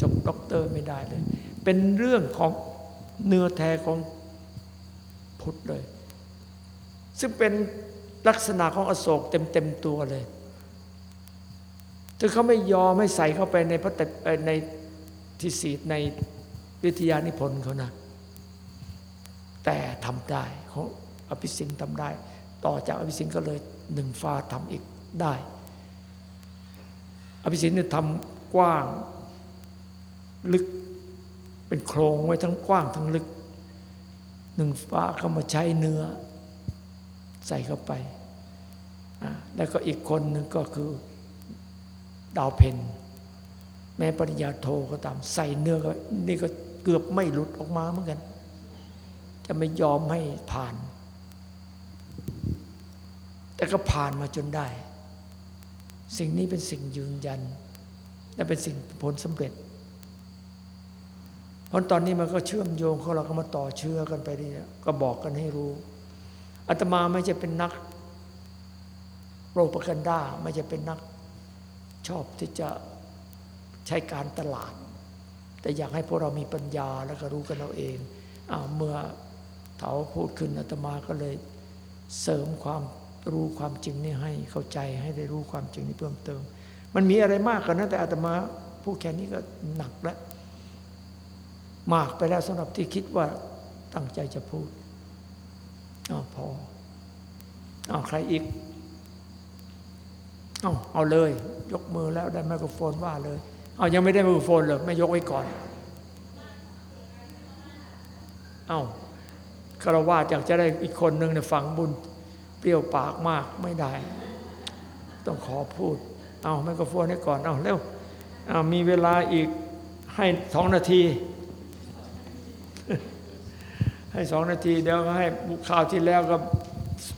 จบด็อกเตอร์ไม่ได้เลย เป็นเรื่องของเนื้อแท้ของพุทธเลย ซึ่งเป็นลักษณะของอโศกเต็มเต็มตัวเลย ถึงเขาไม่ยอมไม่ใส่เข้าไปในพระแต่ในทิศีในวิทยานิพนธ์เขานะ แต่ทำได้ของอภิสิงห์ทำได้ ต่อจากอภิสิงห์ก็เลยหนึ่งฟ้าทำอีกได้ อภิสิงห์เนี่ยทำกว้างลึกเป็นโครงไว้ทั้งกว้างทั้งลึก หนึ่งฟ้าเขามาใช้เนื้อ ใส่เข้าไป แล้วก็อีกคนหนึ่งก็คือ ดาวเพนแม้ปริญญาโทก็ตามใส่เนื้อก็นี่ก็เกือบไม่หลุดออกมาเหมือนกัน จะไม่ยอมให้ผ่าน แต่ก็ผ่านมาจนได้ สิ่งนี้เป็นสิ่งยืนยัน และเป็นสิ่งผลสำเร็จเพราะตอนนี้มันก็เชื่อมโยงเขาเราก็มาต่อเชื่อกันไปนี่ก็บอกกันให้รู้อาตมาไม่ใช่เป็นนักโรปกันด้าไม่ใช่เป็นนัก ชอบที่จะใช้การตลาด แต่อยากให้พวกเรามีปัญญาแล้วก็รู้กันเอาเองอาเมื่อเถาพูดขึ้นอาตมาก็เลยเสริมความรู้ความจริงนี่ให้เข้าใจให้ได้รู้ความจริงนี้เพิ่มเติม มันมีอะไรมากกว่านั้นแต่อาตมาพูดแค่นี้ก็หนักแล้วมากไปแล้วสำหรับที่คิดว่าตั้งใจจะพูดอาพอเอาใครอีก เอาเอาเลย ยกมือแล้วได้ไมโครโฟนว่าเลย เอายังไม่ได้ไมโครโฟนเลยไม่ยกไว้ก่อน เอาคารวะอยากจะได้อีกคนหนึ่งในฝังบุญ เปรี้ยวปากมากไม่ได้ ต้องขอพูด เอาไมโครโฟนให้ก่อน เอาเร็วเอามีเวลาอีกให้สองนาที ให้สองนาทีเดี๋ยวให้ข่าวที่แล้วก็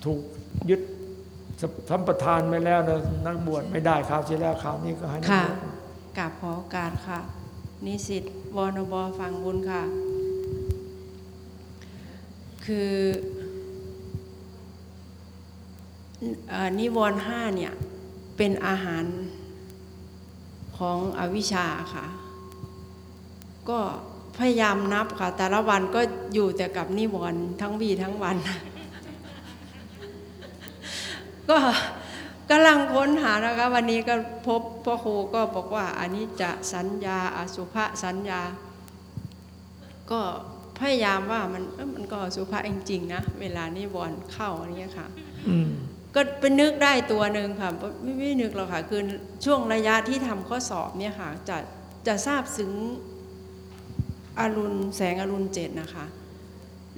ถูกยึด สัมปทานไปแล้วนะนักบวชไม่ได้ข่าวที่แล้วข่าวนี้ก็ให้นักค่ะบวชกราบขอโอกาสค่ะ นิสิตวนบอฟังบุญค่ะ คือเอ่อนิวรณ์ห้าเนี่ย เป็นอาหารของอวิชชาค่ะ ก็พยายามนับค่ะ แต่ละวันก็อยู่แต่กับนิวรณ์ทั้งวีทั้งวัน ก็กำลังค้นหานะคะวันนี้ก็พบพ่อครูก็บอกว่าอันนี้จะสัญญาอสุภสัญญา ก็พยายามว่ามันเอ้อมันก็อสุภะจริงๆนะเวลานิวรณ์เข้าอันนี้ค่ะอืมก็ไปนึกได้ตัวหนึ่งค่ะไม่ไม่นึกหรอกค่ะคือช่วงระยะที่ทำข้อสอบเนี่ยค่ะจะจะทราบซึ้งอรุณแสงอรุณเจ็ดนะคะ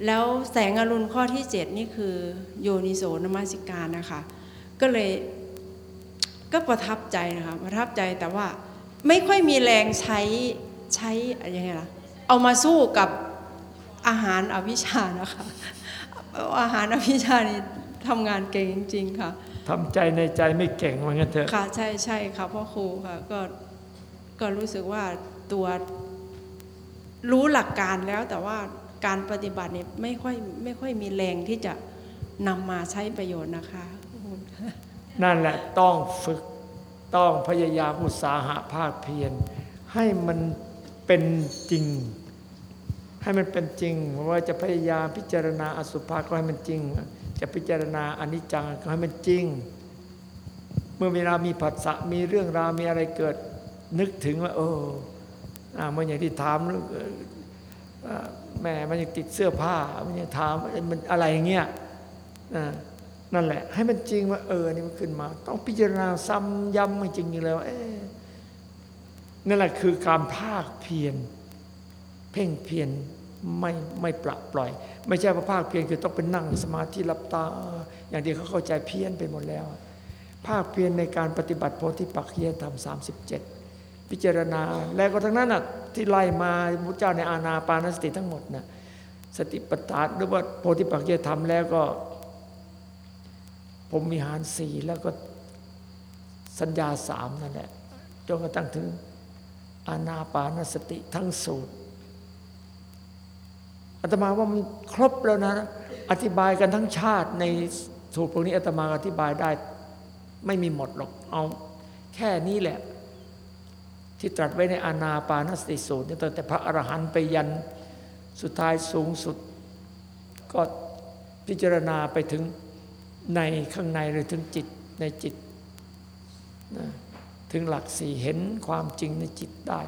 แล้วแสงอรุณข้อที่เจ็ดนี่คือโยนิโสนมัสิการนะคะ ก็เลยก็ประทับใจนะคะประทับใจแต่ว่าไม่ค่อยมีแรงใช้ใช้อะไรยังไงล่ะเอามาสู้กับอาหารอวิชชานะคะอาหารอวิชชานี่ทำงานเก่งจริง ๆ ค่ะทำใจในใจไม่เก่งว่างั้นเถอะค่ะใช่ใช่ค่ะพ่อครูค่ะก็ก็รู้สึกว่าตัวรู้หลักการแล้วแต่ว่าการปฏิบัติเนี่ยไม่ค่อยไม่ค่อยมีแรงที่จะนำมาใช้ประโยชน์นะคะขอบคุณค่ะ นั่นแหละต้องฝึกต้องพยายามอุตสาหะภาคเพียรให้มันเป็นจริง ให้มันเป็นจริงว่าจะพยายามพิจารณาอสุภะก็ให้มันจริง จะพิจารณาอนิจจังก็ให้มันจริง เมื่อเวลามีผัสสะมีเรื่องราวมีอะไรเกิดนึกถึงว่าเออเมื่ออย่างที่ถามเรื่องเอ่ออ่าแม่มันยังติดเสื้อผ้ามันยังถามว่ามันอะไรอย่างเงี้ยอ่า นั่นแหละ ให้มันจริงว่าเออนี่มันขึ้นมา ต้องพิจารณาซ้ำย้ำมันจริงอยู่แล้วเอ๊นั่นแหละคือการภาคเพียรเพ่งเพียรไม่ไม่ปละปล่อย ไม่ใช่ว่าภาคเพียรคือต้องเป็นนั่งสมาธิหลับตา อย่างที่เขาเข้าใจเพี้ยนไปหมดแล้ว ภาคเพียรในการปฏิบัติโพธิปักขียธรรม37พิจารณาแล้วก็ทั้งนั้นน่ะที่ไล่มาพุทธเจ้าในอาณาปานสติทั้งหมดน่ะสติปัฏฐานหรือว่าโพธิปักขียธรรมแล้วก็ ผมมีหารสี่แล้วก็สัญญาสามนั่นแหละจนกระทั่งถึงอาณาปานสติทั้งสูตรอาตมาว่ามันครบแล้วนะ อธิบายกันทั้งชาติในสูตรพวกนี้อาตมาอธิบายได้ไม่มีหมดหรอกเอาแค่นี้แหละ ที่ตรัสไว้ในอานาปานสติสูตรเนี่ยตั้งแต่พระอรหันต์ไปยันสุดท้ายสูงสุด ก็พิจารณาไปถึง ในข้างในหรือถึงจิตในจิตนะถึงหลักสี่เห็นความจริงในจิตได้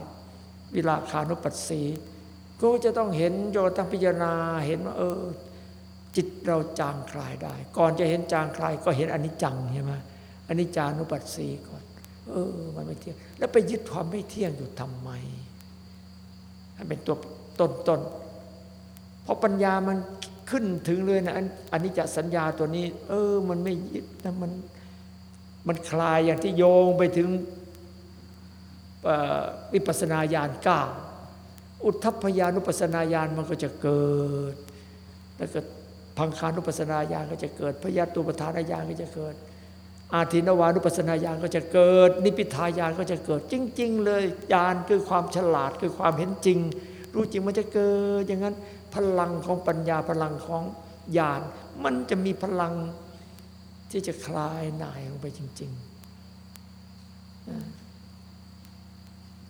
วิลาคานุปัสสีก็จะต้องเห็นโยตังพิจารณาเห็นว่าเออ จิตเราจางคลายได้ ก่อนจะเห็นจางคลายก็เห็นอนิจจังใช่ไหมอนิจจานุปัสสีก่อน เออ มันไม่เที่ยง แล้วไปยึดความไม่เที่ยงอยู่ทำไมให้เป็นตัวต้นต้นเพราะปัญญามัน ขึ้นถึงเลยนะอันนี้จะสัญญาตัวนี้ เออ มันไม่ยึดนะมันมันคลายอย่างที่โยงไปถึงอ่อวิปัสนาญาณเก้าอุทธัพยานุปัสนาญาณมันก็จะเกิด แล้วก็พังคานุปัสนาญาณก็จะเกิดพยาตุปทานญาณก็จะเกิด อาทินวานุปัสนาญาณก็จะเกิด นิพพิทายานก็จะเกิด จริง ๆ เลยญาณคือความฉลาดคือความเห็นจริง รู้จริงมันจะเกิดอย่างนั้น พลังของปัญญาพลังของญาณมันจะมีพลังที่จะคลายหน่ายลงไปจริง ๆ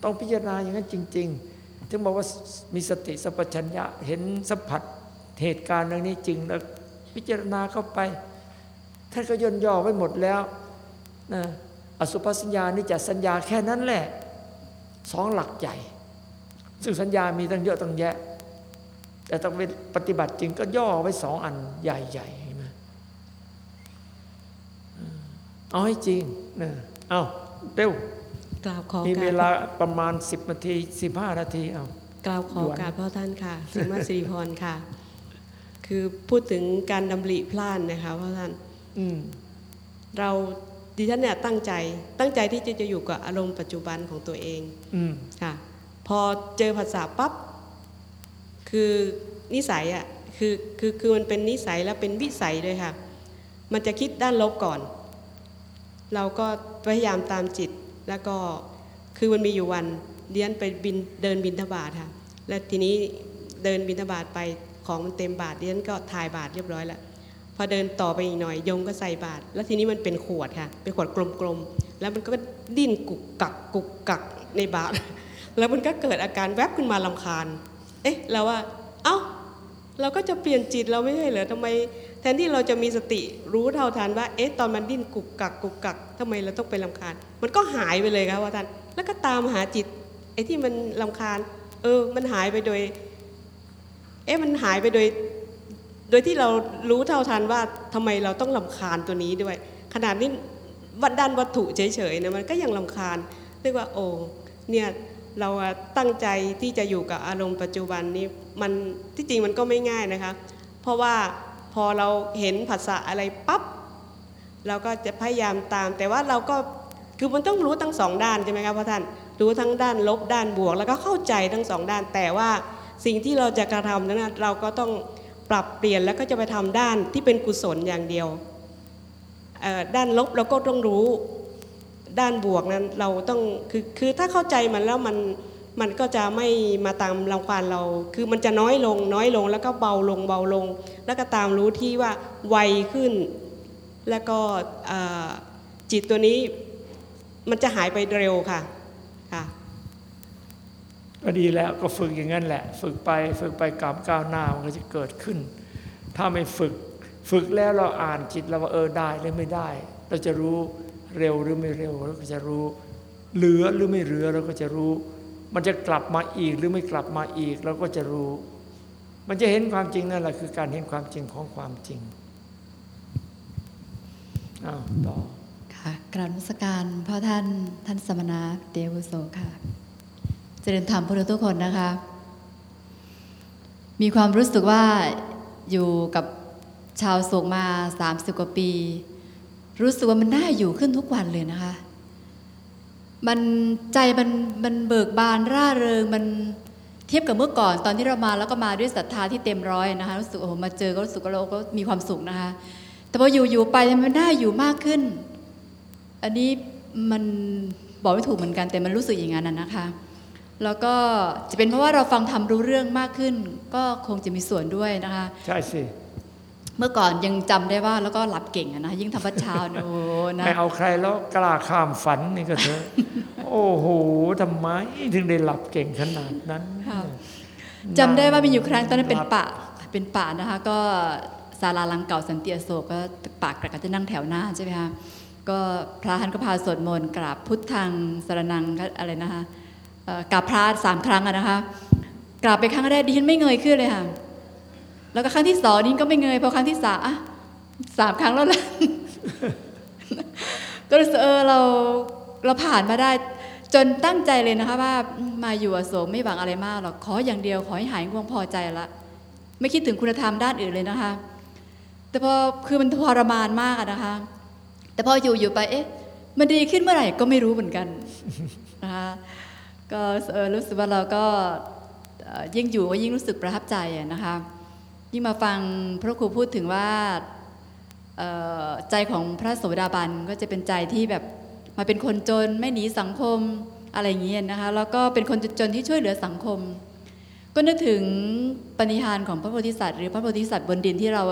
ต้องพิจารณาอย่างนั้นจริง ๆ ถึงบอกว่ามีสติสัพพัญญะเห็นสัมผัสเหตุการณ์เรื่องนี้จริงแล้วพิจารณาเข้าไป ท่านก็ย่นย่อไว้หมดแล้วนะอสุภสัญญานิจจสัญญาแค่นั้นแหละสองหลักใหญ่ ซึ่งสัญญามีตั้งเยอะตั้งแยะ แต่ต้องเป็นปฏิบัติจริงก็ย่อไว้สองอันใหญ่ๆเห็นไหมเอาให้จริงนะเอาเร็วกล่าวขอมีกเวราบลาประมาณ 10นาที15 นาทีเอากล่าวขอด่วนกราบพ่อท่านค่ะสิมาสิริพรค่ะ คือพูดถึงการดำริพลานนะคะพ่อท่านอืมเราดิฉันเนี่ยตั้งใจตั้งใจที่จะจะอยู่กับอารมณ์ปัจจุบันของตัวเองอืมค่ะ พอเจอภาษาปั๊บ คือนิสัยอะคือคือคือมันเป็นนิสัยและเป็นวิสัยด้วยค่ะ มันจะคิดด้านลบก่อน เราก็พยายามตามจิตแล้วก็คือมันมีอยู่วันเลี้ยนไปบินเดินบินทบาทค่ะ และทีนี้เดินบินทบาทไปของมันเต็มบาทเลี้ยนก็ถ่ายบาทเรียบร้อยแล้วพอเดินต่อไปอีกหน่อยยมก็ใส่บาตรแล้วทีนี้มันเป็นขวดค่ะ เป็นขวดกลมๆแล้วมันก็ดิ้นกุกกักกุกกักในบาตรแล้วมันก็เกิดอาการแวบขึ้นมาลำคาญ เอ๊ะเราว่า เอ้า เราก็จะเปลี่ยนจิตเราไม่ใช่เหรอทำไม แทนที่เราจะมีสติรู้เท่าทันว่า เอ๊ะ ตอนมันดิ้นกุกกักกุกกักทำไมเราต้องไปลำคาญ มันก็หายไปเลยครับว่าท่าน แล้วก็ตามหาจิต ไอ้ที่มันลำคาญ เออ มันหายไปโดย เอ๊ะ มันหายไปโดย โดยที่เรารู้เท่าทันว่าทำไมเราต้องลำคาญตัวนี้ด้วย ขนาดนี้วัดด้านวัตถุเฉยๆนะมันก็ยังลำคาญเรียกว่า โอ้ เนี่ย เราตั้งใจที่จะอยู่กับอารมณ์ปัจจุบันนี้มันที่จริงมันก็ไม่ง่ายนะคะ เพราะว่าพอเราเห็นภาษาอะไรปั๊บเราก็จะพยายามตาม แต่ว่าเราก็คือมันต้องรู้ทั้งสองด้านใช่ไหมครับพ่อท่านรู้ทั้งด้านลบด้านบวก แล้วก็เข้าใจทั้งสองด้าน แต่ว่าสิ่งที่เราจะกระทำนั้นเราก็ต้องปรับเปลี่ยนแล้วก็จะไปทำด้านที่เป็นกุศลอย่างเดียวด้านลบเราก็ต้องรู้ ด้านบวกนั้นเราต้องคือคือถ้าเข้าใจมันแล้วมันมันก็จะไม่มาตามรังควานเรา คือมันจะน้อยลงน้อยลงแล้วก็เบาลงเบาลง แล้วก็ตามรู้ที่ว่าไวขึ้น แล้วก็จิตตัวนี้มันจะหายไปเร็วค่ะค่ะก็ดีแล้วก็ฝึกอย่างนั้นแหละ ฝึกไปฝึกไปกามก้าวหน้ามันก็จะเกิดขึ้น ถ้าไม่ฝึกฝึกแล้วเราอ่านจิตเราว่าเออได้หรือไม่ได้ เราจะรู้ เร็วหรือไม่เร็วเราก็จะรู้ เหลือหรือไม่เหลือเราก็จะรู้ มันจะกลับมาอีกหรือไม่กลับมาอีกเราก็จะรู้ มันจะเห็นความจริงนั่นแหละคือการเห็นความจริงของความจริงอ้าวต่อค่ะกราบนมัสการพ่อท่านท่านสมณะเดวุโสค่ะ เจริญธรรมพวกเราทุกคนนะคะ มีความรู้สึกว่าอยู่กับชาวโศกมา 30 กว่าปี รู้สึกว่ามันน่าอยู่ขึ้นทุกวันเลยนะคะ มันใจมันมันเบิกบานร่าเริงมันเทียบกับเมื่อก่อนตอนที่เรามาแล้วก็มาด้วยศรัทธาที่เต็มร้อยนะคะรู้สึกโอ้โหมาเจอก็รู้สึกว่าเราก็มีความสุขนะคะ แต่พออยู่อยู่ไปมันน่าอยู่มากขึ้น อันนี้มันบอกไม่ถูกเหมือนกันแต่มันรู้สึกอย่างนั้นนะคะ แล้วก็จะเป็นเพราะว่าเราฟังทำรู้เรื่องมากขึ้น ก็คงจะมีส่วนด้วยนะคะ ใช่สิ เมื่อก่อนยังจำได้ว่าแล้วก็หลับเก่งอะนะยิ่งทำวัดเช้าเนี่ยโอ้โหนะไม่เอาใครแล้วกล้าข้ามฝันนี่ก็เถอะโอ้โหทำไมถึงได้หลับเก่งขนาดนั้นค่ะจำได้ว่ามีอยู่ครั้งตอนนั้นเป็นป่าเป็นป่านะคะ ก็ศาลาหลังเก่าสันติอโศกก็ปากกระก็จะนั่งแถวหน้าใช่ไหมคะก็พระท่านก็พาสวดมนต์กราบพุทธังสรนังอะไรนะคะเอ่อกราบพระสามครั้งอะนะคะกราบไปครั้งแรกดิฉันไม่เงยขึ้นเลยค่ะ แล้วก็ครั้งที่สองนี่ก็ไม่เงยพอครั้งที่สามอะสามครั้งแล้วล่ะก็รู้สึกเออเราเราผ่านมาได้ จนตั้งใจเลยนะคะว่ามาอยู่อโศกไม่หวังอะไรมากหรอกขออย่างเดียวขอให้หายง่วงพอใจละไม่คิดถึงคุณธรรมด้านอื่นเลยนะคะ แต่พอคือมันทรมานมากอะนะคะ แต่พออยู่อยู่ไปเอ๊ะ มันดีขึ้นเมื่อไหร่ก็ไม่รู้เหมือนกันนะคะก็รู้สึกว่าเราก็ยิ่งอยู่ก็ยิ่งรู้สึกประทับใจนะคะ ยิ่งมาฟังพระครูพูดถึงว่าใจของพระโสดาบันก็จะเป็นใจที่แบบมาเป็นคนจนไม่หนีสังคมอะไรอย่างเงี้ยนะคะแล้วก็เป็นคนจนที่ช่วยเหลือสังคม ก็นึกถึงปณิธานของพระโพธิสัตว์ หรือพระโพธิสัตว์บนดินที่เรา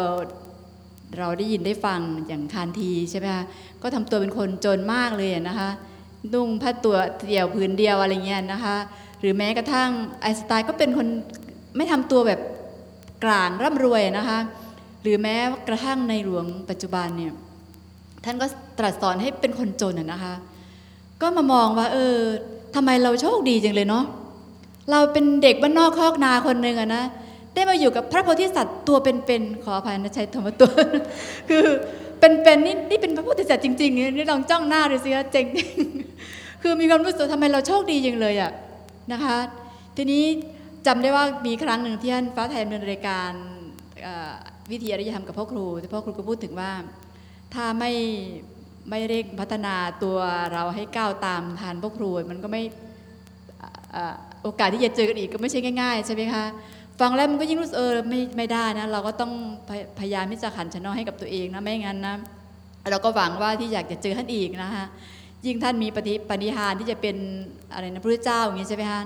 เราได้ยินได้ฟังอย่างคานทีใช่ไหมคะก็ทำตัวเป็นคนจนมากเลยนะคะนุ่งผ้าตัวเดี่ยวผืนเดียวอะไรเงี้ยนะคะหรือแม้กระทั่งไอสไตล์ก็เป็นคนไม่ทำตัวแบบ กลางร่ำรวยนะคะ หรือแม้กระทั่งในหลวงปัจจุบันเนี่ยท่านก็ตรัสสอนให้เป็นคนจนอะนะคะ ก็มามองว่า เออทำไมเราโชคดีจังเลยเนาะเราเป็นเด็กบ้านนอกคอกนาคนหนึ่งอะนะได้มาอยู่กับพระโพธิสัตว์ตัวเป็นๆขออภัยนะใช้คำว่าตัว คือเป็นๆนี่นี่เป็นพระโพธิสัตว์จริงๆนี่นี่ลองจ้องหน้าดูสิคะเจ๋งคือมีความรู้สึกทำไมเราโชคดีจังเลยอะนะคะ ทีนี้ จำได้ว่ามีครั้งหนึ่งที่ท่านฟ้าไทยดำเนินรายการวิทยาริยธรรมกับพ่อครูแต่พ่อครูก็พูดถึงว่าถ้าไม่ไม่เร่งพัฒนาตัวเราให้ก้าวตามทันพ่อครูมันก็ไม่โอกาสที่จะเจอกันอีกก็ไม่ใช่ง่ายๆใช่ไหมคะฟังแล้วมันก็ยิ่งรู้สึกเออไม่ไม่ได้นะเราก็ต้องพยายามที่จะขันชนอให้กับตัวเองนะไม่งั้นนะเราก็หวังว่าที่อยากจะเจอท่านอีกนะคะยิ่งท่านมีปฏิปณิหารที่จะเป็นอะไรนะพระเจ้าอย่างนี้ใช่ไหมคะ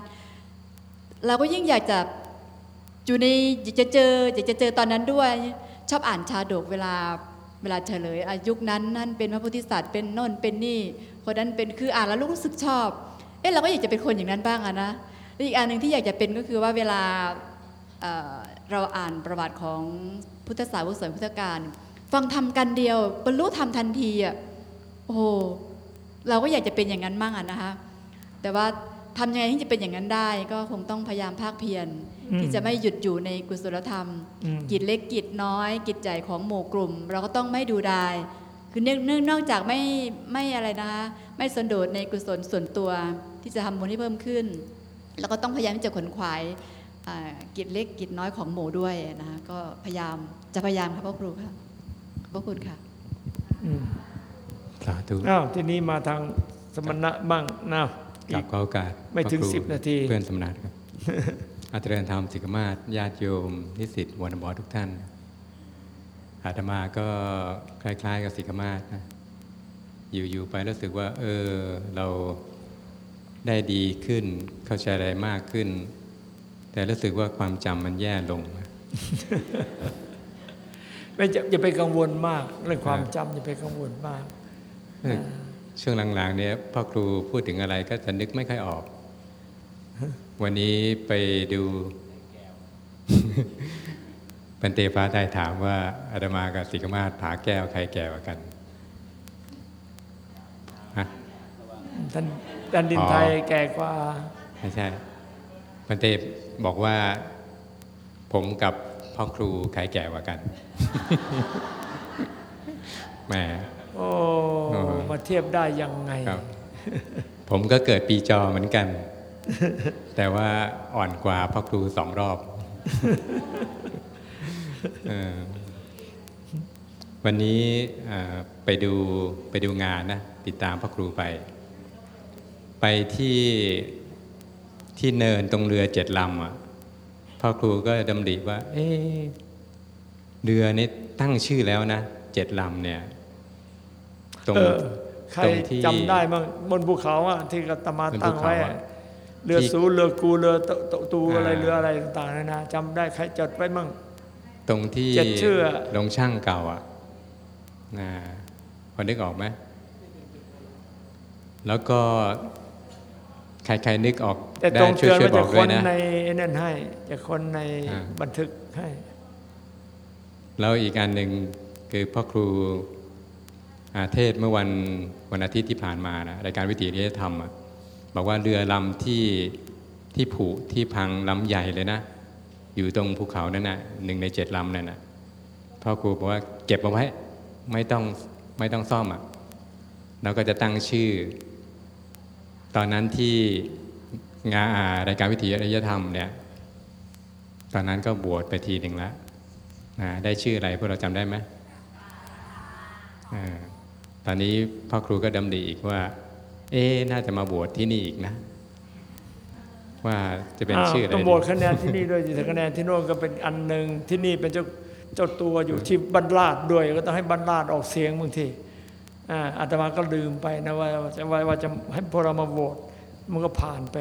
เราก็ยิ่งอยากจะอยู่ในอยากจะเจออยากจะเจอตอนนั้นด้วย ชอบอ่านชาดกเวลาเวลาเฉลยอายุคนั้นนั่นเป็นพระโพธิสัตว์เป็นน่นเป็นนี่คนนั้นเป็นคืออ่านแล้วรู้สึกชอบ เอ๊ะเราก็อยากจะเป็นคนอย่างนั้นบ้างอะนะอีกอันหนึ่งที่อยากจะเป็นก็คือว่าเวลาเราอ่านประวัติของพุทธศาสนาสมัยพุทธกาลฟังทำกันเดียวบรรลุธรรมทันทีอะโอ้โหเราก็อยากจะเป็นอย่างนั้นบ้างอะนะคะแต่ว่า ทำยังไงที่จะเป็นอย่างนั้นได้ ก็คงต้องพยายามภาคเพียรอืมที่จะไม่หยุดอยู่ในกุศลธรรมอืมกิจเล็กกิจน้อย กิจใหญ่ของหมู่กลุ่ม เราก็ต้องไม่ดูดายคือเนื่องเนื่องนอกจากไม่ไม่อะไรนะคะไม่สันโดษในกุศลส่วนตัวที่จะทำบุญให้เพิ่มขึ้น แล้วก็ต้องพยายามที่จะขวนขวายอ่ากิจเล็กกิจน้อยของหมู่ด้วยนะคะก็พยายามจะพยายามค่ะพ่อครูค่ะขอบพระคุณค่ะอืมสาธุอ้าวทีนี้มาทางสมณะบ้างนะ กลับขอโอกาสไม่ถึงพระครูสิบนาที เพื่อนสมณะครับ อาจารย์ธรรมสิกขมาศญาติโยม นิสิตวนบอทุกท่าน อาตมาก็คล้าย ๆ กับสิกขมาศนะ อยู่ๆไปรู้สึกว่า เออ เราได้ดีขึ้น เข้าใจอะไรมากขึ้น แต่รู้สึกว่าความจำมันแย่ลงไม่จะอย่าไปกังวลมาก เรื่องความครับจำอย่าไปกังวลมาก ช่วงหลังๆ เนี่ยพ่อครูพูดถึงอะไรก็จะนึกไม่ค่อยออก วันนี้ไปดูเป็นเตฟ้าได้ถามว่าอาตมากับสิกขมาศผาแก้วใครแก่กว่ากันฮะท่านท่านดินอ๋อไทยแก่กว่าไม่ใช่พันเตบอกว่าผมกับพ่อครูใครแก่กว่ากันแหมโอ้อ๋อ มาเทียบได้ยังไงครับผมก็เกิดปีจอเหมือนกัน แต่ว่าอ่อนกว่าพ่อครูสองรอบเอ่อวันนี้เอ่อไปดูไปดูงานนะ ติดตามพ่อครูไป ไปที่ที่เนินตรงเรือเจ็ดลำอะพ่อครูก็ดำริว่า เอ๊ะเรือนี่ตั้งชื่อแล้วนะเจ็ดลำเนี่ย ตรงเออใครตรงที่จำได้มั้งบนภูเขาอะที่อาตมาบนภูตั้งไว้เขาอะอะเรือที่สูเรือกูเรือตตตูอะไรอ่าเรืออะไรต่างๆนานาจำได้ใครจดไว้มั่งตรงที่เจ็ดชื่ออะลงช่างเก่าอะนะพอนึกออกไหมแล้วก็ใครใครนึกออกแต่ได้ตรงช่วยเตือนช่วยว่าบจะอกคด้วยนนะในนั่นให้จะคนในอ่าบันทึกให้แล้วอีกอันหนึ่งคือพ่อครูอา เทศเมื่อวันวันอาทิตย์ที่ผ่านมานะรายการวิถีอริยธรรมบอกว่าเรือลำที่ที่ผุที่พังลำใหญ่เลยนะ อยู่ตรงภูเขานั่นนะหนึ่งในเจ็ดลำนั่นนะพ่อครูบอกว่าเก็บเอาไว้ไม่ต้องไม่ต้องซ่อมอะแล้วก็จะตั้งชื่อ ตอนนั้นที่งานอ่ารายการวิถีอริยธรรมเนี่ยตอนนั้นก็บวชไปทีหนึ่งแล้วนะได้ชื่ออะไรพวกเราจำได้ไหมอ่า ตอนนี้พ่อครูก็ดำริอีกว่า เอ๊ะน่าจะมาบวชที่นี่อีกนะ ว่าจะเป็นอ้าวชื่ออะไรต้องดีโหวตคะแนนที่นี่ด้วยแต่คะแนนที่โน่นก็เป็นอันหนึ่งที่นี่เป็นเจ้าเจ้าตัวอยู่ที่บรรลาดด้วยก็ต้องให้บรรลาดออกเสียงบางทีอ่าอาตมาก็ลืมไปนะว่าว่าจะว่าว่าจะให้พวกเรามาโหวตมันก็ผ่านไป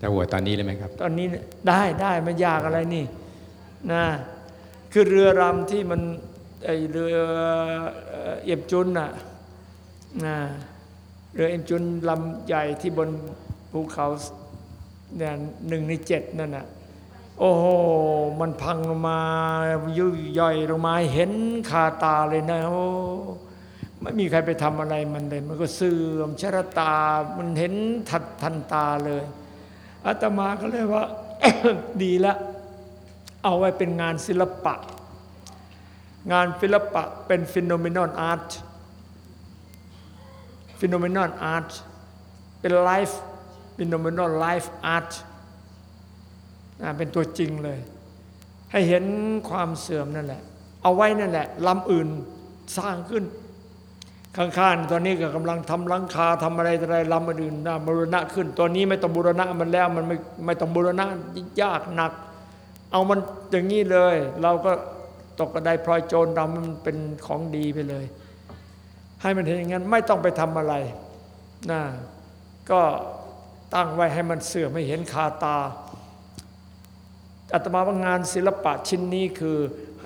จะบวชตอนนี้เลยไหมครับ ตอนนี้เนี่ยได้ได้ไม่ยากอะไรนี่นะคือเรือรำที่มัน ไอเรือเอียมจุนน่ะนะเรือเอียมจุนลำใหญ่ที่บนภูเขาเนี่ยหนึ่งในเจ็ดนั่นน่ะโอ้โห มันพังลงมายุ่ยย่อยลงมาเห็นคาตาเลยนะโอ้ไม่มีใครไปทำอะไรมันเลย มันก็เสื่อมชะตา มันเห็นชัดทันตาเลยอาตมาก็เลยว่า ดีละ เอาไว้เป็นงานศิลปะ งานศิลปะเป็น phenomenon art phenomenon art เป็น live phenomenon live artเป็นตัวจริงเลย ให้เห็นความเสื่อมนั่นแหละ เอาไว้นั่นแหละลำอื่นสร้างขึ้น ข้างๆตอนนี้ก็กำลังทำหลังคาทำอะไรอะไรลำอื่นนะบูรณะขึ้นตอนนี้ไม่ต้องบูรณะมันแล้วมันไม่ไม่ต้องบูรณะยากหนัก เอามันอย่างนี้เลย เราก็ ตกกระไดพลอยโจรดำมันเป็นของดีไปเลย ให้มันเห็นอย่างนั้นไม่ต้องไปทำอะไรนะก็ตั้งไว้ให้มันเสื่อมไม่เห็นคาตาอาตมาว่างานศิลปะชิ้นนี้คือ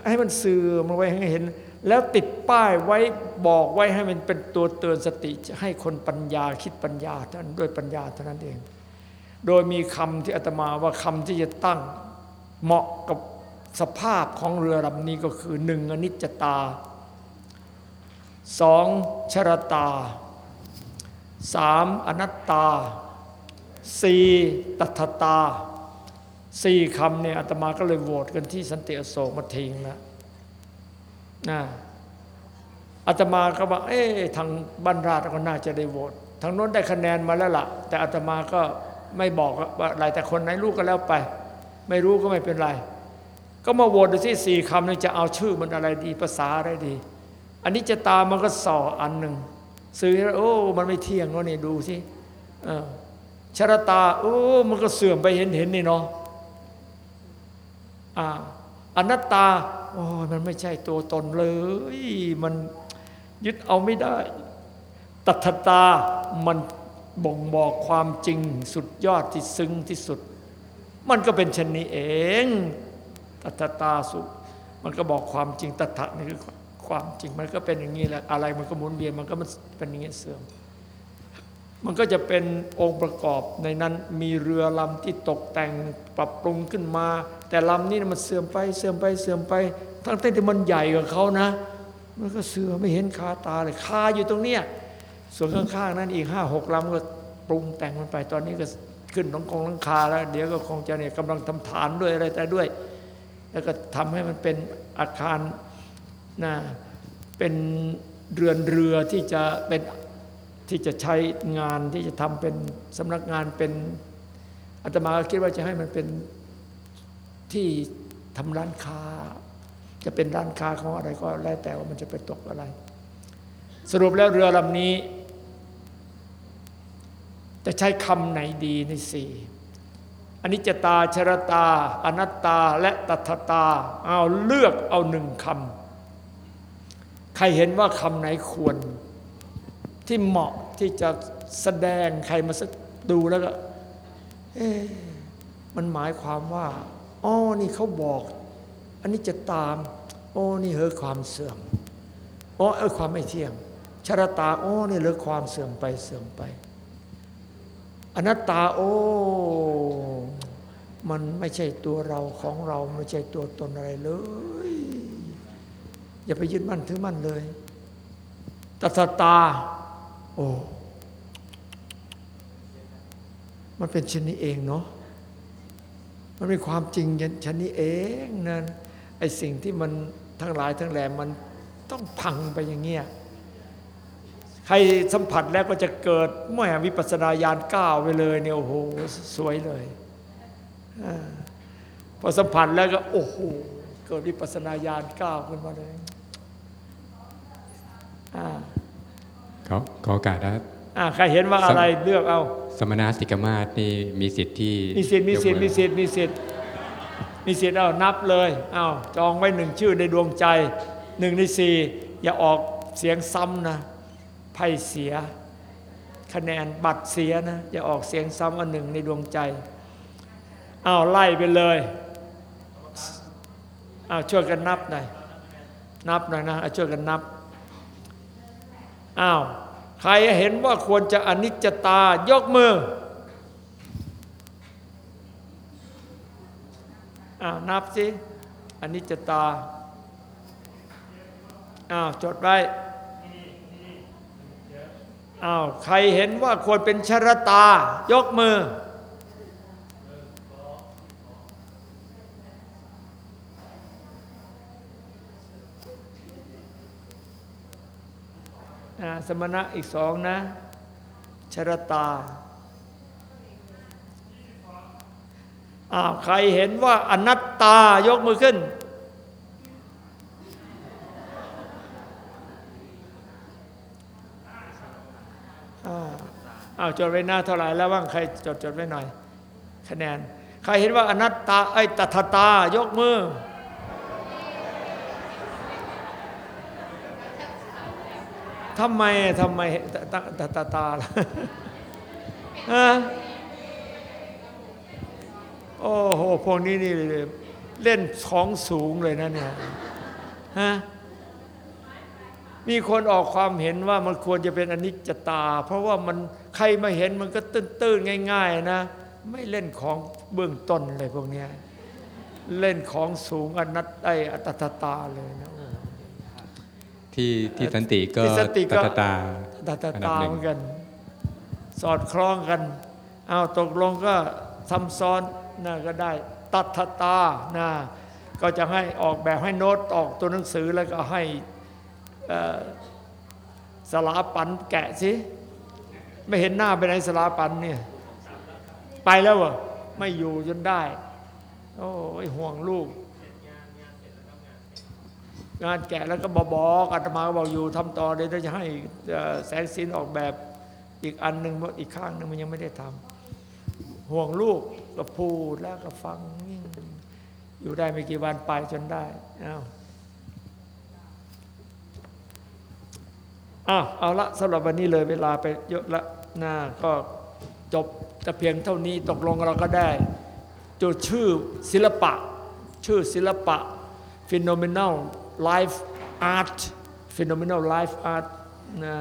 ให้มันเสื่อมไว้ให้เห็น แล้วติดป้ายไว้บอกไว้ให้มันเป็นตัวเตือนสติจะให้คนปัญญาคิดปัญญาเท่านั้นด้วยปัญญาเท่านั้นเอง โดยมีคำที่อาตมาว่าคำที่จะตั้งเหมาะกับ สภาพของเรือลำนี้ก็คือหนึ่งอนิจจตาสองชรตาสามอนัตตาสี่ตัทตาสี่คำเนี่ยอาตมาก็เลยโหวตกันที่สันติอโศกมาทิ้งแล้วนะอาตมาก็บอกเอ๊ะทางบรรราชก็น่าจะได้โหวตทางโน้นได้คะแนนมาแล้วล่ะ แต่อาตมาก็ไม่บอกว่าอะไรแต่คนไหนรู้ก็แล้วไป ไม่รู้ก็ไม่เป็นไร ก็มาโหวตดูที่สี่คำนี่จะเอาชื่อมันอะไรดีภาษาอะไรดี อันนี้จะตามมันก็ส่ออันหนึ่งซื้อโอ้ มันไม่เที่ยงวะนี่ดูสิชรตา โอ้ มันก็เสื่อมไปเห็นเห็นนี่เนาะอ่าอนัตตาโอ้ยมันไม่ใช่ตัวตนเลย มันยึดเอาไม่ได้ ตัทตา มันบ่งบอกความจริงสุดยอดที่ซึ้งที่สุด มันก็เป็นชนนี้เอง ตัทตาสุมันก็บอกความจริงตัทะนี่คือความจริงมันก็เป็นอย่างนี้แหละอะไรมันก็หมุนเวียนมันก็มันเป็นอย่างนี้เสื่อม มันก็จะเป็นองค์ประกอบในนั้นมีเรือลำที่ตกแต่งปรับปรุงขึ้นมา แต่ลำนี้มันเสื่อมไปเสื่อมไปเสื่อมไป ทั้งที่มันใหญ่กว่าเขานะ มันก็เสื่อมไม่เห็นคาตาเลยคาอยู่ตรงเนี้ยส่วนข้างๆนั้นอีกห้าหกลำก็ปรุงแต่งมันไปตอนนี้ก็ขึ้นหลังกองหลังคาแล้ว เดี๋ยวก็คงจะเนี่ยกำลังทำฐานด้วยอะไรแต่ด้วย แล้วก็ทำให้มันเป็นอาคารนะเป็นเรือนเรือที่จะเป็นที่จะใช้งานที่จะทำเป็นสำนักงานเป็นอาตมาก็คิดว่าจะให้มันเป็นที่ทำร้านค้า จะเป็นร้านค้าของอะไรก็แล้วแต่ว่ามันจะไปตกอะไร สรุปแล้วเรือลำนี้ จะใช้คำไหนดีในสี่ อนิจจตาชรตา อนัตตาและตัทตา เอาเลือกเอาหนึ่งคำใครเห็นว่าคำไหนควร ที่เหมาะที่จะแสดงใครมาดูแล้วก็เอ๊มันหมายความว่าอ๋อนี่เขาบอก อันนี้จะตาม โอ้นี่เหอความเสื่อมอ๋อเออความไม่เที่ยงชรตาโอ้นี่เหลือความเสื่อมไปเสื่อมไป อนัตตาโอ้มันไม่ใช่ตัวเราของเราไม่ใช่ตัวตนอะไรเลย อย่าไปยึดมั่นถือมั่นเลยตัสตา โอ้มันเป็นชนนี้เองเนาะมันเป็นความจริงชนนี้เองนั่นไอ้สิ่งที่มันทั้งหลายทั้งแหลมมันต้องพังไปอย่างเงี้ย ใครสัมผัสแล้วก็จะเกิดเมื่อวิปัสสนาญาณก้าวไปเลยเนี่ยโอ้โหสวยเลยอาพอสัมผัสแล้วก็โอ้โหเกิดวิปัสสนาญาณก้าวขึ้นมาเลยอ่าขอขอโอกาสนะอ่าใครเห็นว่าอะไรเลือกเอา สมณะสิกมาศนี่มีสิทธิ์ที่มีสิทธิ์มีสิทธิ์ยกมีสิทธิ์มีสิทธิ์มีสิทธิ์เอานับเลยเอาจองไว้หนึ่งชื่อในดวงใจหนึ่งในสี่อย่าออกเสียงซ้ำนะ ไพ่เสีย คะแนนบัตรเสียนะอย่าออกเสียงซ้ำอันหนึ่งในดวงใจเอาไล่ไปเลยเอาช่วยกันนับหน่อยนับหน่อยนะเอาช่วยกันนับอ้าวใครเห็นว่าควรจะอนิจจตายกมืออ้าวนับสิอนนี้จตาอ้าวจดไว้ อ้าวใครเห็นว่าควรเป็นชรตา ยกมือ สมณะอีกสองนะ ชรตาอ้าวใครเห็นว่าอนัตตายกมือขึ้น อ้าวอ้าว จดไว้หน้าเท่าไหร่แล้วบ้างใครจดจดไว้หน่อย คะแนน ใครเห็นว่าอนัตตาไอ้ตัทตายกมือทำไมทำไมตาตาตาตาล่ะฮะโอ้โห พวกนี้นี่เล่นของสูงเลยนะเนี่ยฮะมีคนออกความเห็นว่ามันควรจะเป็นอนิจจตา เพราะว่ามัน ใครมาเห็นมันก็ตื้นๆง่าย ๆ นะ ไม่เล่นของเบื้องต้นเลยพวกเนี้ยเล่นของสูงอนัตไออัตตตาเลยนะโอ้ที่ที่สันติก็ที่สันติก็ตตาตาตาอันดับตาหนึ่งเหมือนกัน สอดคล้องกันเอาตกลงก็ซ้ำซ้อนนะก็ได้ ตัทตานะก็จะให้ออกแบบให้โน้ตออกตัวหนังสือแล้วก็ให้เอ่อสลาปันแกะสิ ไม่เห็นหน้าไปไหนสลาปันเนี่ย ไปแล้วเหรอไม่อยู่จนได้ โอ้ยห่วงลูก งานแกะแล้วก็บอบอกอาตมาก็บอกอยู่ทำต่อเดี๋ยวจะให้แสงสินออกแบบอีกอันหนึ่งอีกข้างหนึ่งมันยังไม่ได้ทำห่วงลูกก็พูดแล้วก็ฟังนิ่งอยู่ได้ไม่กี่วันไปจนได้อ้าว อ้าวเอาละสำหรับวันนี้เลยเวลาไปเยอะละนะก็จบแต่เพียงเท่านี้ตกลงเราก็ได้ จุดชื่อศิลปะ ชื่อศิลปะ phenomenal life art phenomenal life art นะ